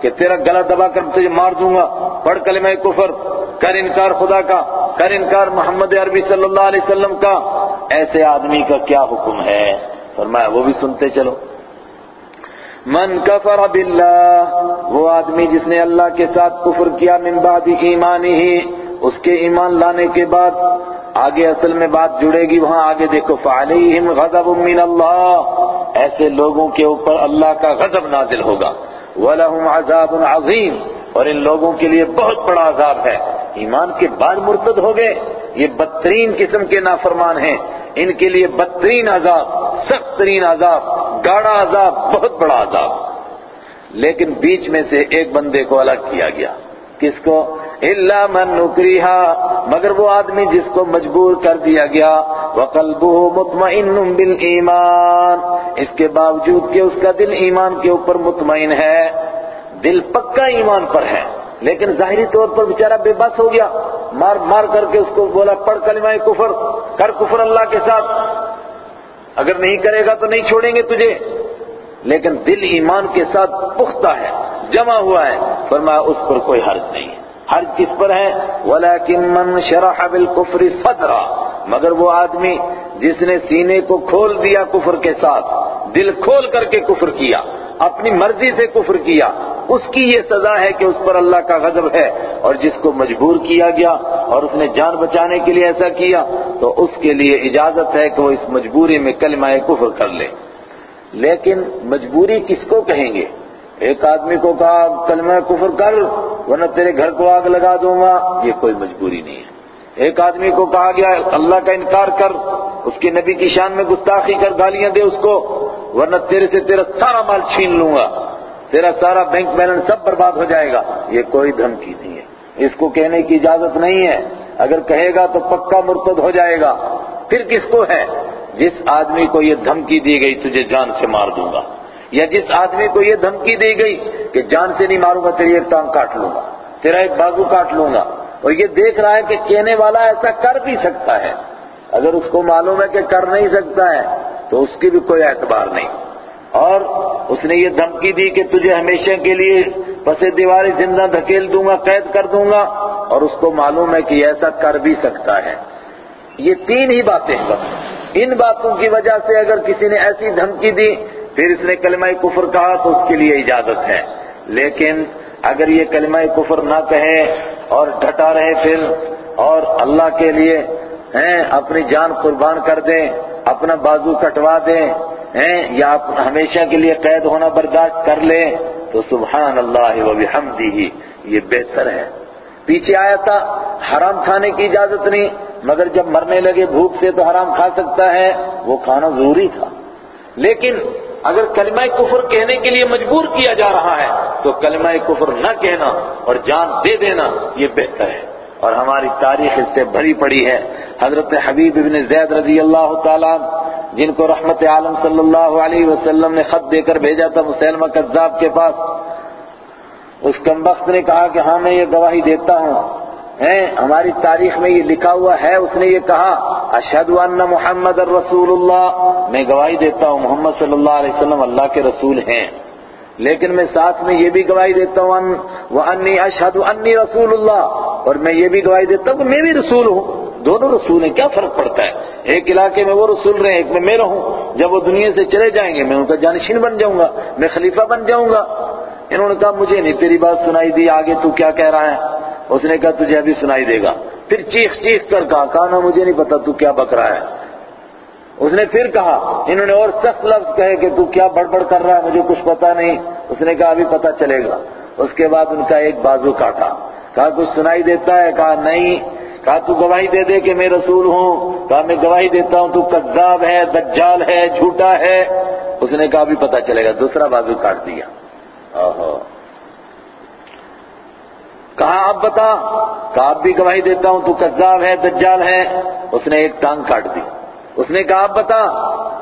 کہ تیرا گلا دبا کر تجھے مار دوں گا۔ پڑھ کلمہ کفر، کر انکار خدا کا، کر انکار محمد عربی صلی اللہ علیہ وسلم کا۔ ایسے آدمی کا کیا حکم ہے؟ فرمایا، وہ بھی سنتے چلو۔ من کفر باللہ، وہ آدمی جس نے اللہ کے ساتھ کفر کیا من بعد ایمانی ہی اس کے ایمان لانے کے بعد آگے اصل میں بات جڑے گی، وہاں آگے دیکھو فعلیہم غضب من اللہ ایسے لوگوں کے اوپر اللہ کا غضب نازل ہوگا۔ وَلَهُمْ عَذَابٌ عَظِيمٌ، اور ان لوگوں کے لیے بہت بڑا عذاب ہے۔ ایمان کے بعد مرتد ہو گئے، یہ بدترین قسم کے نافرمان ہیں۔ ان کے لیے بدترین عذاب، سخت ترین عذاب۔ گاڑا عذاب، بہت بڑا عذاب۔ لیکن بیچ میں سے ایک بندے کو الگ کیا گیا۔ کس کو؟ اللہ من نکریہا مگر وہ آدمی جس کو مجبور کر دیا گیا۔ وَقَلْبُهُ مُطْمَئِنٌ بِالْإِيمَانِ۔ اس کے باوجود کہ اس کا دل ایمان کے اوپر مطمئن ہے، دل پکا ایمان پر ہے۔ لیکن ظاہری طور پر بیچارہ بے بس ہو گیا۔ مار مار کر کے اس کو بولا، پڑھ کلمہ کفر۔ کر کفر اللہ کے ساتھ۔ اگر نہیں کرے گا تو نہیں چھوڑیں گے تجھے۔ لیکن دل ایمان کے ساتھ پختہ ہے، جمع ہوا ہے۔ فرمایا، اس پر کوئی حرج نہیں ہے۔ حرج کس پر ہے؟ وَلَكِن مَّن شَرَحَ بِالْكُفْرِ صَدْرًا۔ مگر وہ آدمی جس نے سینے کو کھول دیا کفر کے ساتھ، دل کھول کر کے کفر کیا۔ اپنی مرضی سے کفر کیا۔ اس کی یہ سزا ہے کہ اس پر اللہ کا غضب ہے اور جس کو مجبور کیا گیا اور اس نے جان بچانے کے لیے ایسا کیا، تو اس کے لیے اجازت ہے کہ وہ اس مجبوری میں کلمہ کفر کر لے۔ لیکن مجبوری کس کو کہیں گے؟ ایک آدمی کو کہا، کلمہ کفر کر، ورنہ تیرے گھر کو آگ لگا دوں گا۔ یہ کوئی مجبوری نہیں ہے۔ ایک آدمی کو کہا گیا، اللہ کا انکار کر، اس کے نبی کی شان میں گستاخی کر گالیاں دے اس کو۔ ورنہ تیرے سے تیرا سارا مال چھین لوں گا۔ تیرا سارا بینک بیلنس سب برباد ہو جائے گا۔ یہ کوئی دھمکی نہیں ہے۔ اس کو کہنے کی اجازت نہیں ہے۔ اگر کہے گا تو پکا مرتد ہو جائے گا۔ پھر کس کو ہے؟ جس آدمی کو یہ دھمکی دی گئی تجھے جان سے مار دوں گا۔ یا جس آدمی کو یہ دھمکی دی گئی کہ جان سے نہیں ماروں گا، تیری ایک ٹانگ کاٹ لوں گا۔ تیرا ایک بازو کاٹ لوں گا۔ اور یہ دیکھ رہا ہے کہ کہنے والا ایسا کر بھی سکتا ہے۔ اگر اس کو معلوم ہے کہ کر نہیں سکتا ہے تو اس کی بھی کوئی اعتبار نہیں۔ اور اس نے یہ دھمکی دی کہ تجھے ہمیشہ کے لیے پسے دیواری زندہ دھکیل دوں گا، قید کر دوں گا، اور اس کو معلوم ہے کہ ایسا کر بھی سکتا ہے۔ یہ تین ہی باتیں ہیں۔ بس ان باتوں کی وجہ سے اگر کسی نے ایسی دھمکی دی، پھر اس نے کلمہ کفر کہا تو اس کے لیے اجازت ہے۔ لیکن اگر یہ کلمہ کفر نہ کہے اور ڈٹا رہے پھر اور اللہ کے لیے، ہیں، اپنی جان قربان کر دیں اپنا بازو کٹوا دیں، ہیں، یا ہمیشہ کے لیے قید ہونا برداشت کر لیں، تو سبحان اللہ و بحمدہ، یہ بہتر ہے۔ پیچھے آیا تھا، حرام کھانے کی اجازت نہیں، مگر جب مرنے لگے بھوک سے تو حرام کھا سکتا ہے، وہ کھانا ضروری تھا۔ لیکن اگر کلمہ کفر کہنے کے لیے مجبور کیا جا رہا ہے، تو کلمہ کفر نہ کہنا اور جان دے دینا، یہ بہتر ہے۔ اور ہماری تاریخ اس سے بھری پڑی ہے۔ حضرت حبیب ابن زید رضی اللہ تعالیٰ جن کو رحمت عالم صلی اللہ علیہ وسلم نے خط دے کر بھیجا تھا مسلمہ کذاب کے پاس، اس کمبخت نے کہا کہ ہاں میں یہ گواہی دیتا ہوں۔ ہماری تاریخ میں یہ لکھا ہوا ہے، اس نے یہ کہا، اشہد ان محمد الرسول اللہ. میں گواہی دیتا ہوں، محمد صلی اللہ علیہ وسلم اللہ کے رسول ہیں۔ لیکن میں ساتھ میں یہ بھی گواہی دیتا ہوں وہ انی اشہد انی رسول اللہ اور میں یہ بھی گواہی دیتا ہوں کہ میں بھی رسول ہوں۔ دونوں رسول ہیں، کیا فرق پڑتا ہے؟ ایک علاقے میں وہ رسول رہے ہیں ایک میں میں رہوں۔ جب وہ دنیا سے چلے جائیں گے، میں ان کا جانشین بن جاؤں گا، میں خلیفہ بن جاؤں گا۔ انہوں نے کہا، مجھے نہیں تیری بات سنائی دی، آگے تو کیا کہہ رہا ہے؟ اس نے کہا، تجھے ابھی سنائی دے گا۔ پھر چیخ چیخ کر کہا کہا نا مجھے نہیں پتا تو کیا بک رہا ہے۔ اس نے پھر کہا، انہوں نے اور سخت لفظ کہے کہ تو کیا بڑبڑ کر رہا ہے، مجھے کچھ پتا نہیں۔ اس نے کہا، ابھی پتا چلے گا۔ اس کے بعد ان کا ایک بازو کاٹا۔ کہا، کچھ سنائی دیتا ہے؟ کہا، نہیں۔ کہا، تو گواہی دے دے کہ میں رسول ہوں۔ کہا، میں گواہی دیتا ہوں، تو کذاب ہے، دجال ہے، جھوٹا ہے۔ اس نے کہا، ابھی پتا چلے گا۔ دوسرا بازو کاٹ دیا۔ کہا، اب بتا۔ کہا، اب بھی گواہی دیتا ہوں، تو کذاب ہے، دجال ہے۔ اس نے ایک ٹانگ کاٹ دی۔ اس نے کہا بتا.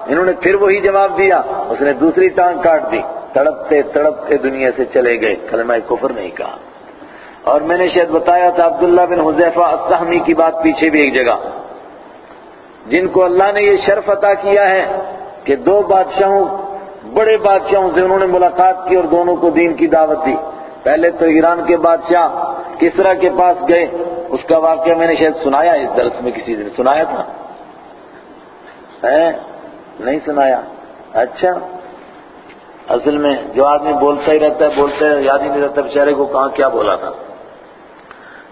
انہوں نے پھر وہی جواب دیا۔ اس نے دوسری ٹانگ کاٹ دی۔ تڑپتے تڑپتے دنیا سے چلے گئے۔ کلمہ کفر نہیں کہا۔ اور میں نے شاید بتایا تھا عبداللہ بن حذیفہ السہمی کی بات پیچھے بھی ایک جگہ۔ جن کو اللہ نے یہ شرف عطا کیا ہے کہ دو بادشاہوں، بڑے بادشاہوں سے انہوں نے ملاقات کی اور دونوں کو دین کی دعوت دی۔ پہلے تو ایران کے بادشاہ کسرا کے پاس گئے۔ اس کا واقعہ میں نے شاید سنایا اس درس میں کسی دن سنایا تھا۔ نہیں سنایا. اچھا. اصل میں جو آدمی بولتا ہی رہتا ہے بولتا ہے یاد ہی نہیں رہتا بیچارے کو کہاں کیا بولا تھا.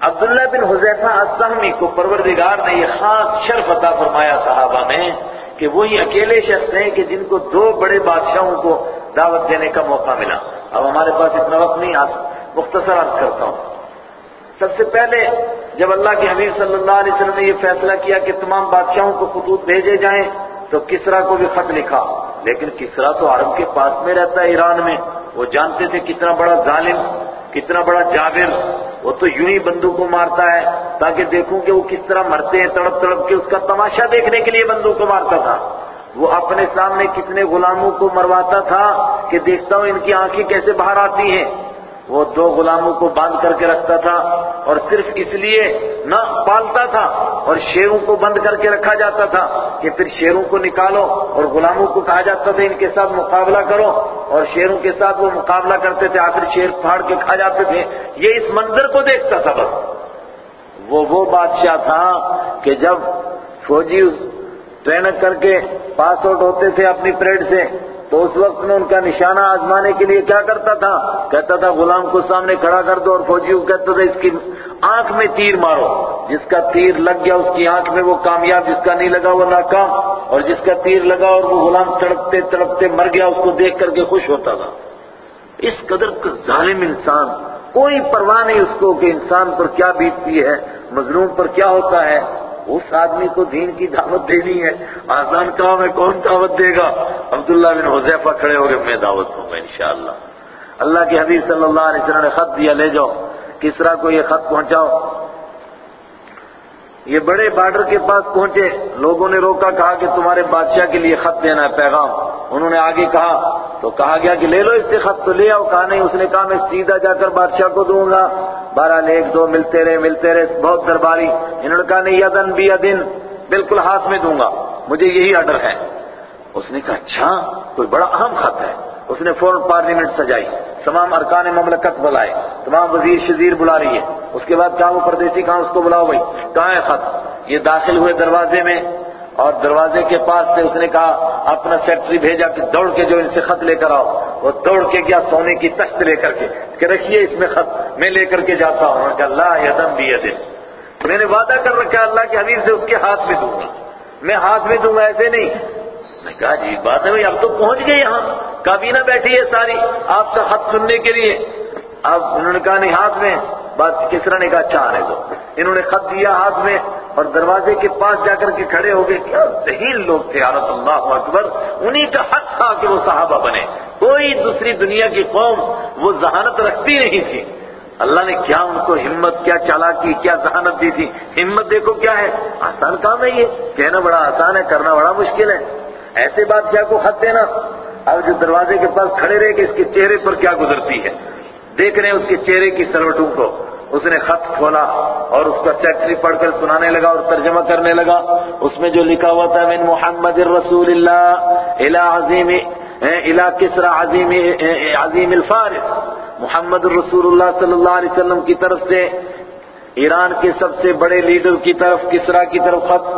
عبداللہ بن حذیفہ السہمی کو پروردگار نے یہ خاص شرف عطا فرمایا صحابہ میں کہ وہی اکیلے شخص ہیں کہ جن کو دو بڑے بادشاہوں کو دعوت دینے کا موقع ملا. اب ہمارے پاس اتنا وقت نہیں آ مختصر عرض کرتا ہوں. سب سے پہلے جب اللہ کے حبیب صلی اللہ علیہ وسلم نے یہ فیصلہ کیا کہ تمام بادشاہوں کو خطوط بھیجے جائیں، تو کسرا کو بھی خط لکھا۔ لیکن کسرا تو عرب کے پاس میں رہتا ہے، ایران میں۔ وہ جانتے تھے کتنا بڑا ظالم، کتنا بڑا جابر۔ وہ تو یوں ہی بندوق کو مارتا ہے، تاکہ دیکھوں کہ وہ کس طرح مرتے ہیں، تڑپ تڑپ کے اس کا تماشا دیکھنے کے لیے بندوق کو مارتا تھا۔ وہ اپنے سامنے کتنے غلاموں کو مرواتا تھا کہ دیکھتا ہوں ان کی آنکھیں کیسے باہر آتی ہیں۔ وہ دو غلاموں کو باندھ کر کے رکھتا تھا اور صرف اس لیے نہ پالتا تھا اور شیروں کو بند کر کے رکھا جاتا تھا کہ پھر شیروں کو نکالو اور غلاموں کو کہا جاتا تھا ان کے ساتھ مقابلہ کرو اور شیروں کے ساتھ وہ مقابلہ کرتے تھے، آخر شیر پھاڑ کے کھا جاتے تھے۔ یہ اس منظر کو دیکھتا تھا بس۔ وہ وہ بادشاہ تھا کہ جب فوجی ٹرین کر کے پاس آؤٹ ہوتے تھے اپنی پریڈ سے تو اس وقت میں ان کا نشانہ آزمانے کے لیے کیا کرتا تھا؟ کہتا تھا، غلام کو سامنے کھڑا کر دو اور فوجی کو کہتا تھا، اس کی آنکھ میں تیر مارو۔ جس کا تیر لگ گیا، اس کی آنکھ میں وہ کامیاب، جس کا نہیں لگا، وہ ناکام۔ اور جس کا تیر لگا اور وہ غلام تڑپتے تڑپتے مر گیا، اس کو دیکھ کر کے خوش ہوتا تھا۔ اس قدر کا ظالم انسان، کوئی پرواہ نہیں اس کو کہ انسان پر کیا بیتتی ہے، مظلوم پر کیا ہوتا ہے۔ اس آدمی کو دین کی دعوت دینی ہے۔ آسان کام ہے کون دعوت دے گا؟ عبداللہ بن حذیفہ کھڑے ہو گئے، میں دعوت دوں گا انشاءاللہ۔ اللہ کے حبیب صلی اللہ علیہ وسلم نے خط دیا، لے جاؤ۔ کس طرح کو یہ خط پہنچاؤ؟ یہ بڑے بارڈر کے پاس پہنچے۔ لوگوں نے روکا، کہا کہ تمہارے بادشاہ کے لیے خط دینا ہے، پیغام۔ انہوں نے آگے کہا، تو کہا گیا کہ لے لو اس سے خط، تو لے آؤ۔ کہا نہیں، اس نے کہا، میں سیدھا جا کر بادشاہ کو دوں گا۔ بارہ ایک دو ملتے رہے ملتے رہے، بہت درباری۔ انہوں نے کہا، نہیں، یدن بھی دن بالکل ہاتھ میں دوں گا۔ مجھے یہی آرڈر ہے۔ اس نے کہا اچھا کوئی بڑا اہم خط ہے۔ اس نے فوراً پارلیمنٹ سجائی۔ تمام ارکان مملکت بلائے۔ تمام وزیر شزیر بلا رہی ہے۔ اس کے بعد کہاں وہ پردیسی کہاں اس کو بلاؤ بھائی کہاں ہے خط؟ یہ داخل ہوئے دروازے میں۔ اور دروازے کے پاس سے اس نے کہا، اپنا سیکٹری بھیجا کہ دوڑ کے جو ان سے خط لے کر آؤ۔ وہ دوڑ کے گیا سونے کی تشت لے کر کے۔ کہ رکھیے اس میں خط، میں لے کر کے جاتا ہوں۔ انہوں نے کہا اللہ یدم بھی دن میں نے وعدہ کر رکھا اللہ کے حبیب سے، اس کے ہاتھ میں دوں گا۔ میں ہاتھ میں دوں گا، ایسے نہیں۔ میں کہا جی بات ہے بھائی اب تو پہنچ گئے یہاں۔ کابینہ بیٹھی ہے ساری، آپ کا خط سننے کے لیے۔ اب انہوں نے کہا، نہیں، ہاتھ میں۔ بات کسرا نے کہا؟ اچھا آنے دو انہوں نے خط دیا ہاتھ میں اور دروازے کے پاس جا کر کے کھڑے ہو گئے۔ کیا ذہین لوگ تھے عرب اللہ اکبر۔ انہی کا حق تھا کہ وہ صحابہ بنے۔ کوئی دوسری دنیا کی قوم وہ ذہانت رکھتی نہیں تھی۔ اللہ نے کیا ان کو ہمت، کیا چالاکی، کیا ذہانت دی تھی۔ ہمت دیکھو کیا ہے۔ آسان کام ہے یہ۔ کہنا بڑا آسان ہے، کرنا بڑا مشکل ہے۔ ایسے بادشاہ کو خط دینا۔ اب جو دروازے کے پاس کھڑے رہے کہ اس کے چہرے پر کیا گزرتی ہے۔ دیکھ رہے ہیں اس کے چہرے کی سروٹوں کو۔ اس نے خط کھولا اور اس کا سیکٹری پڑھ کر سنانے لگا اور ترجمہ کرنے لگا۔ اس میں جو لکھا ہوا تھا، من محمد الرسول اللہ الى عظیم الى کسرا عظیم عظیم الفارس۔ محمد الرسول اللہ صلی اللہ علیہ وسلم کی طرف سے، ایران کے سب سے بڑے لیڈر کی طرف کسرا کی طرف خط۔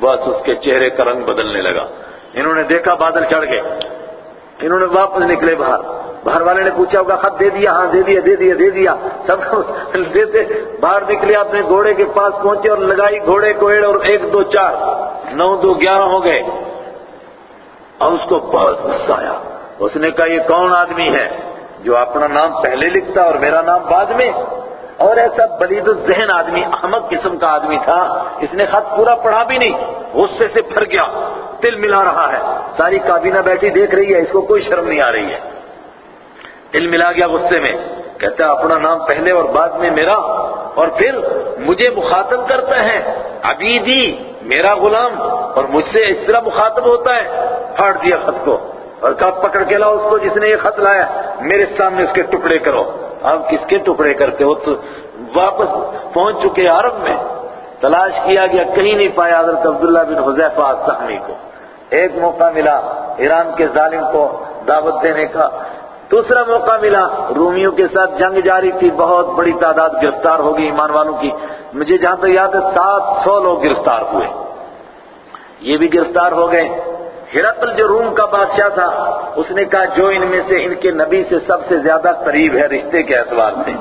بس اس کے چہرے کا رنگ بدلنے لگا۔ انہوں نے دیکھا بادل چڑھ گئے۔ انہوں نے واپس نکلے باہر۔ باہر والے نے پوچھا، ہوگا، خط دے دیا؟ ہاں دے دیا دے دیا دے دیا۔ سب دیتے باہر نکلے اپنے گھوڑے کے پاس پہنچے اور لگائی گھوڑے کو ایڑ اور ایک، دو، چار، نو، دو، گیارہ ہو گئے۔ اور اس کو بہت غصہ آیا۔ اس نے کہا، یہ کون آدمی ہے جو اپنا نام پہلے لکھتا اور میرا نام بعد میں؟ اور ایسا بلید الذہن آدمی، احمد قسم کا آدمی تھا، اس نے خط پورا پڑھا بھی نہیں، غصے سے پھر گیا تل ملا رہا ہے، ساری کابینہ بیٹھی دیکھ رہی ہے، اس کو کوئی شرم نہیں آ رہی ہے۔ تل ملا گیا غصے میں، کہتا ہے اپنا نام پہلے اور بعد میں میرا، اور پھر مجھے مخاطب کرتا ہے، عبیدی، میرا غلام، اور مجھ سے اس طرح مخاطب ہوتا ہے، پھاڑ دیا خط کو، اور کہا پکڑ کے لاؤ اس کو جس نے یہ خط لایا، میرے سامنے اس کے ٹکڑے کرو۔ آپ کس کے ٹکڑے کرتے ہو؟ تو واپس پہنچ چکے عرب میں۔ تلاش کیا گیا، کہیں نہیں پایا حضرت عبداللہ بن حضیفہ سہمی کو۔ ایک موقع ملا ایران کے ظالم کو دعوت دینے کا۔ دوسرا موقع ملا رومیوں کے ساتھ جنگ جاری تھی، بہت بڑی تعداد گرفتار ہو گئی ایمان والوں کی۔ مجھے جہاں تک یاد ہے، سات سو لوگ گرفتار ہوئے۔ یہ بھی گرفتار ہو گئے۔ ہرقل جو روم کا بادشاہ تھا، اس نے کہا، جو ان میں سے ان کے نبی سے سب سے زیادہ قریب ہے رشتے کے اعتبار سے۔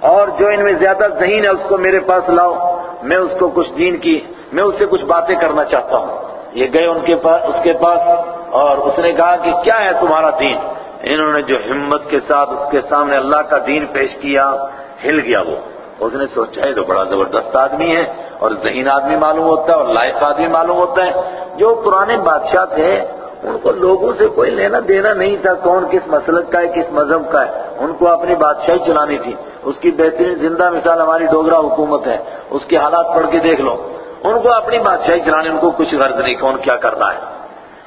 اور جو ان میں زیادہ ذہین ہے، اس کو میرے پاس لاؤ، میں اس کو کچھ دین کی، میں اس سے کچھ باتیں کرنا چاہتا ہوں۔ یہ گئے ان کے پاس اس کے پاس، اور اس نے کہا کہ کیا ہے تمہارا دین؟ انہوں نے جو ہمت کے ساتھ اس کے سامنے اللہ کا دین پیش کیا، ہل گیا وہ۔ اس نے سوچا ہے تو بڑا زبردست آدمی ہے اور ذہین آدمی معلوم ہوتا ہے اور لائق آدمی معلوم ہوتا ہے۔ جو پرانے بادشاہ تھے، ان کو لوگوں سے کوئی لینا دینا نہیں تھا کون کس مسلک کا ہے، کس مذہب کا ہے۔ ان کو اپنی بادشاہی چلانی تھی۔ اس کی بہترین زندہ مثال ہماری ڈوگرا حکومت ہے۔ اس کے حالات پڑھ کے دیکھ لو۔ ان کو اپنی بادشاہی چلانے، ان کو کچھ غرض نہیں، کون کیا کرنا ہے۔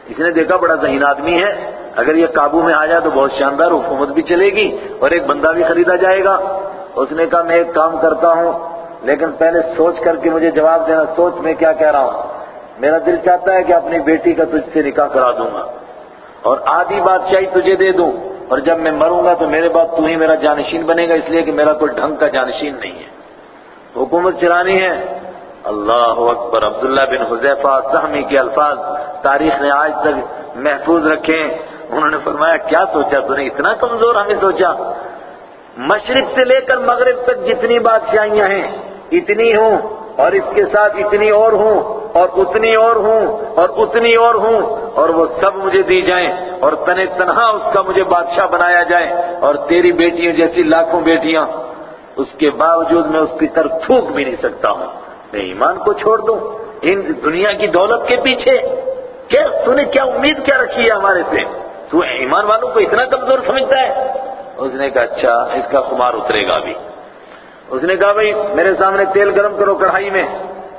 اس نے دیکھا بڑا ذہین آدمی ہے۔ اگر یہ قابو میں آ جائے تو بہت شاندار حکومت بھی چلے گی اور ایک بندہ بھی خریدا جائے گا۔ اس نے کہا، میں ایک کام کرتا ہوں، لیکن پہلے سوچ کر کے مجھے جواب دینا، سوچ میں کیا کہہ رہا ہوں۔ میرا دل چاہتا ہے کہ اپنی بیٹی کا تجھ سے نکاح کرا دوں گا۔ اور آدھی بادشاہی تجھے دے دوں۔ اور جب میں مروں گا تو میرے بعد تو ہی میرا جانشین بنے گا، اس لیے کہ میرا کوئی ڈھنگ کا جانشین نہیں ہے۔ حکومت چلانی ہے۔ اللہ اکبر، عبداللہ بن حذیفہ، سہمی کے الفاظ تاریخ نے آج تک محفوظ رکھے انہوں نے فرمایا، کیا سوچا تو نے؟ اتنا کمزور ہمیں سوچا۔ مشرق سے لے کر مغرب تک جتنی بادشاہیاں ہیں، اتنی ہوں، اور اس کے ساتھ اتنی اور ہوں، اور اتنی اور ہوں، اور اتنی اور ہوں، اور وہ سب مجھے دی جائیں، اور تن تنہا اس کا مجھے بادشاہ بنایا جائے، اور تیری بیٹیوں جیسی لاکھوں بیٹیاں، اس کے باوجود میں اس کی طرف تھوک بھی نہیں سکتا ہوں۔ میں ایمان کو چھوڑ دوں، ان دنیا کی دولت کے پیچھے، کیا تو نے کیا امید کیا رکھی ہے ہمارے سے؟ تو ایمان والوں کو اتنا کمزور سمجھتا ہے۔ اس نے کہا اچھا اس کا خمار اترے گا ابھی اس نے کہا، بھائی، میرے سامنے تیل گرم کرو کڑھائی میں.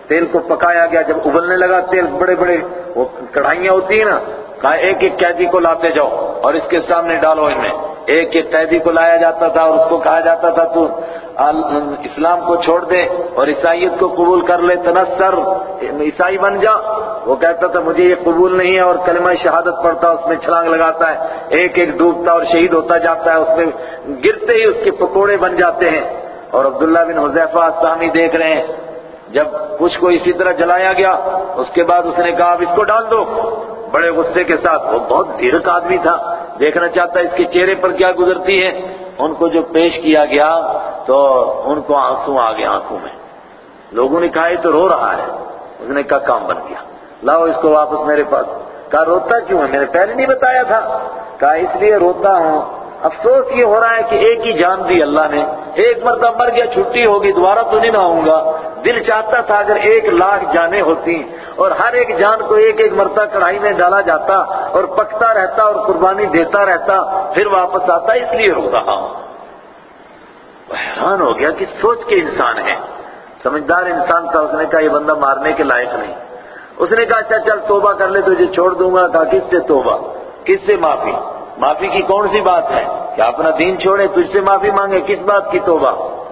تیل کو پکایا گیا، جب ابلنے لگا، تیل بڑے بڑے، وہ کڑھائیاں ہوتی ہیں نا، کہا، ایک ایک قیدی کو لاتے جاؤ اور اس کے سامنے ڈالو ان میں۔ ایک ایک قیدی کو لایا جاتا تھا اور اس کو کہا جاتا تھا تو اسلام کو چھوڑ دے اور عیسائیت کو قبول کر لے تنسر عیسائی بن جا۔ وہ کہتا تھا، مجھے یہ قبول نہیں ہے اور کلمہ شہادت پڑھتا، اس میں چھلانگ لگاتا ہے۔ ایک ایک ڈوبتا اور شہید ہوتا جاتا ہے، اس میں گرتے ہی اس کے پکوڑے بن جاتے ہیں۔ اور عبداللہ بن حذیفہ سامی دیکھ رہے ہیں۔ جب کچھ کو اسی طرح جلایا گیا، اس کے بعد اس نے کہا، اب اس کو ڈال دو۔ بڑے غصے کے ساتھ، وہ بہت زیرک آدمی تھا۔ دیکھنا چاہتا ہے اس کے چہرے پر کیا گزرتی ہے۔ ان کو جو پیش کیا گیا تو ان کو آنسو آ گیا آنکھوں میں۔ لوگوں نے کہا، یہ تو رو رہا ہے۔ اس نے کہا، کام بن گیا۔ لاؤ اس کو واپس میرے پاس۔ کہا، روتا کیوں ہے؟ میں نے پہلے نہیں بتایا تھا۔ کہا، اس لیے روتا ہوں۔ افسوس یہ ہو رہا ہے کہ ایک ہی جان دی اللہ نے۔ ایک مرتبہ مر گیا، چھٹی ہوگی، دوبارہ تو نہیں نہ ہوں گا۔ دل چاہتا تھا اگر ایک لاکھ جانیں ہوتی اور ہر ایک جان کو ایک ایک مرتبہ کڑھائی میں ڈالا جاتا اور پکتا رہتا اور قربانی دیتا رہتا، پھر واپس آتا، اس لیے رو رہا ہوں۔ حیران ہو گیا کہ سوچ کے انسان ہے سمجھدار انسان تھا، اس نے کہا یہ بندہ مارنے کے لائق نہیں۔ اس نے کہا اچھا چل توبہ کر لے، تجھے چھوڑ دوں گا، کہا، کس سے توبہ؟ کس سے معافی؟ معافی کی کون سی بات ہے؟ کہ اپنا دین چھوڑے، تجھ سے معافی مانگے، کس بات کی توبہ؟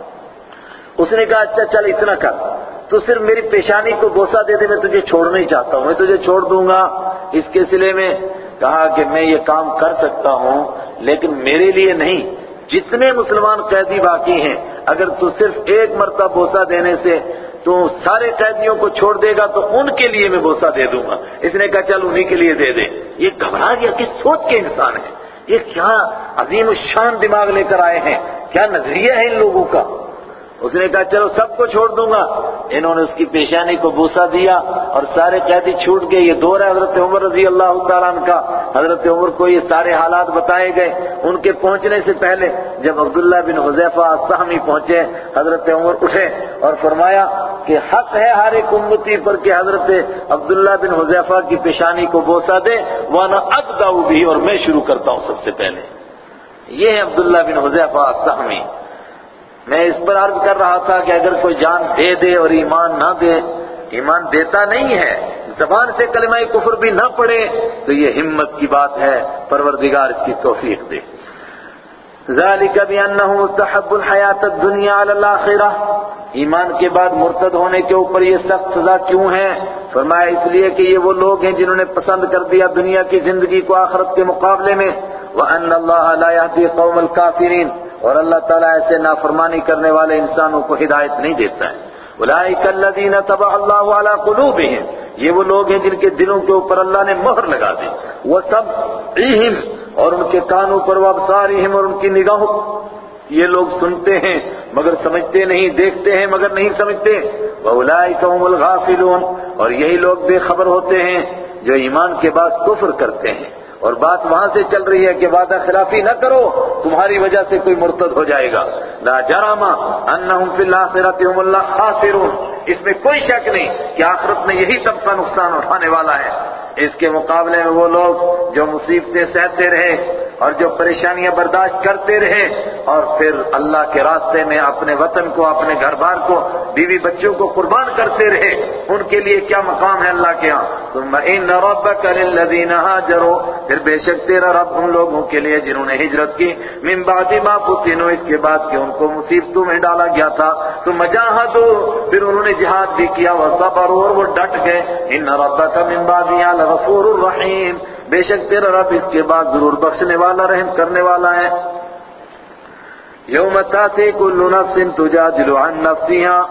اس نے کہا اچھا چل اتنا کر۔ تو صرف میری پیشانی کو بوسا دے دے، میں تجھے چھوڑنا ہی چاہتا ہوں، میں تجھے چھوڑ دوں گا۔ اس کے سلے میں کہا کہ میں یہ کام کر سکتا ہوں، لیکن میرے لیے نہیں۔ جتنے مسلمان قیدی باقی ہیں، اگر تو صرف ایک مرتبہ بوسا دینے سے تو سارے قیدیوں کو چھوڑ دے گا، تو ان کے لیے میں بوسا دے دوں گا۔ اس نے کہا، چل انہی کے لیے دے دے۔ یہ گھبرا گیا، کس سوچ کے انسان ہے؟ یہ کیا عظیم الشان دماغ لے کر آئے ہیں؟ کیا نظریہ ہے ان لوگوں کا؟ اس نے کہا، چلو سب کو چھوڑ دوں گا. انہوں نے اس کی پیشانی کو بوسا دیا اور سارے قیدی چھوٹ گئے۔ یہ دور ہے حضرت عمر رضی اللہ تعالیٰ عنہ کا۔ حضرت عمر کو یہ سارے حالات بتائے گئے۔ ان کے پہنچنے سے پہلے جب عبداللہ بن حذیفہ سہمی پہنچے، حضرت عمر اٹھے اور فرمایا کہ حق ہے ہر ایک امتی پر کہ حضرت عبداللہ بن حذیفہ کی پیشانی کو بوسا دے۔ وانا ابداؤ بھی اور میں شروع کرتا ہوں سب سے پہلے۔ یہ ہے عبداللہ بن حذیفہ سہمی میں اس پر عرض کر رہا تھا کہ اگر کوئی جان دے دے اور ایمان نہ دے، ایمان دیتا نہیں ہے، زبان سے کلمہ کفر بھی نہ پڑے تو یہ ہمت کی بات ہے، پروردگار اس کی توفیق دے۔ ذالک بانه مستحب الحیات الدنیا علی الاخرہ۔ ایمان کے بعد مرتد ہونے کے اوپر یہ سخت سزا کیوں ہے؟ فرمایا اس لیے کہ یہ وہ لوگ ہیں جنہوں نے پسند کر دیا دنیا کی زندگی کو آخرت کے مقابلے میں۔ وان اللہ لا يهدي قوم الكافرین اور اللہ تعالیٰ ایسے نافرمانی کرنے والے انسانوں کو ہدایت نہیں دیتا ہے۔ اولئک الذین طبع اللہ علی قلوبہم۔ یہ وہ لوگ ہیں جن کے دلوں کے اوپر اللہ نے مہر لگا دی۔ وہ سب اور ان کے کانوں پر وہ ابصارہم اور ان کی نگاہوں۔ یہ لوگ سنتے ہیں مگر سمجھتے نہیں، دیکھتے ہیں مگر نہیں سمجھتے۔ وَأُولَئِكَ هُمُ الْغَافِلُونَ۔ اور یہی لوگ بے خبر ہوتے ہیں جو ایمان کے بعد کفر کرتے ہیں۔ اور بات وہاں سے چل رہی ہے کہ وعدہ خلافی نہ کرو، تمہاری وجہ سے کوئی مرتد ہو جائے گا۔ لا جرامہ انہم فی الاخرت هم اللہ خاسرون۔ اس میں کوئی شک نہیں کہ آخرت میں یہی طبقہ نقصان اٹھانے والا ہے۔ اس کے مقابلے میں وہ لوگ جو مصیبتیں سہتے رہے اور جو پریشانیاں برداشت کرتے رہے اور پھر اللہ کے راستے میں اپنے وطن کو، اپنے گھر بار کو، بیوی بچوں کو قربان کرتے رہے، ان کے لیے کیا مقام ہے اللہ کے ہاں؟ ثم ان ربک للذین هاجروا پھر بے شک تیرا رب ان لوگوں کے لیے جنہوں نے ہجرت کی، من بعد ما فتنوا اس کے بعد کہ ان کو مصیبتوں میں ڈالا گیا تھا۔ ثم جاہدوا، پھر انہوں نے جہاد بھی کیا، وصبروا، اور وہ ڈٹ گئے۔ ان ربک من بعد لغفور الرحیم۔ بے شک تیرا رب اس کے بعد ضرور بخشنے والا، رحم کرنے والا ہے۔ یوم تاتی کل نفس تجادل عن نفسها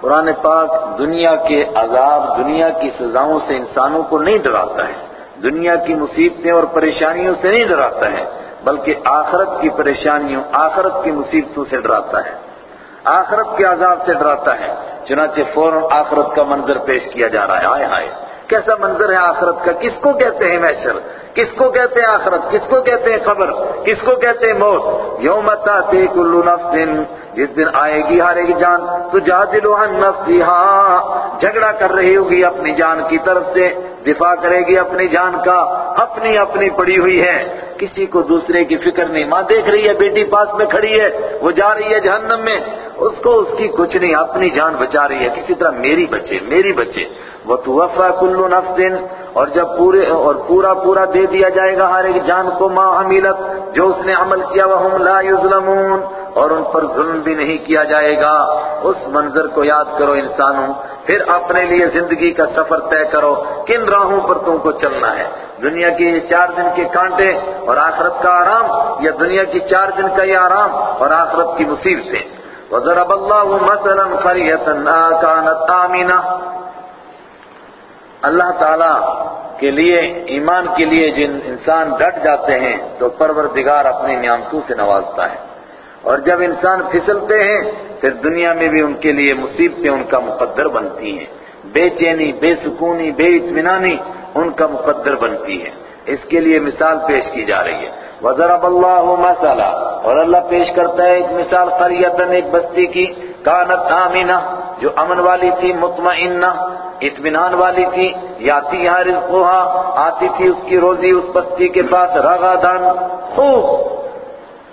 قرآن پاک دنیا کے عذاب، دنیا کی سزاؤں سے انسانوں کو نہیں ڈراتا ہے۔ دنیا کی مصیبتیں اور پریشانیوں سے نہیں ڈراتا ہے، بلکہ آخرت کی پریشانیوں، آخرت کی مصیبتوں سے ڈراتا ہے۔ آخرت کے عذاب سے ڈراتا ہے، چنانچہ فوراً آخرت کا منظر پیش کیا جا رہا ہے۔ آئے ہائے کیسا منظر ہے آخرت کا؟ کس کو کہتے ہیں محشر؟ کس کو کہتے ہیں آخرت؟ کس کو کہتے ہیں خبر کس کو کہتے ہیں موت؟ یوم تاتی کل نفس جس دن آئے گی ہارے گی جان تو جادل عن جھگڑا کر رہی ہوگی اپنی جان کی طرف سے۔ دفاع کرے گی اپنی جان کا، اپنی اپنی پڑی ہوئی ہے۔ کسی کو دوسرے کی فکر نہیں، ماں دیکھ رہی ہے، بیٹی پاس میں کھڑی ہے، وہ جا رہی ہے جہنم میں۔ اس کو اس کی کچھ نہیں، اپنی جان بچا رہی ہے۔ کسی طرح میری بچے میری بچے۔ وہ تو وفا کلو نفس۔ اور جب پورے، اور پورا پورا دے دیا جائے گا ہر ایک جان کو، ماں عمیلت جو اس نے عمل کیا وہ لا یظلمون اور ان پر ظلم بھی نہیں کیا جائے گا۔ اس منظر کو یاد کرو انسانوں، پھر اپنے لیے زندگی کا سفر طے کرو، کن راہوں پر تم کو چلنا ہے؟ دنیا کے یہ چار دن کے کانٹے اور آخرت کا آرام، یا دنیا کی چار دن کا یہ آرام اور آخرت کی مصیبتیں؟ وضرب اللہ مثلا قرية كانت آمنة۔ اللہ تعالی کے لیے، ایمان کے لیے جن انسان ڈٹ جاتے ہیں، تو پروردگار اپنی نعمتوں سے نوازتا ہے۔ اور جب انسان پھسلتے ہیں، پھر دنیا میں بھی ان کے لیے مصیبتیں ان کا مقدر بنتی ہیں۔ بے چینی، بے سکونی، بے اطمینانی ان کا مقدر بنتی ہے۔ اس کے لیے مثال پیش کی جا رہی ہے۔ وضرب اللہ مثلا۔ اور اللہ پیش کرتا ہے ایک مثال قریتن ایک بستی کی۔ کانت آمینہ جو امن والی تھی، مطمئنہ، اطمینان والی تھی۔ یاتی یہاں رزقوہا۔ آتی تھی اس کی روزی اس بستی کے پاس رغدان خوب۔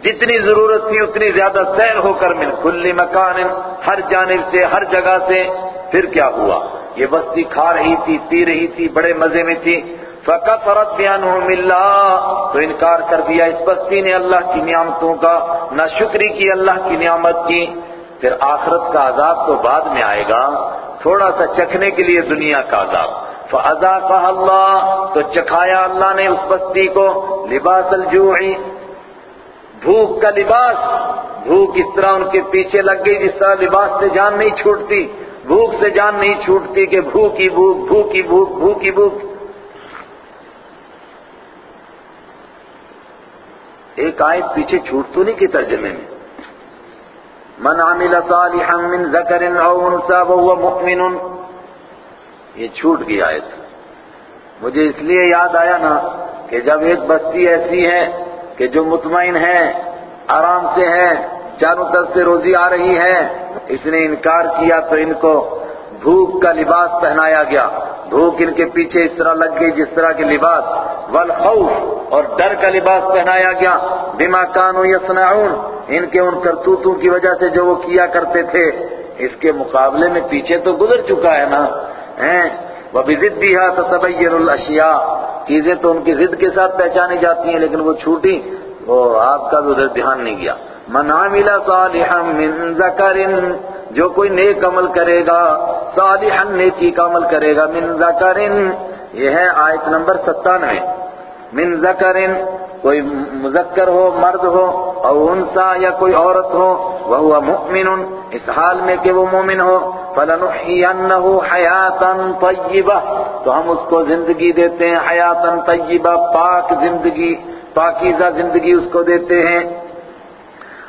جتنی ضرورت تھی اتنی زیادہ سیر ہو کر من کل مکان، ہر جانب سے، ہر جگہ سے۔ پھر کیا ہوا؟ یہ بستی کھا رہی تھی، پی رہی تھی، بڑے مزے میں تھی۔ فَكَفَرَتْ بِأَنْعُمِ اللَّهِ، تو انکار کر دیا اس بستی نے اللہ کی نعمتوں کا۔ نہ شکری کی اللہ کی نعمت کی۔ پھر آخرت کا عذاب تو بعد میں آئے گا۔ تھوڑا سا چکھنے کے لیے دنیا کا عذاب۔ فَأَذَاقَهَا اللَّهُ، تو چکھایا اللہ نے اس بستی کو۔ لباس الجوعی بھوک کا لباس، بھوک اس طرح ان کے پیچھے لگ گئی جس طرح لباس سے جان نہیں چھوٹتی، بھوک سے جان نہیں چھوٹتی کہ بھوکی بھوک بھوکی بھوک بھوکی بھوک۔ ایک آیت پیچھے چھوٹ تو نہیں کی ترجمے میں؟ من عمل صالحا من ذکر او انسا وهو مؤمن. یہ چھوٹ گئی آیت۔ مجھے اس لیے یاد آیا نا کہ جب ایک بستی ایسی ہے کہ جو مطمئن ہے آرام سے ہے چاروں طرف سے روزی آ رہی ہے اس نے انکار کیا تو ان کو بھوک کا لباس پہنایا گیا۔ بھوک ان کے پیچھے اس طرح لگ گئی جس طرح کے لباس۔ والخوف اور ڈر کا لباس پہنایا گیا۔ بما کانوا یصنعون۔ ان کے ان کرتوتوں کی وجہ سے جو وہ کیا کرتے تھے۔ اس کے مقابلے میں پیچھے تو گزر چکا ہے نا۔ ہیں وَبِزِدِّهَا تَتَبَيَّنُ الْأَشْيَاء۔ چیزیں تو ان کی ضد کے ساتھ پہچانی جاتی ہیں، لیکن وہ چھوٹی۔ وہ آپ کا بھی ادھر دھیان نہیں گیا۔ من عمل صالحا من ذکر، جو کوئی نیک عمل کرے گا، صالحا نیکی کا عمل کرے گا، من ذکر۔ یہ ہے آیت نمبر ستانوے۔ من ذکر کوئی مذکر ہو، مرد ہو او انسا یا کوئی عورت ہو وہ مؤمن، اس حال میں کہ وہ مومن ہو فَلَنُحْيَنَّهُ حَيَاتًا طَيِّبًا تو ہم اس کو زندگی دیتے ہیں حیاتن طیبہ، پاک زندگی، پاکیزہ زندگی اس کو دیتے ہیں۔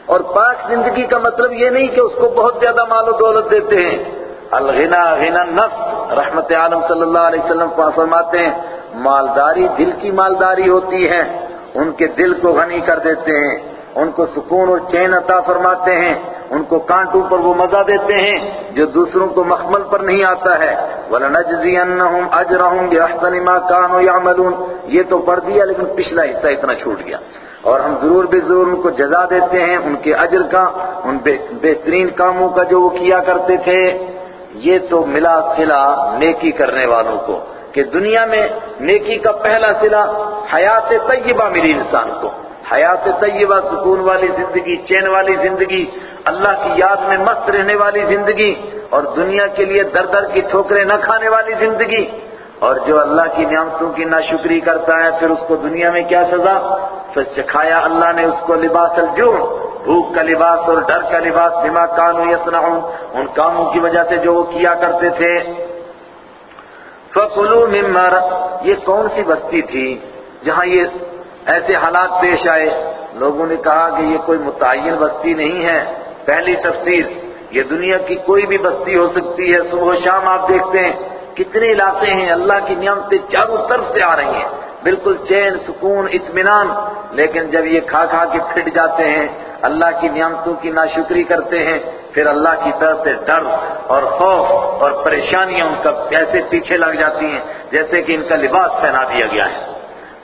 اور پاک زندگی کا مطلب یہ نہیں کہ اس کو بہت زیادہ مال و دولت دیتے ہیں۔ الغنا، غنا نفس رحمت عالم صلی اللہ علیہ وسلم فرماتے ہیں، مالداری دل کی مالداری ہوتی ہے۔ ان کے دل کو غنی کر دیتے ہیں، ان کو سکون اور چین عطا فرماتے ہیں، ان کو کانٹوں پر وہ مزہ دیتے ہیں جو دوسروں کو مخمل پر نہیں آتا ہے۔ وَلَنَجْزِيَنَّهُمْ أَجْرَهُمْ بِأَحْسَنِ مَا كَانُوا يَعْمَلُونَ۔ یہ تو پڑھ دیا لیکن پچھلا حصہ اتنا چھوٹ گیا۔ اور ہم ضرور بے ضرور ان کو جزا دیتے ہیں، ان کے اجر کا، ان بہترین کاموں کا جو وہ کیا کرتے تھے۔ یہ تو ملا سلا نیکی کرنے والوں کو۔ کہ دنیا میں نیکی کا پہلا سلا حیات طیبہ ملی انسان کو۔ حیات طیبہ سکون والی زندگی، چین والی زندگی، اللہ کی یاد میں مست رہنے والی زندگی اور دنیا کے لیے در در کی ٹھوکریں نہ کھانے والی زندگی۔ اور جو اللہ کی نعمتوں کی ناشکری کرتا ہے، پھر اس کو دنیا میں کیا سزا؟ پھر چکھایا اللہ نے اس کو لباس الجوع۔ بھوک کا لباس اور ڈر کا لباس بما کانو یصنعون، ان کاموں کی وجہ سے جو وہ کیا کرتے تھے۔ فَقُلُوا مِمَّا یہ کون سی بستی تھی جہاں یہ ایسے حالات پیش آئے؟ لوگوں نے کہا کہ یہ کوئی متعین بستی نہیں ہے۔ پہلی تفسیر، یہ دنیا کی کوئی بھی بستی ہو سکتی ہے۔ صبح و شام آپ دیکھتے ہیں کتنے علاقے ہیں، اللہ کی نعمتیں چاروں طرف سے آ رہی ہیں۔ بالکل چین، سکون، اطمینان۔ لیکن جب یہ کھا کھا کے پھٹ جاتے ہیں، اللہ کی نعمتوں کی ناشکری کرتے ہیں پھر اللہ کی طرف سے ڈر اور خوف اور پریشانیاں ان کا ایسے پیچھے لگ جاتی ہیں، جیسے کہ ان کا لباس پہنا دیا گیا ہے۔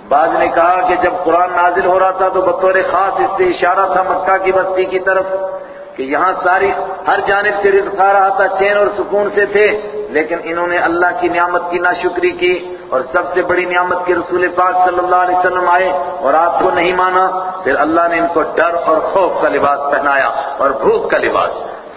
بعض نے کہا کہ جب قرآن نازل ہو رہا تھا تو بطور خاص اس سے اشارہ تھا مکہ کی بستی کی طرف کہ یہاں ساری ہر جانب سے رزق آ رہا تھا، چین اور سکون سے تھے، لیکن انہوں نے اللہ کی نعمت کی ناشکری کی اور سب سے بڑی نعمت کے رسول پاک صلی اللہ علیہ وسلم آئے اور آپ کو نہیں مانا۔ پھر اللہ نے ان کو ڈر اور خوف کا لباس پہنایا اور بھوک کا لباس۔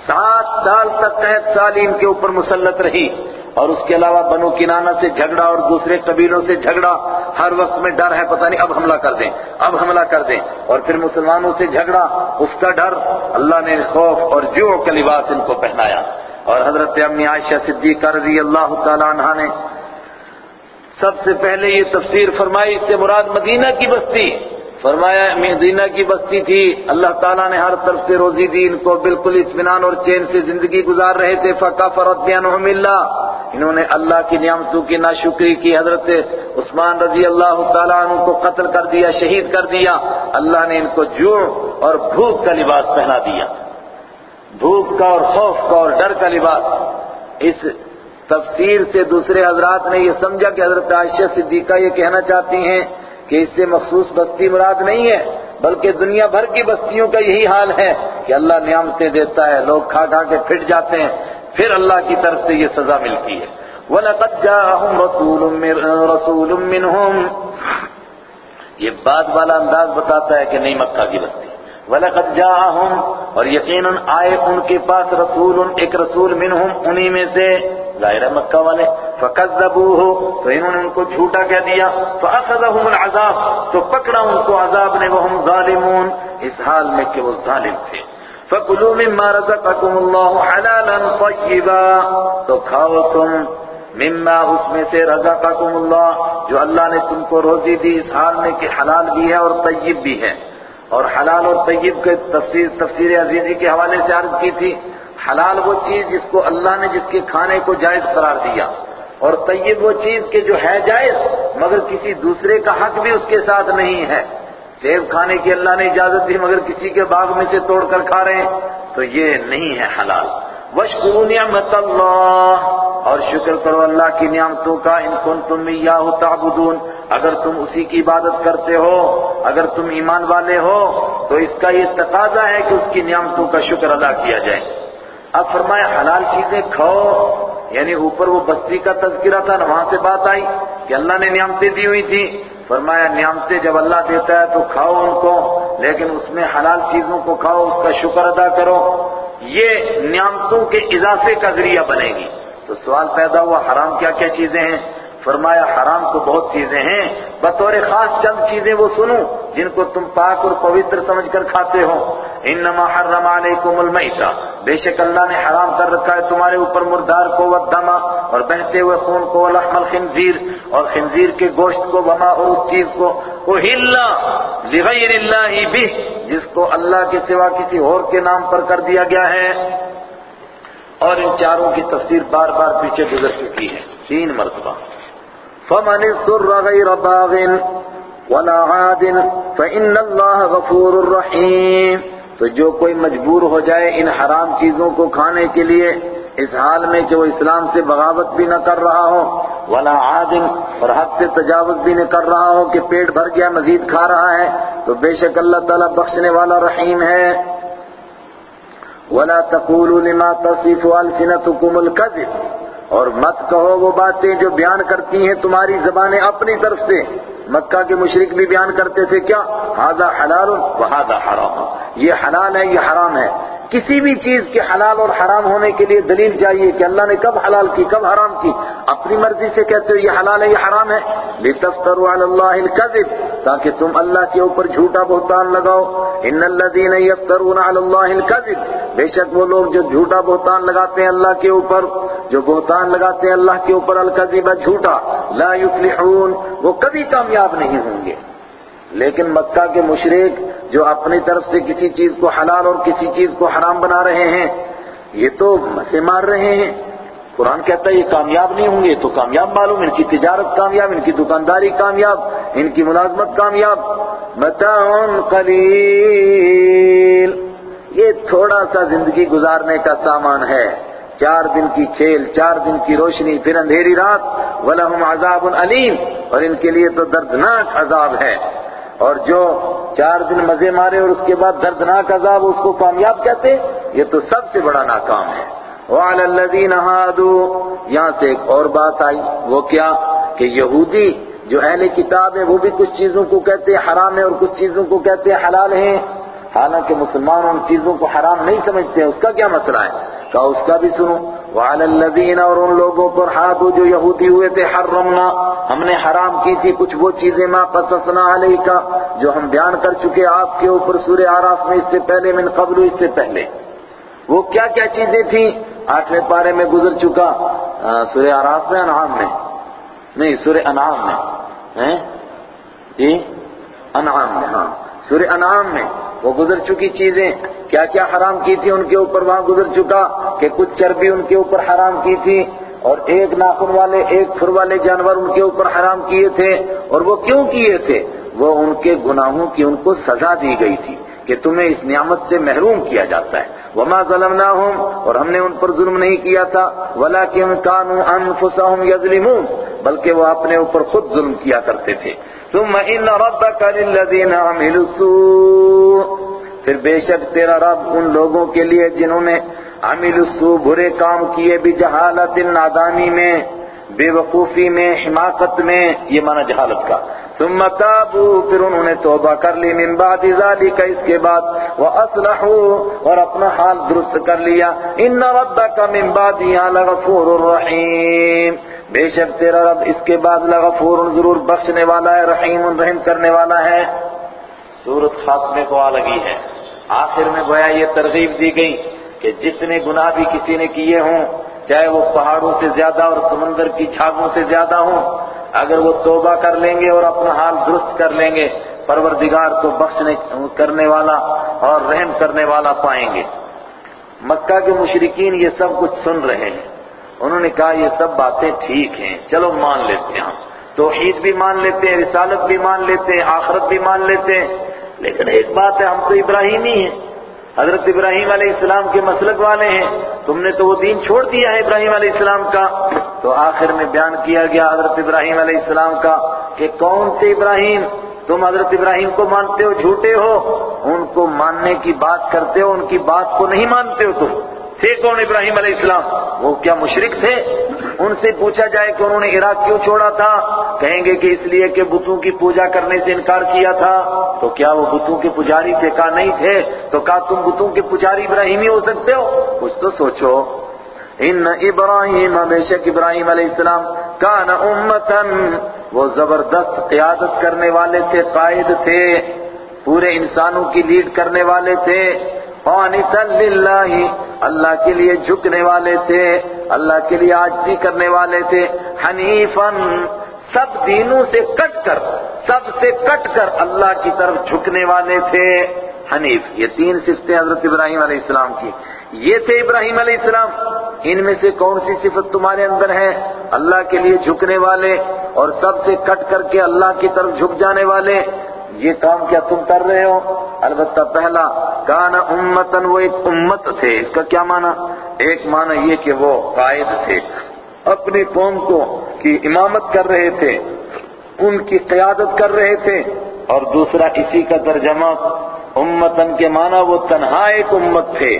سات سال تک قید سالی ان کے اوپر مسلط رہی اور اس کے علاوہ بنو کنانہ سے جھگڑا اور دوسرے قبیلوں سے جھگڑا ہر وقت میں ڈر ہے، پتہ نہیں اب حملہ کر دیں، اب حملہ کر دیں۔ اور پھر مسلمانوں سے جھگڑا، اس کا ڈر اللہ نے خوف اور جو کا لباس ان کو پہنایا۔ اور حضرت امی عائشہ صدیقہ رضی اللہ تعالی عنہ نے سب سے پہلے یہ تفسیر فرمائی، اس سے مراد مدینہ کی بستی۔ فرمایا مدینہ کی بستی تھی۔ اللہ تعالیٰ نے ہر طرف سے روزی دی، ان کو بالکل اطمینان اور چین سے زندگی گزار رہے تھے۔ فقہ فرت اللہ انہوں نے اللہ کی نعمتوں کی ناشکری کی۔ حضرت عثمان رضی اللہ تعالیٰ عنہ کو قتل کر دیا، شہید کر دیا۔ اللہ نے ان کو جوع اور بھوک کا لباس پہنا دیا۔ بھوک کا اور خوف کا اور ڈر کا لباس۔ اس تفسیر سے دوسرے حضرات نے یہ سمجھا کہ حضرت عائشہ صدیقہ یہ کہنا چاہتی ہیں کہ اس سے مخصوص بستی مراد نہیں ہے، بلکہ دنیا بھر کی بستیوں کا یہی حال ہے کہ اللہ نعمتیں دیتا ہے، لوگ کھا کھا کے پھٹ جاتے ہیں، پھر اللہ کی طرف سے یہ سزا ملتی ہے۔ وَلَقَدْ جَاءَهُمْ رَسُولٌ مِّنْهُمْ۔ یہ بعد والا انداز بتاتا ہے کہ نہیں مکہ کی بستی۔ وَلَقَدْ جَاءَهُمْ اور یقیناً آئے ان کے پاس رسول، ایک رسول منہم، انہی میں سے۔ ظاہر مکہ والے. فَكَذَّبُوهُ، تو انہوں نے ان کو جھوٹا کہہ دیا. فَأَخَذَهُمُ الْعَذَابُ، تو پکڑا ان کو عذاب نے، وَهُمْ ظَالِمُونَ. اس حال میں کہ وہ ظالم تھے. فَكُلُوا مِمَّا رَزَقَكُمُ اللَّهُ حَلَالًا طَيِّبًا. تو کھاؤ تم مما، اس میں سے رزقکم اللہ جو اللہ نے تم کو روزی دی، اس حال میں کہ حلال بھی ہے اور طیب بھی ہے. اور حلال اور طیب کے تفسیر تفسیر عزیزی کے حوالے سے عرض کی تھی. حلال وہ چیز جس کو اللہ نے جس کے کھانے کو جائز قرار دیا اور طیب وہ چیز کہ جو ہے جائز، مگر کسی دوسرے کا حق بھی اس کے ساتھ نہیں ہے۔ سیب کھانے کی اللہ نے اجازت دی، مگر کسی کے باغ میں سے توڑ کر کھا رہے ہیں۔ تو یہ نہیں ہے حلال۔ وشکروا نعمت اللہ اور شکر کرو اللہ کی نعمتوں کا۔ ان کنتم ایاہ تعبدون۔ اگر تم اسی کی عبادت کرتے ہو، اگر تم ایمان والے ہو، تو اس کا یہ تقاضا ہے کہ اس کی نعمتوں کا شکر ادا کیا جائے۔ اب فرمایا حلال چیزیں کھاؤ۔ یعنی اوپر وہ بستی کا تذکرہ تھا نا، وہاں سے بات آئی کہ اللہ نے نعمتیں دی ہوئی تھی فرمایا نعمتیں جب اللہ دیتا ہے تو کھاؤ ان کو، لیکن اس میں حلال چیزوں کو کھاؤ، اس کا شکر ادا کرو۔ یہ نعمتوں کے اضافے کا ذریعہ بنے گی۔ تو سوال پیدا ہوا، حرام کیا کیا چیزیں ہیں؟ فرمایا حرام تو بہت چیزیں ہیں۔ بطور خاص چند چیزیں وہ سنو۔ جن کو تم پاک اور پوتر سمجھ کر کھاتے ہو۔ انما حرم علیکم المیتا بے شک اللہ نے حرام کر رکھا ہے تمہارے اوپر مردار کو والدما اور بہتے ہوئے خون کو لحم الخنزیر اور خنزیر کے گوشت کو وما اور اس چیز کو اہلا لغیر اللہ بھی جس کو اللہ کے سوا کسی اور کے نام پر کر دیا گیا ہے۔ اور ان چاروں کی تفسیر بار بار پیچھے گزر چکی ہے۔ تین مرتبہ۔ فمن اضطر غير باغ۔ ولا عاد فإن الله غفور رحيم تو جو کوئی مجبور ہو جائے ان حرام چیزوں کو کھانے کے لیے، اس حال میں کہ وہ اسلام سے بغاوت بھی نہ کر رہا ہو، ولا عادن اور حد سے تجاوز بھی نہ کر رہا ہو کہ پیٹ بھر گیا، مزید کھا رہا ہے، تو بے شک اللہ تعالیٰ بخشنے والا رحیم ہے۔ ولا تقولوا لما تصف السنتكم الكذب۔ اور مت کہو وہ باتیں جو بیان کرتی ہیں تمہاری زبانیں اپنی طرف سے۔ مکہ کے مشرق بھی بیان کرتے تھے، کیا؟ ہاضا حلال و ہاضا حرام. یہ حلال ہے، یہ حرام ہے۔ کسی بھی چیز کے حلال اور حرام ہونے کے لیے دلیل چاہیے کہ اللہ نے کب حلال کی، کب حرام کی۔ اپنی مرضی سے کہتے ہو، یہ حلال ہے، یہ حرام ہے۔ لِتَفْتَرُوا عَلَى اللَّهِ الْكَذِبِ، تاکہ تم اللہ کے اوپر جھوٹا بہتان لگاؤ۔ ان الذين يفترون على الله الكذب، بے شک وہ لوگ جو جھوٹا بہتان لگاتے ہیں اللہ کے اوپر، جو بہتان لگاتے ہیں اللہ کے اوپر الکذب جھوٹا، لا يفلحون وہ کبھی کامیاب نہیں ہوں گے۔ لیکن مکہ کے مشرق جو اپنی طرف سے کسی چیز کو حلال اور کسی چیز کو حرام بنا رہے ہیں، یہ تو مسے مار رہے ہیں۔ قرآن کہتا ہے یہ کامیاب نہیں ہوں گے تو کامیاب معلوم، ان کی تجارت کامیاب، ان کی دکانداری کامیاب، ان کی ملازمت کامیاب۔ متاع قلیل۔ یہ تھوڑا سا زندگی گزارنے کا سامان ہے۔ چار دن کی کھیل، چار دن کی روشنی، پھر اندھیری رات۔ وَلَهُمْ عَذَابٌ علیم اور ان کے لیے تو دردناک عذاب ہے۔ اور جو چار دن مزے مارے اور اس کے بعد دردناک عذاب اس کو کامیاب کہتے، یہ تو سب سے بڑا ناکام ہے۔ وَعَلَى الَّذِينَ هَادُوا، یہاں سے ایک اور بات آئی، وہ کیا؟ کہ یہودی جو اہل کتاب ہے وہ بھی کچھ چیزوں کو کہتے ہیں حرام ہے اور کچھ چیزوں کو کہتے ہیں حلال ہیں۔ حالانکہ مسلمان ان چیزوں کو حرام نہیں سمجھتے ہیں اس کا کیا مسئلہ ہے؟ کہا، اس کا بھی سنو۔ وَعَلَى اور ان لوگوں پر ہاتھوں جو یہودی ہوئے تھے، حرمنا۔ ہم نے حرام کی تھی، کچھ وہ چیزیں ما قصصنا علیکا جو ہم بیان کر چکے آپ کے اوپر سورہ آراف میں اس سے پہلے، من قبل اس سے پہلے۔ وہ کیا کیا چیزیں تھیں؟ آٹھویں پارے میں گزر چکا سورہ آراف میں، انعام میں۔ نہیں، سورہ انعام میں جی؟ انعام میں ہاں۔ سورہ انعام میں۔ وہ گزر چکی چیزیں، کیا کیا حرام کی تھی ان کے اوپر، وہاں گزر چکا کہ کچھ چربی ان کے اوپر حرام کی تھی اور ایک ناخن والے، ایک پھر والے جانور ان کے اوپر حرام کیے تھے اور وہ کیوں کیے تھے؟ وہ ان کے گناہوں کی ان کو سزا دی گئی تھی کہ تمہیں اس نعمت سے محروم کیا جاتا ہے۔ وما ظلمناہم اور ہم نے ان پر ظلم نہیں کیا تھا۔ ولیکن كانوا انفسهم يظلمون۔ بلکہ وہ اپنے اوپر خود ظلم کیا کرتے تھے۔ ثم ان ربك للذین عملوا السوء۔ پھر بے شک تیرا رب ان لوگوں کے لیے جنہوں نے عمل السوء، برے کام کیے بھی جہالت نادانی میں بے وقوفی میں، حماقت میں، یہ معنی جہالت کا۔ ثم تابو، پھر انہوں نے توبہ کر لی۔ من بعد ذالک، اس کے بعد واصلحوا اور اپنا حال درست کر لیا۔ ان ربک من بعدها لغفور الرحیم بے شک تیرا رب اس کے بعد لغفور ضرور بخشنے والا ہے، رحیم رحم کرنے والا ہے۔ سورت خاتمے کو آ لگی ہے۔ آخر میں گویا یہ ترغیب دی گئی کہ جتنے گناہ بھی کسی نے کیے ہوں چاہے وہ پہاڑوں سے زیادہ اور سمندر کی چھاگوں سے زیادہ ہوں، اگر وہ توبہ کر لیں گے اور اپنا حال درست کر لیں گے، پروردگار کو بخشنے، کرنے والا اور رحم کرنے والا پائیں گے۔ مکہ کے مشرقین یہ سب کچھ سن رہے ہیں۔ انہوں نے کہا، یہ سب باتیں ٹھیک ہیں، چلو مان لیتے ہیں توحید بھی مان لیتے ہیں، رسالت بھی مان لیتے ہیں، آخرت بھی مان لیتے ہیں۔ لیکن ایک بات ہے، ہم تو ابراہیمی ہیں۔ حضرت ابراہیم علیہ السلام کے مسلک والے ہیں۔ تم نے تو وہ دین چھوڑ دیا ہے ابراہیم علیہ السلام کا۔ تو آخر میں بیان کیا گیا حضرت ابراہیم علیہ السلام کا کہ کون سے ابراہیم؟ تم حضرت ابراہیم کو مانتے ہو، جھوٹے ہو؟ ان کو ماننے کی بات کرتے ہو، ان کی بات کو نہیں مانتے ہو تم۔ تھے کون ابراہیم علیہ السلام؟ وہ کیا مشرک تھے؟ ان سے پوچھا جائے کہ انہوں نے عراق کیوں چھوڑا تھا؟ کہیں گے کہ اس لیے کہ بتوں کی پوجا کرنے سے انکار کیا تھا۔ تو کیا وہ بتوں کے پجاری تھے؟ کہا نہیں تھے۔ تو کہا تم بتوں کے پجاری ابراہیمی ہو سکتے ہو؟ کچھ تو سوچو۔ ان ابراہیم، بے شک ابراہیم علیہ السلام، کان امتن وہ زبردست قیادت کرنے والے تھے، قائد تھے، پورے انسانوں کی لیڈ کرنے والے تھے۔ قانتا للہ۔ اللہ کے لیے جھکنے والے تھے، اللہ کے لیے عاجزی کرنے والے تھے۔ حنیفن سب دینوں سے کٹ کر، سب سے کٹ کر اللہ کی طرف جھکنے والے تھے۔ حنیف، یہ تین صفتیں حضرت ابراہیم علیہ السلام کی۔ یہ تھے ابراہیم علیہ السلام۔ ان میں سے کون سی صفت تمہارے اندر ہے؟ اللہ کے لیے جھکنے والے اور سب سے کٹ کر کے اللہ کی طرف جھک جانے والے۔ یہ کام کیا تم کر رہے ہو؟ البتہ پہلا، کانا امتن، وہ ایک امت تھے۔ اس کا کیا معنی؟ ایک معنی یہ کہ وہ قائد تھے۔ اپنی قوم کو کی امامت کر رہے تھے، ان کی قیادت کر رہے تھے۔ اور دوسرا، اسی کا ترجمہ، امتن کے معنی وہ تنہا ایک امت تھے۔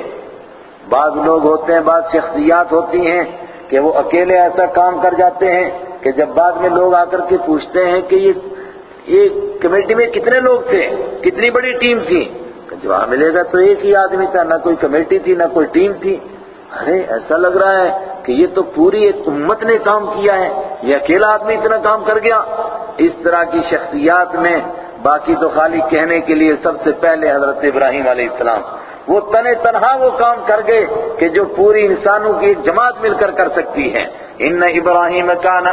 بعض لوگ ہوتے ہیں، بعض شخصیات ہوتی ہیں کہ وہ اکیلے ایسا کام کر جاتے ہیں کہ جب بعد میں لوگ آ کر کے پوچھتے ہیں کہ یہ یہ کمیٹی میں کتنے لوگ تھے؟ کتنی بڑی ٹیم تھی؟ جواب ملے گا تو ایک ہی آدمی تھا، نہ کوئی کمیٹی تھی، نہ کوئی ٹیم تھی۔ ارے، ایسا لگ رہا ہے کہ یہ تو پوری ایک امت نے کام کیا ہے۔ یہ اکیلا آدمی اتنا کام کر گیا۔ اس طرح کی شخصیات میں، باقی تو خالی کہنے کے لیے سب سے پہلے حضرت ابراہیم علیہ السلام۔ وہ تن تنہا وہ کام کر گئے کہ جو پوری انسانوں کی ایک جماعت مل کر کر سکتی ہے۔ ان ابراہیم کا نہ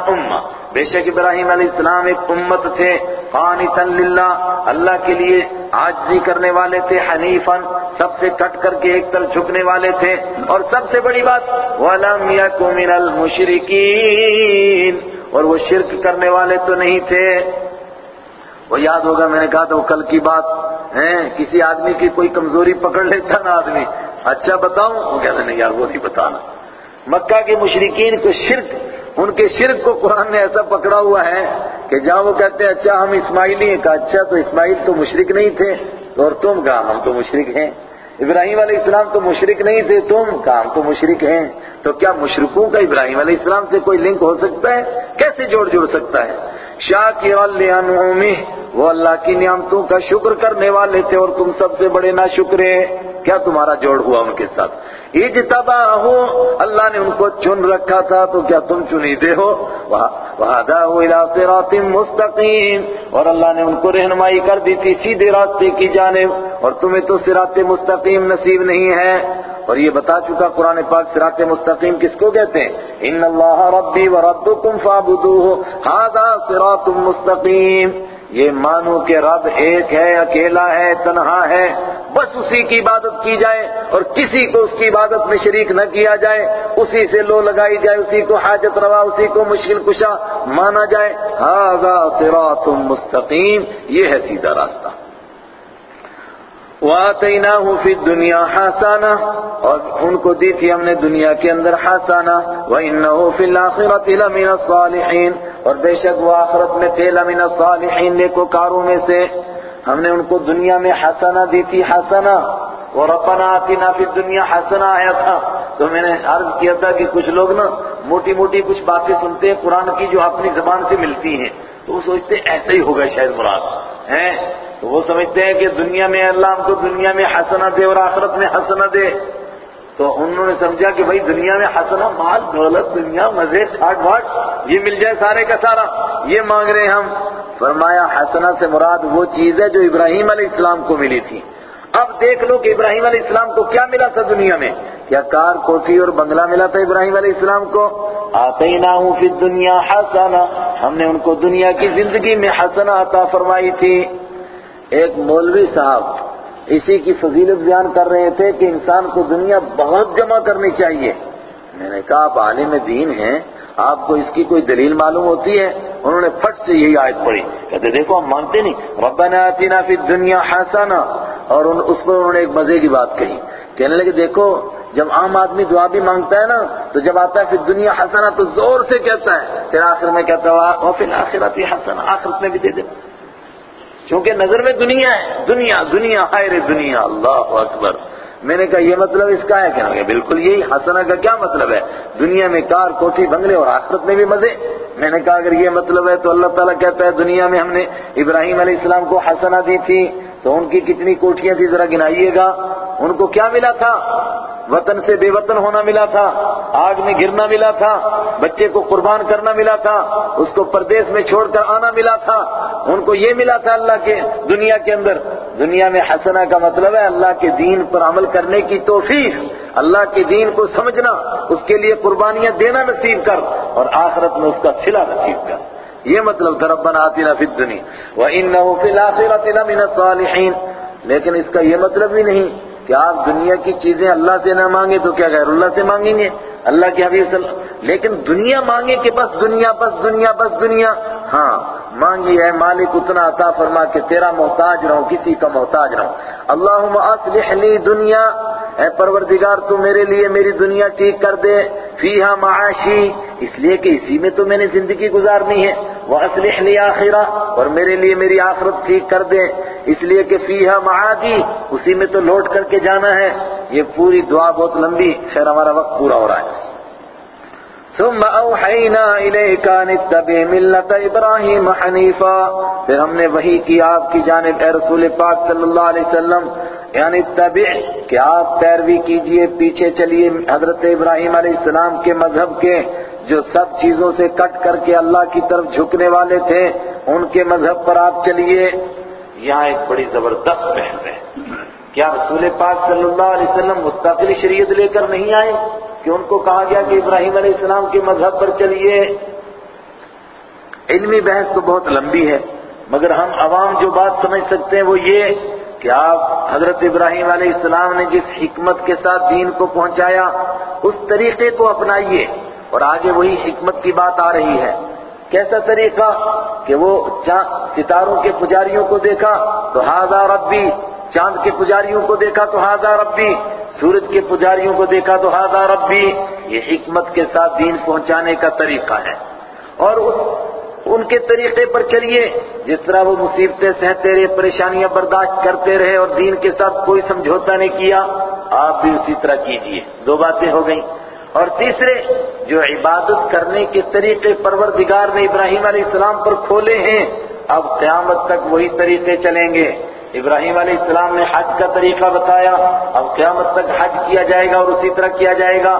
بے شک ابراہیم علیہ السلام ایک امت تھے۔ قانتا للہ۔ اللہ کے لیے عاجزی کرنے والے تھے حنیفن سب سے کٹ کر کے ایک طرف جھکنے والے تھے۔ اور سب سے بڑی بات، وَلَمْ يَكُ مِنَ الْمُشْرِكِينَ۔ اور وہ شرک کرنے والے تو نہیں تھے۔ وہ یاد ہوگا میں نے کہا تھا وہ کل کی بات ہے کسی آدمی کی کوئی کمزوری پکڑ لیتا نا آدمی۔ اچھا بتاؤں؟ وہ کہتے نہیں یار، وہ نہیں بتانا۔ مکہ کے مشرقین کو شرک، ان کے شرک کو قرآن نے ایسا پکڑا ہوا ہے کہ جہاں وہ کہتے ہیں اچھا ہم اسماعیلی ہیں۔ کہا اچھا تو اسماعیل تو مشرق نہیں تھے۔ اور تم؟ کہا، ہم تو مشرق ہیں۔ ابراہیم علیہ السلام تو مشرق نہیں تھے۔ تم؟ کہا، ہم تو مشرق ہیں۔ تو کیا مشرقوں کا ابراہیم علیہ السلام سے کوئی لنک ہو سکتا ہے؟ کیسے جوڑ جوڑ سکتا ہے؟ شاہ کی وہ اللہ کی نعمتوں کا شکر کرنے والے تھے اور تم سب سے بڑے نا شکرے کیا تمہارا جوڑ ہوا ان کے ساتھ؟ اجتبا ہو اللہ نے ان کو چن رکھا تھا، تو کیا تم چنی دے ہو الى صراط مستقیم اور اللہ نے ان کو رہنمائی کر دی تھی، سیدھے راستے کی جانب۔ اور تمہیں تو صراط مستقیم نصیب نہیں ہے۔ اور یہ بتا چکا قرآن پاک صراط مستقیم کس کو کہتے ہیں؟ ان اللہ ربی و ربکم فعبدوہ هذا صراط مستقیم۔ یہ مانو کہ رب ایک ہے، اکیلا ہے، تنہا ہے، بس اسی کی عبادت کی جائے اور کسی کو اس کی عبادت میں شریک نہ کیا جائے، اسی سے لو لگائی جائے، اسی کو حاجت روا، اسی کو مشکل کشا مانا جائے۔ ہاضا صراط مستقیم، یہ ہے سیدھا راستہ۔ وَآتَيْنَاهُ فِي الدُّنْيَا حَسَنَةً، اور ان کو دی تھی ہم نے دنیا کے اندر حسانہ وَإِنَّهُ فِي الْآخِرَةِ لَمِنَ الصَّالِحِينَ، اور بے شک وہ آخرت میں تھے لَمِنَ الصَّالِحِينَ نیکوکاروں میں سے۔ ہم نے ان کو دنیا میں حسنہ دی تھی حسنہ اور رَبَّنَا آتِنَا فِي الدُّنْيَا حسنہ آیا تھا۔ تو میں نے عرض کیا تھا کہ کچھ لوگ نا موٹی موٹی کچھ باتیں سنتے ہیں قرآن کی جو اپنی زبان سے ملتی ہیں، تو وہ سوچتے ہیں ایسا ہی ہوگا شاید مراد، ہیں؟ تو وہ سمجھتے ہیں کہ دنیا میں اللہ ہم کو دنیا میں حسنہ دے اور آخرت میں حسنہ دے۔ تو انہوں نے سمجھا کہ بھائی دنیا میں حسنہ مال، دولت، دنیا، مزے ٹھاٹ بھاٹ، یہ مل جائے سارے کا سارا۔ یہ مانگ رہے ہیں ہم۔ فرمایا، حسنہ سے مراد وہ چیز ہے جو ابراہیم علیہ السلام کو ملی تھی۔ اب دیکھ لو کہ ابراہیم علیہ السلام کو کیا ملا تھا دنیا میں۔ کیا کار، کوٹھی اور بنگلہ ملا تھا ابراہیم علیہ السلام کو؟ آتے نہ ہوں پھر دنیا حسنہ۔ ہم نے ان کو دنیا کی زندگی میں حسنہ عطا فرمائی تھی۔ ایک مولوی صاحب اسی کی فضیلت بیان کر رہے تھے کہ انسان کو دنیا بہت جمع کرنی چاہیے۔ میں نے کہا، آپ عالم دین ہیں، آپ کو اس کی کوئی دلیل معلوم ہوتی ہے؟ انہوں نے پھٹ سے یہی آیت پڑھی۔ کہتے، دیکھو، ہم مانتے نہیں۔ ربنا آتینا فی الدنیا حسنا۔ اور اس پر انہوں نے ایک مزے کی بات کہی۔ کہنے لگے، دیکھو، جب عام آدمی دعا بھی مانگتا ہے نا، تو جب آتا ہے پھر دنیا حسنا، تو زور سے کہتا ہے۔ پھر آخر میں کہتا ہے وہ پھر آخرت حسنا۔ آخرت میں بھی دے دے۔ کیونکہ نظر میں دنیا ہے۔ دنیا دنیا، خیر دنیا۔ اللہ اکبر۔ میں نے کہا یہ مطلب اس کا ہے کہ بالکل یہی حسنہ کا کیا مطلب ہے؟ دنیا میں کار، کوٹھی، بنگلے اور آخرت میں بھی مزے۔ میں نے کہا اگر یہ مطلب ہے تو اللہ تعالیٰ کہتا ہے دنیا میں ہم نے ابراہیم علیہ السلام کو حسنہ دی تھی تو ان کی کتنی کوٹیاں تھی ذرا گنائیے گا۔ ان کو کیا ملا تھا؟ وطن سے بے وطن ہونا ملا تھا، آگ میں گرنا ملا تھا، بچے کو قربان کرنا ملا تھا، اس کو پردیس میں چھوڑ کر آنا ملا تھا، ان کو یہ ملا تھا اللہ کے، دنیا کے اندر۔ دنیا میں حسنہ کا مطلب ہے اللہ کے دین پر عمل کرنے کی توفیق، اللہ کے دین کو سمجھنا، اس کے لیے قربانیاں دینا نصیب کر اور آخرت میں اس کا سلا نصیب کر۔ یہ مطلب تھا ربنا آتنا فی الدنیا، وَإِنَّهُ فِي الْآخِرَةِ لَمِنَ الصَّالِحِينَ۔ لیکن اس کا یہ مطلب بھی نہیں کہ آپ دنیا کی چیزیں اللہ سے نہ مانگے تو کیا غیر اللہ سے مانگیں گے؟ اللہ کے حبیب صلی اللہ لیکن دنیا مانگے کہ بس دنیا بس دنیا بس دنیا۔ ہاں مانگی ہے مالک اتنا عطا فرما کہ تیرا محتاج رہوں، کسی کا محتاج رہوں۔ اللہم اصلح لی دنیا۔ اے پروردگار، تو میرے لیے میری دنیا ٹھیک کر دے۔ فیہا معاشی۔ اس لیے کہ اسی میں تو میں نے زندگی گزارنی ہے۔ وَأَصْلِحْ لِي آخرہ اور میرے لیے میری آخرت ٹھیک کر دے اس لیے کہ فیہا معادی، اسی میں تو لوٹ کر کے جانا ہے۔ یہ پوری دعا بہت لمبی، خیر ہمارا وقت پورا ہو رہا ہے۔ ثم اوحینا الیکا نتبع ملت ابراہیم حنیفا۔ پھر ہم نے وہی کی آپ کی جانب، اے رسول پاک صلی اللہ علیہ وسلم یعنی تبع کہ آپ پیروی کیجیے، پیچھے چلیے حضرت ابراہیم علیہ السلام کے مذہب کے۔ جو سب چیزوں سے کٹ کر کے اللہ کی طرف جھکنے والے تھے، ان کے مذہب پر آپ چلیے۔ یہاں ایک بڑی زبردست بحث ہے۔ کیا رسول پاک صلی اللہ علیہ وسلم مستقل شریعت لے کر نہیں آئے؟ کہ ان کو کہا گیا کہ ابراہیم علیہ السلام کے مذہب پر چلیے؟ علمی بحث تو بہت لمبی ہے، مگر ہم عوام جو بات سمجھ سکتے ہیں وہ یہ کہ آپ حضرت ابراہیم علیہ السلام نے جس حکمت کے ساتھ دین کو پہنچایا، اس طریقے کو اپنائیے۔ اور آگے وہی حکمت کی بات آ رہی ہے۔ کیسا طریقہ کہ وہ ستاروں کے پجاریوں کو دیکھا تو ہاضا ربی، چاند کے پجاریوں کو دیکھا تو ہاضا ربی، سورج کے پجاریوں کو دیکھا تو ہاضا ربی۔ یہ حکمت کے ساتھ دین پہنچانے کا طریقہ ہے۔ اور اس، ان کے طریقے پر چلیے۔ جس طرح وہ مصیبتیں سہتے رہے، پریشانیاں برداشت کرتے رہے اور دین کے ساتھ کوئی سمجھوتا نہیں کیا، آپ بھی اسی طرح کیجیے۔ دو باتیں ہو گئیں۔ اور تیسرے، جو عبادت کرنے کے طریقے پروردگار نے ابراہیم علیہ السلام پر کھولے ہیں، اب قیامت تک وہی طریقے چلیں گے۔ ابراہیم علیہ السلام نے حج کا طریقہ بتایا، اب قیامت تک حج کیا جائے گا اور اسی طرح کیا جائے گا۔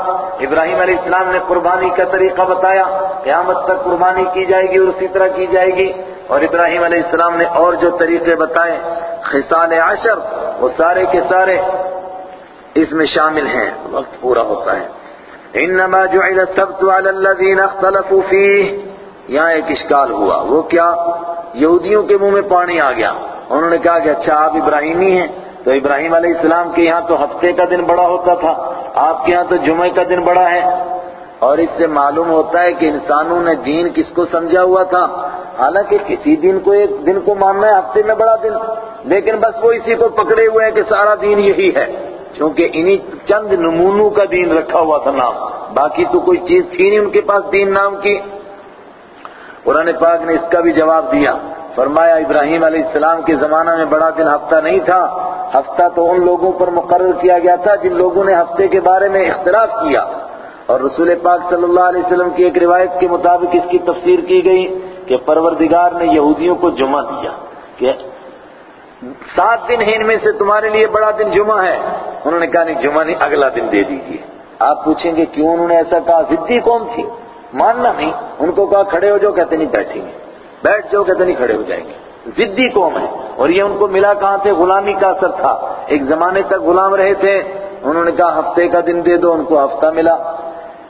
ابراہیم علیہ السلام نے قربانی کا طریقہ بتایا، قیامت تک قربانی کی جائے گی اور اسی طرح کی جائے گی۔ اور ابراہیم علیہ السلام نے اور جو طریقے بتائے، خصال عشر، وہ سارے کے سارے اس میں شامل ہیں، وقت پورا ہوتا ہے۔ انما جعل السبت على الذين اختلفوا فيه۔ یہاں ایک اشکال ہوا۔ وہ کیا؟ یہودیوں کے منہ میں پانی آ گیا۔ انہوں نے کہا کہ اچھا آپ ابراہیمی ہیں۔ تو ابراہیم علیہ السلام کے یہاں تو ہفتے کا دن بڑا ہوتا تھا۔ آپ کے یہاں تو جمعہ کا دن بڑا ہے۔ اور اس سے معلوم ہوتا ہے کہ انسانوں نے دین کس کو سمجھا ہوا تھا۔ حالانکہ کسی دن کو ایک دن کو ماننا ہے، ہفتے میں بڑا دن۔ لیکن بس وہ اسی کو پکڑے ہوئے ہیں کہ سارا دین یہی ہے۔ کیونکہ انہی چند نمونوں کا دین رکھا ہوا تھا نام۔ باقی تو کوئی چیز تھی نہیں ان کے پاس دین نام کی۔ قرآن پاک نے اس کا بھی جواب دیا۔ فرمایا، ابراہیم علیہ السلام کے زمانہ میں بڑا دن ہفتہ نہیں تھا۔ ہفتہ تو ان لوگوں پر مقرر کیا گیا تھا جن لوگوں نے ہفتے کے بارے میں اختلاف کیا۔ اور رسول پاک صلی اللہ علیہ وسلم کی ایک روایت کے مطابق اس کی تفسیر کی گئی کہ پروردگار نے یہودیوں کو جمعہ دیا کہ سات دن ہیں ان میں سے تمہارے لیے بڑا دن جمعہ ہے۔ انہوں نے کہا نہیں، جمعہ نہیں، اگلا دن دے دیجیے آپ پوچھیں گے کیوں انہوں نے ایسا کہا؟ ضدی کون تھی۔ ماننا نہیں۔ ان کو کہا، کھڑے ہو جو کہتے نہیں بیٹھیں گے۔ بیٹھ جاؤ، کہتے نہیں کھڑے ہو جائیں گے۔ ضدی قوم ہے۔ اور یہ ان کو ملا کہاں تھے غلامی کا اثر تھا۔ ایک زمانے تک غلام رہے تھے۔ انہوں نے کہا، ہفتے کا دن دے دو، ان کو ہفتہ ملا۔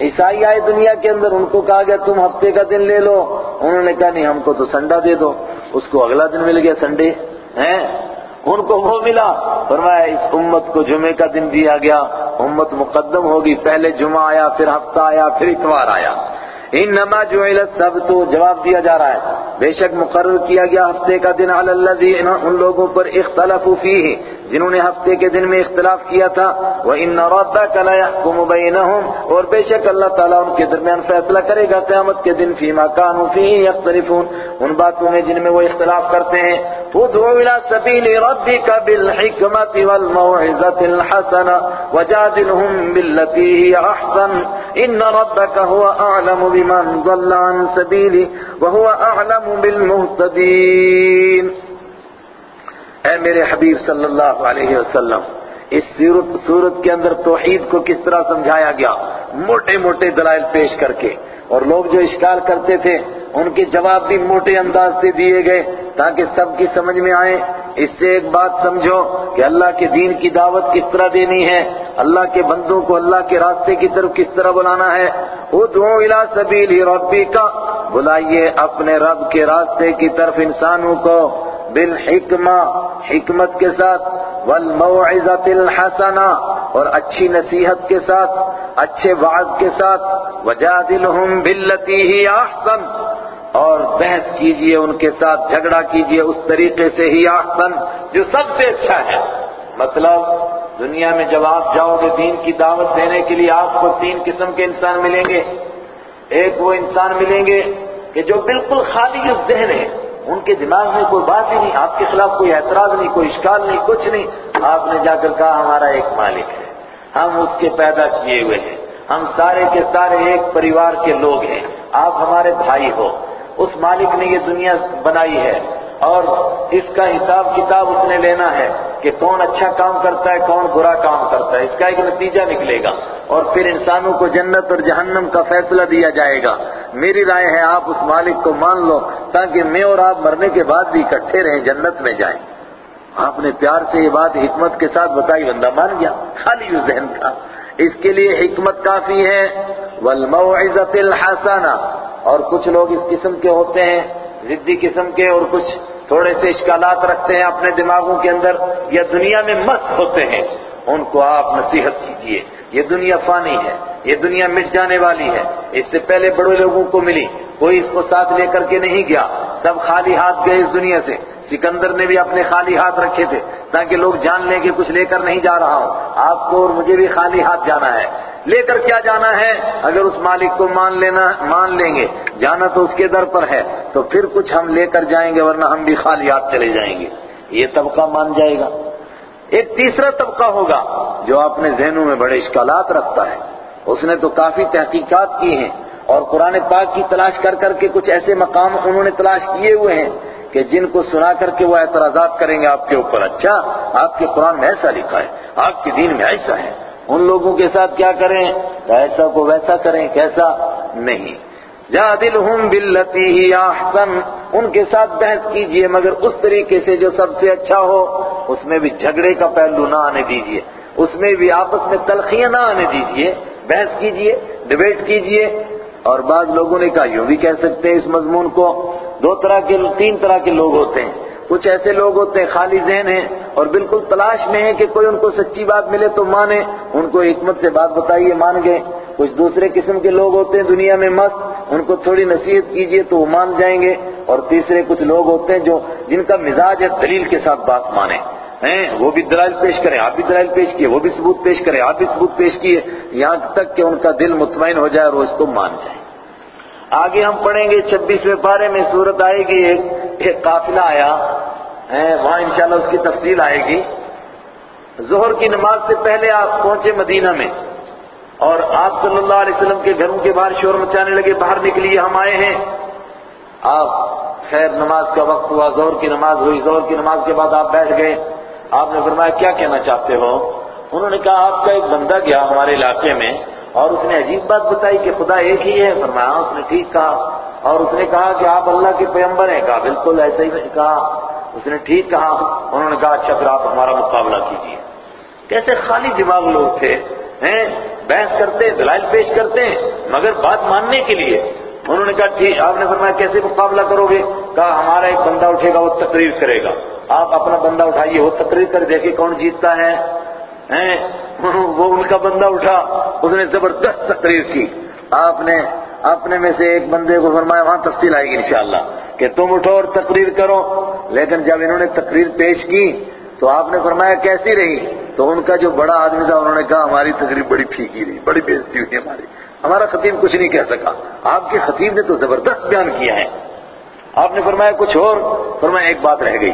عیسائی آئے دنیا کے اندر، ان کو کہا گیا، تم ہفتے کا دن لے لو۔ انہوں نے کہا، نہیں، ہم کو تو سنڈا دے دو۔ اس کو اگلا دن مل گیا سنڈے ہیں؟ ان کو وہ ملا۔ فرمایا، اس امت کو جمعے کا دن دیا گیا۔ امت مقدم ہوگی۔ پہلے جمعہ آیا، پھر ہفتہ آیا، پھر اتوار آیا۔ ان نما جو سب تو جواب دیا جا رہا ہے۔ بے شک مقرر کیا گیا ہفتے کا دن علی ان لوگوں پر اختلاف فیہ۔ جنہوں نے ہفتے کے دن میں اختلاف کیا تھا۔ وہ ان لَيَحْكُمُ بَيْنَهُمْ۔ اور بے شک اللہ تعالیٰ ان کے درمیان فیصلہ کرے گا قیامت کے دن۔ فیما كَانُوا فِيهِ يَخْتَلِفُونَ۔ ان باتوں میں جن میں وہ اختلاف کرتے ہیں ادعو الى سبيل ربك بالحكمة والموعظة الحسنة وجادلهم بالتي هي احسن ان ربك هو اعلم بمن ضل عن سبيله وهو اعلم بالمهتدين. اے میرے حبیب صلی اللہ علیہ وسلم، اس صورت کے اندر توحید کو کس طرح سمجھایا گیا؟ موٹے موٹے دلائل پیش کر کے۔ اور لوگ جو اشکال کرتے تھے، ان کے جواب بھی موٹے انداز سے دیے گئے تاکہ سب کی سمجھ میں آئے۔ اس سے ایک بات سمجھو کہ اللہ کے دین کی دعوت کس طرح دینی ہے؟ اللہ کے بندوں کو اللہ کے راستے کی طرف کس طرح بلانا ہے؟ ادعو الى سبیل ربی کا بلائیے اپنے رب کے راستے کی طرف انسانوں کو بالحکمہ، حکمت کے ساتھ والموعظة الحسنہ، اور اچھی نصیحت کے ساتھ۔ اچھے وعظ کے ساتھ وجادلہم باللتی ہی احسن اور بحث کیجیے ان کے ساتھ، جھگڑا کیجیے اس طریقے سے ہی احسن جو سب سے اچھا ہے۔ مطلب دنیا میں جب آپ جاؤ گے دین کی دعوت دینے کے لیے، آپ کو تین قسم کے انسان ملیں گے۔ ایک وہ انسان ملیں گے کہ جو بالکل خالی جو ذہن ہے۔ ان کے دماغ میں کوئی بات ہی نہیں، آپ کے خلاف کوئی اعتراض نہیں، کوئی اشکال نہیں، کچھ نہیں۔ آپ نے جا کر کہا، ہمارا ایک مالک ہے۔ ہم اس کے پیدا کیے ہوئے ہیں۔ ہم سارے کے سارے ایک پریوار کے لوگ ہیں۔ آپ ہمارے بھائی ہو۔ اس مالک نے یہ دنیا بنائی ہے اور اس کا حساب کتاب اس نے لینا ہے کہ کون اچھا کام کرتا ہے، کون برا کام کرتا ہے۔ اس کا ایک نتیجہ نکلے گا اور پھر انسانوں کو جنت اور جہنم کا فیصلہ دیا جائے گا۔ میری رائے ہے آپ اس مالک کو مان لو تاکہ میں اور آپ مرنے کے بعد بھی اکٹھے رہیں جنت میں جائیں۔ آپ نے پیار سے یہ بات حکمت کے ساتھ بتائی، بندہ مان گیا، خالی ذہن کا اس کے لیے حکمت کافی ہے۔ والموعظت الحسنہ اور کچھ لوگ اس قسم کے ہوتے ہیں، ضدی قسم کے اور کچھ تھوڑے سے اشکالات رکھتے ہیں اپنے دماغوں کے اندر، یا دنیا میں مست ہوتے ہیں۔ ان کو آپ نصیحت کیجیے، یہ دنیا فانی ہے، یہ دنیا مٹ جانے والی ہے۔ اس سے پہلے بڑے لوگوں کو ملی، کوئی اس کو ساتھ لے کر کے نہیں گیا۔ سب خالی ہاتھ گئے اس دنیا سے۔ سکندر نے بھی اپنے خالی ہاتھ رکھے تھے تاکہ لوگ جان لیں کہ کچھ لے کر نہیں جا رہا ہوں۔ آپ کو اور مجھے بھی خالی ہاتھ جانا ہے۔ لے کر کیا جانا ہے؟ اگر اس مالک کو مان لینا، مان لیں گے۔ جانا تو اس کے در پر ہے۔ تو پھر کچھ ہم لے کر جائیں گے ورنہ ہم بھی خالی ہاتھ چلے جائیں گے۔ یہ طبقہ مان جائے گا۔ ایک تیسرا طبقہ ہوگا جو اپنے ذہنوں میں بڑے اشکالات رکھتا ہے۔ اس نے تو کافی تحقیقات کی ہیں اور قرآن پاک کی تلاش کر کر کے کچھ ایسے مقام انہوں نے تلاش کیے ہوئے ہیں۔ کہ جن کو سنا کر کے وہ اعتراضات کریں گے آپ کے اوپر۔ اچھا آپ کے قرآن میں ایسا لکھا ہے، آپ کے دین میں ایسا ہے۔ ان لوگوں کے ساتھ کیا کریں؟ ایسا کو ویسا کریں، کیسا؟ نہیں۔ جادلہم باللتی ہی احسن، ان کے ساتھ بحث کیجیے، مگر اس طریقے سے جو سب سے اچھا ہو، اس میں بھی جھگڑے کا پہلو نہ آنے دیجیے۔ اس میں بھی آپس میں تلخیاں نہ آنے دیجیے۔ بحث کیجیے ڈیبیٹ کیجیے۔ اور بعض لوگوں نے کہا، یوں بھی کہہ سکتے ہیں اس مضمون کو۔ دو طرح کے، تین طرح کے لوگ ہوتے ہیں۔ کچھ ایسے لوگ ہوتے ہیں، خالی ذہن ہیں اور بالکل تلاش میں ہیں کہ کوئی ان کو سچی بات ملے تو مانے۔ ان کو حکمت سے بات بتائیے، مان گئے۔ کچھ دوسرے قسم کے لوگ ہوتے ہیں، دنیا میں مست۔ ان کو تھوڑی نصیحت کیجیے تو وہ مان جائیں گے۔ اور تیسرے کچھ لوگ ہوتے ہیں جو، جن کا مزاج ہے، دلیل کے ساتھ بات مانے۔ ہیں، وہ بھی دلائل پیش کریں، آپ بھی دلائل پیش کیے، وہ بھی ثبوت پیش کریں، آپ بھی ثبوت پیش کیے۔ یہاں تک کہ ان کا دل مطمئن ہو جائے اور وہ اس کو مان جائیں۔ آگے ہم پڑھیں گے چھبیسویں پارے میں صورت آئے گی، ایک قافلہ آیا۔ وہاں انشاءاللہ اس کی تفصیل آئے گی۔ ظہر کی نماز سے پہلے آپ پہنچے مدینہ میں اور آپ صلی اللہ علیہ وسلم کے گھروں کے باہر شور مچانے لگے، باہر نکلیے ہم آئے ہیں۔ آپ خیر نماز کا وقت ہوا زہر کی نماز ہوئی۔ زہر کی نماز کے بعد آپ بیٹھ گئے۔ آپ نے فرمایا، کیا کہنا چاہتے ہو؟ انہوں نے کہا، آپ کا ایک بندہ گیا ہمارے علاقے میں۔ اور اس نے عجیب بات بتائی کہ خدا ایک ہی ہے۔ فرمایا، اس نے ٹھیک کہا۔ اور اس نے کہا کہ آپ اللہ کے پیمبر ہیں۔ کہا، بالکل ایسا ہی کہا۔ اس نے ٹھیک کہا۔ انہوں نے کہا اچھا پھر آپ ہمارا مقابلہ کیجیے کیسے خالی دماغ لوگ تھے، ہیں؟ بحث کرتے، دلائل پیش کرتے ہیں مگر بات ماننے کے لیے۔ انہوں نے کہا، ٹھیک، آپ نے فرمایا، کیسے مقابلہ کرو گے؟ کہا، ہمارا ایک بندہ اٹھے گا، وہ تقریر کرے گا۔ آپ اپنا بندہ اٹھائیے، وہ تقریر کر دیکھیں کون جیتتا ہے۔ وہ ان کا بندہ اٹھا، اس نے زبردست تقریر کی۔ آپ نے اپنے میں سے ایک بندے کو فرمایا، وہاں تفصیل آئے گی انشاءاللہ، کہ تم اٹھو اور تقریر کرو۔ لیکن جب انہوں نے تقریر پیش کی، تو آپ نے فرمایا کیسی رہی؟ تو ان کا جو بڑا آدمی تھا، انہوں نے کہا، ہماری تقریر بڑی پھیکی رہی، بڑی بےزتی ہوئی ہماری۔ ہمارا خطیب کچھ نہیں کہہ سکا۔ آپ کے خطیب نے تو زبردست بیان کیا ہے۔ آپ نے فرمایا کچھ اور۔ فرمایا، ایک بات رہ گئی۔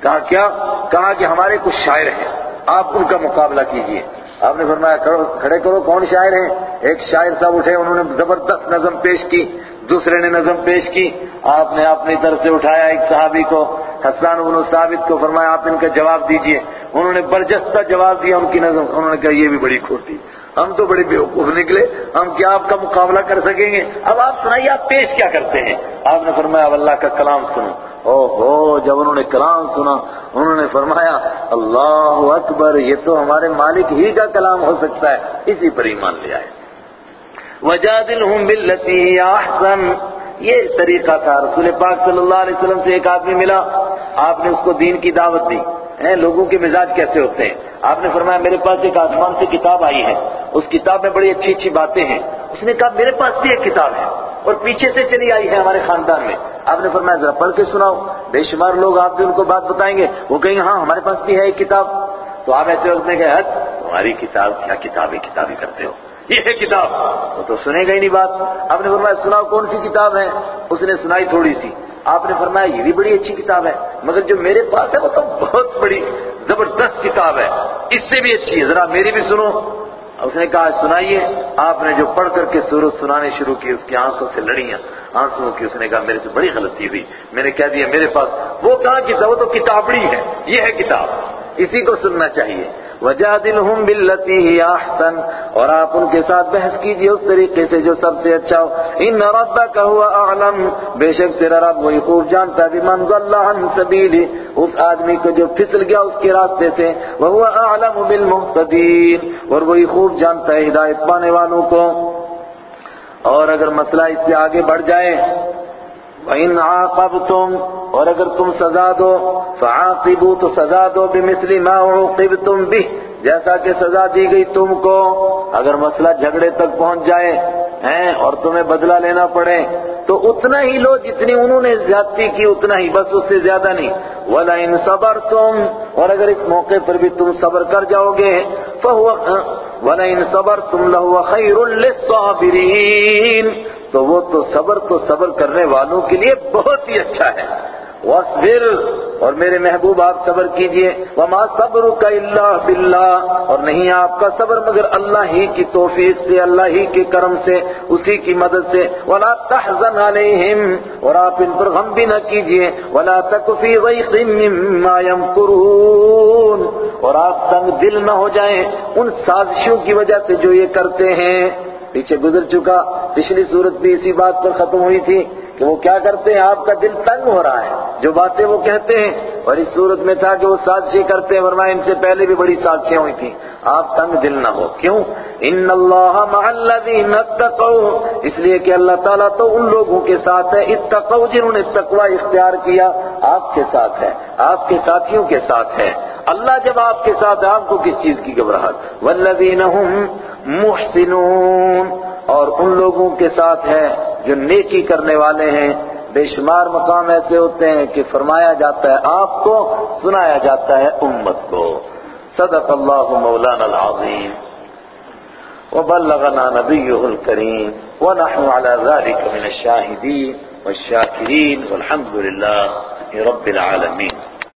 کہا، کیا؟ کہا کہ ہمارے کچھ شاعر ہیں۔ آپ ان کا مقابلہ کیجیے۔ آپ نے فرمایا کھڑے کرو، کون شاعر ہیں ایک شاعر صاحب اٹھے، انہوں نے زبردست نظم پیش کی، دوسرے نے نظم پیش کی۔ آپ نے اپنی طرف سے اٹھایا ایک صحابی کو، حسان بن ثابت کو، فرمایا آپ ان کا جواب دیجیے۔ انہوں نے برجستہ جواب دیا ان کی نظم۔ انہوں نے کہا، یہ بھی بڑی کھوٹی۔ ہم تو بڑے بیوقوف نکلے، ہم کیا آپ کا مقابلہ کر سکیں گے؟ اب آپ سنائیے، آپ پیش کیا کرتے ہیں؟ آپ نے فرمایا، اب اللہ کا کلام سنو۔ او ہو جب انہوں نے کلام سنا، انہوں نے فرمایا، اللہ اکبر، یہ تو ہمارے مالک ہی کا کلام ہو سکتا ہے، اسی پر ایمان لے آئے۔ وجادلہم باللتی احسن یہ طریقہ تھا رسول پاک صلی اللہ علیہ وسلم سے ایک آدمی ملا۔ آپ نے اس کو دین کی دعوت دی۔ ہیں، لوگوں کے مزاج کیسے ہوتے ہیں؟ آپ نے فرمایا، میرے پاس ایک آسمان سے کتاب آئی ہے۔ اس کتاب میں بڑی اچھی اچھی باتیں ہیں۔ اس نے کہا، میرے پاس بھی ایک کتاب ہے۔ اور پیچھے سے چلی آئی ہے ہمارے خاندان میں۔ آپ نے فرمایا، ذرا پڑھ کے سناؤ۔ بے شمار لوگ آپ بھی ان کو بات بتائیں گے، وہ کہیں ہاں ہمارے پاس بھی ہے ایک کتاب۔ تو آپ ایسے وقت میں کہ حد تمہاری کتاب، کیا کتاب ہے؟ کتاب ہی کرتے ہو۔ یہ ہے کتاب۔ وہ تو سنے گا ہی نہیں بات۔ آپ نے فرمایا، سناؤ کون سی کتاب ہے؟ اس نے سنائی تھوڑی سی۔ آپ نے فرمایا، یہ بھی بڑی اچھی کتاب ہے۔ مگر جو میرے پاس ہے، وہ تو بہت بڑی، زبردست کتاب ہے۔ اس سے بھی اچھی ہے۔ ذرا میری بھی سنو۔ اس نے کہا، سنائیے، آپ نے جو پڑھ کر کے سورت سنانے شروع کی، اس کی آنکھوں سے لڑیاں آنسوں کی، اس نے کہا، میرے سے بڑی غلطی ہوئی، میں نے کہہ دیا، میرے پاس وہ کہاں کتاب، وہ تو کتابڑی ہے، یہ ہے کتاب، اسی کو سننا چاہیے وَجَادِلْهُمْ بِالَّتِي هِيَ أَحْسَنُ اور آپ ان کے ساتھ بحث کیجیے اس طریقے سے جو سب سے اچھا ہو۔ ان ربک هو اعلم، بے شک تیرا رب وہی خوب جانتا ہے، بمن ضل عن سبیل اس آدمی کو جو پھسل گیا اس کے راستے سے وهو اعلم بالمهتدین اور وہی خوب جانتا ہے ہدایت پانے والوں کو۔ اور اگر مسئلہ اس سے آگے بڑھ جائے وَإِنْ عَاقَبْتُمْ اور اگر تم سزا دو، فَعَاقِبُوا تو سزا دو بِمِثْلِ مَا عُوقِبْتُمْ بِهِ، جیسا کہ سزا دی گئی تم کو۔ اگر مسئلہ جھگڑے تک پہنچ جائے، ہیں، اور تمہیں بدلہ لینا پڑے، تو اتنا ہی لو جتنی انہوں نے زیادتی کی، اتنا ہی، بس اس سے زیادہ نہیں۔ وَلَئِنْ صَبَرْتُمْ اور اگر اس موقع پر بھی تم صبر کر جاؤ گے، فَهُوَ، وَلَئِنْ صَبَرْتُمْ لَهُوَ خَيْرٌ لِلصَّابِرِينَ۔ تو وہ تو صبر تو صبر کرنے والوں کے لیے بہت ہی اچھا ہے۔ وَاصْبِرْ اور میرے محبوب آپ صبر کیجیے۔ وَمَا صَبْرُكَ إِلَّا بِاللَّهِ اور نہیں آپ کا صبر مگر اللہ ہی کی توفیق سے، اللہ ہی کے کرم سے، اسی کی مدد سے۔ وَلَا تَحْزَنْ عَلَيْهِمْ اور آپ ان پر غم بھی نہ کیجیے۔ وَلَا تَكُ فِي ضَيْقٍ مِّمَّا يَمْكُرُونَ اور آپ تنگ دل نہ ہو جائیں۔ ان سازشوں کی وجہ سے جو یہ کرتے ہیں۔ پیچھے گزر چکا۔ پچھلی صورت بھی اسی بات پر ختم ہوئی تھی کہ وہ کیا کرتے ہیں، آپ کا دل تنگ ہو رہا ہے۔ جو باتیں وہ کہتے ہیں، اور اس صورت میں تھا کہ وہ سازشیں کرتے ہیں، ورنہ ان سے پہلے بھی بڑی سازشیں ہوئی تھیں۔ آپ تنگ دل نہ ہو۔ کیوں؟ ان اللہ مع الذین اتقوا۔ اس لیے کہ اللہ تعالیٰ تو ان لوگوں کے ساتھ ہے، اتقوا جنہوں نے تقوی اختیار کیا، آپ کے ساتھ ہے، آپ کے ساتھیوں کے ساتھ ہے۔ اللہ جب آپ کے ساتھ آپ کو کس چیز کی گھبراہٹ؟ والذین هم محسنون۔ اور ان لوگوں کے ساتھ ہے جو نیکی کرنے والے ہیں۔ بے شمار مقام ایسے ہوتے ہیں کہ فرمایا جاتا ہے، آپ کو سنایا جاتا ہے امت کو۔ صدق اللہ مولانا العظیم۔ وبلغنا نبیہ الکریم۔ ونحن على ذلك من الشاہدین والشاکرین۔ والحمد للہ رب العالمین۔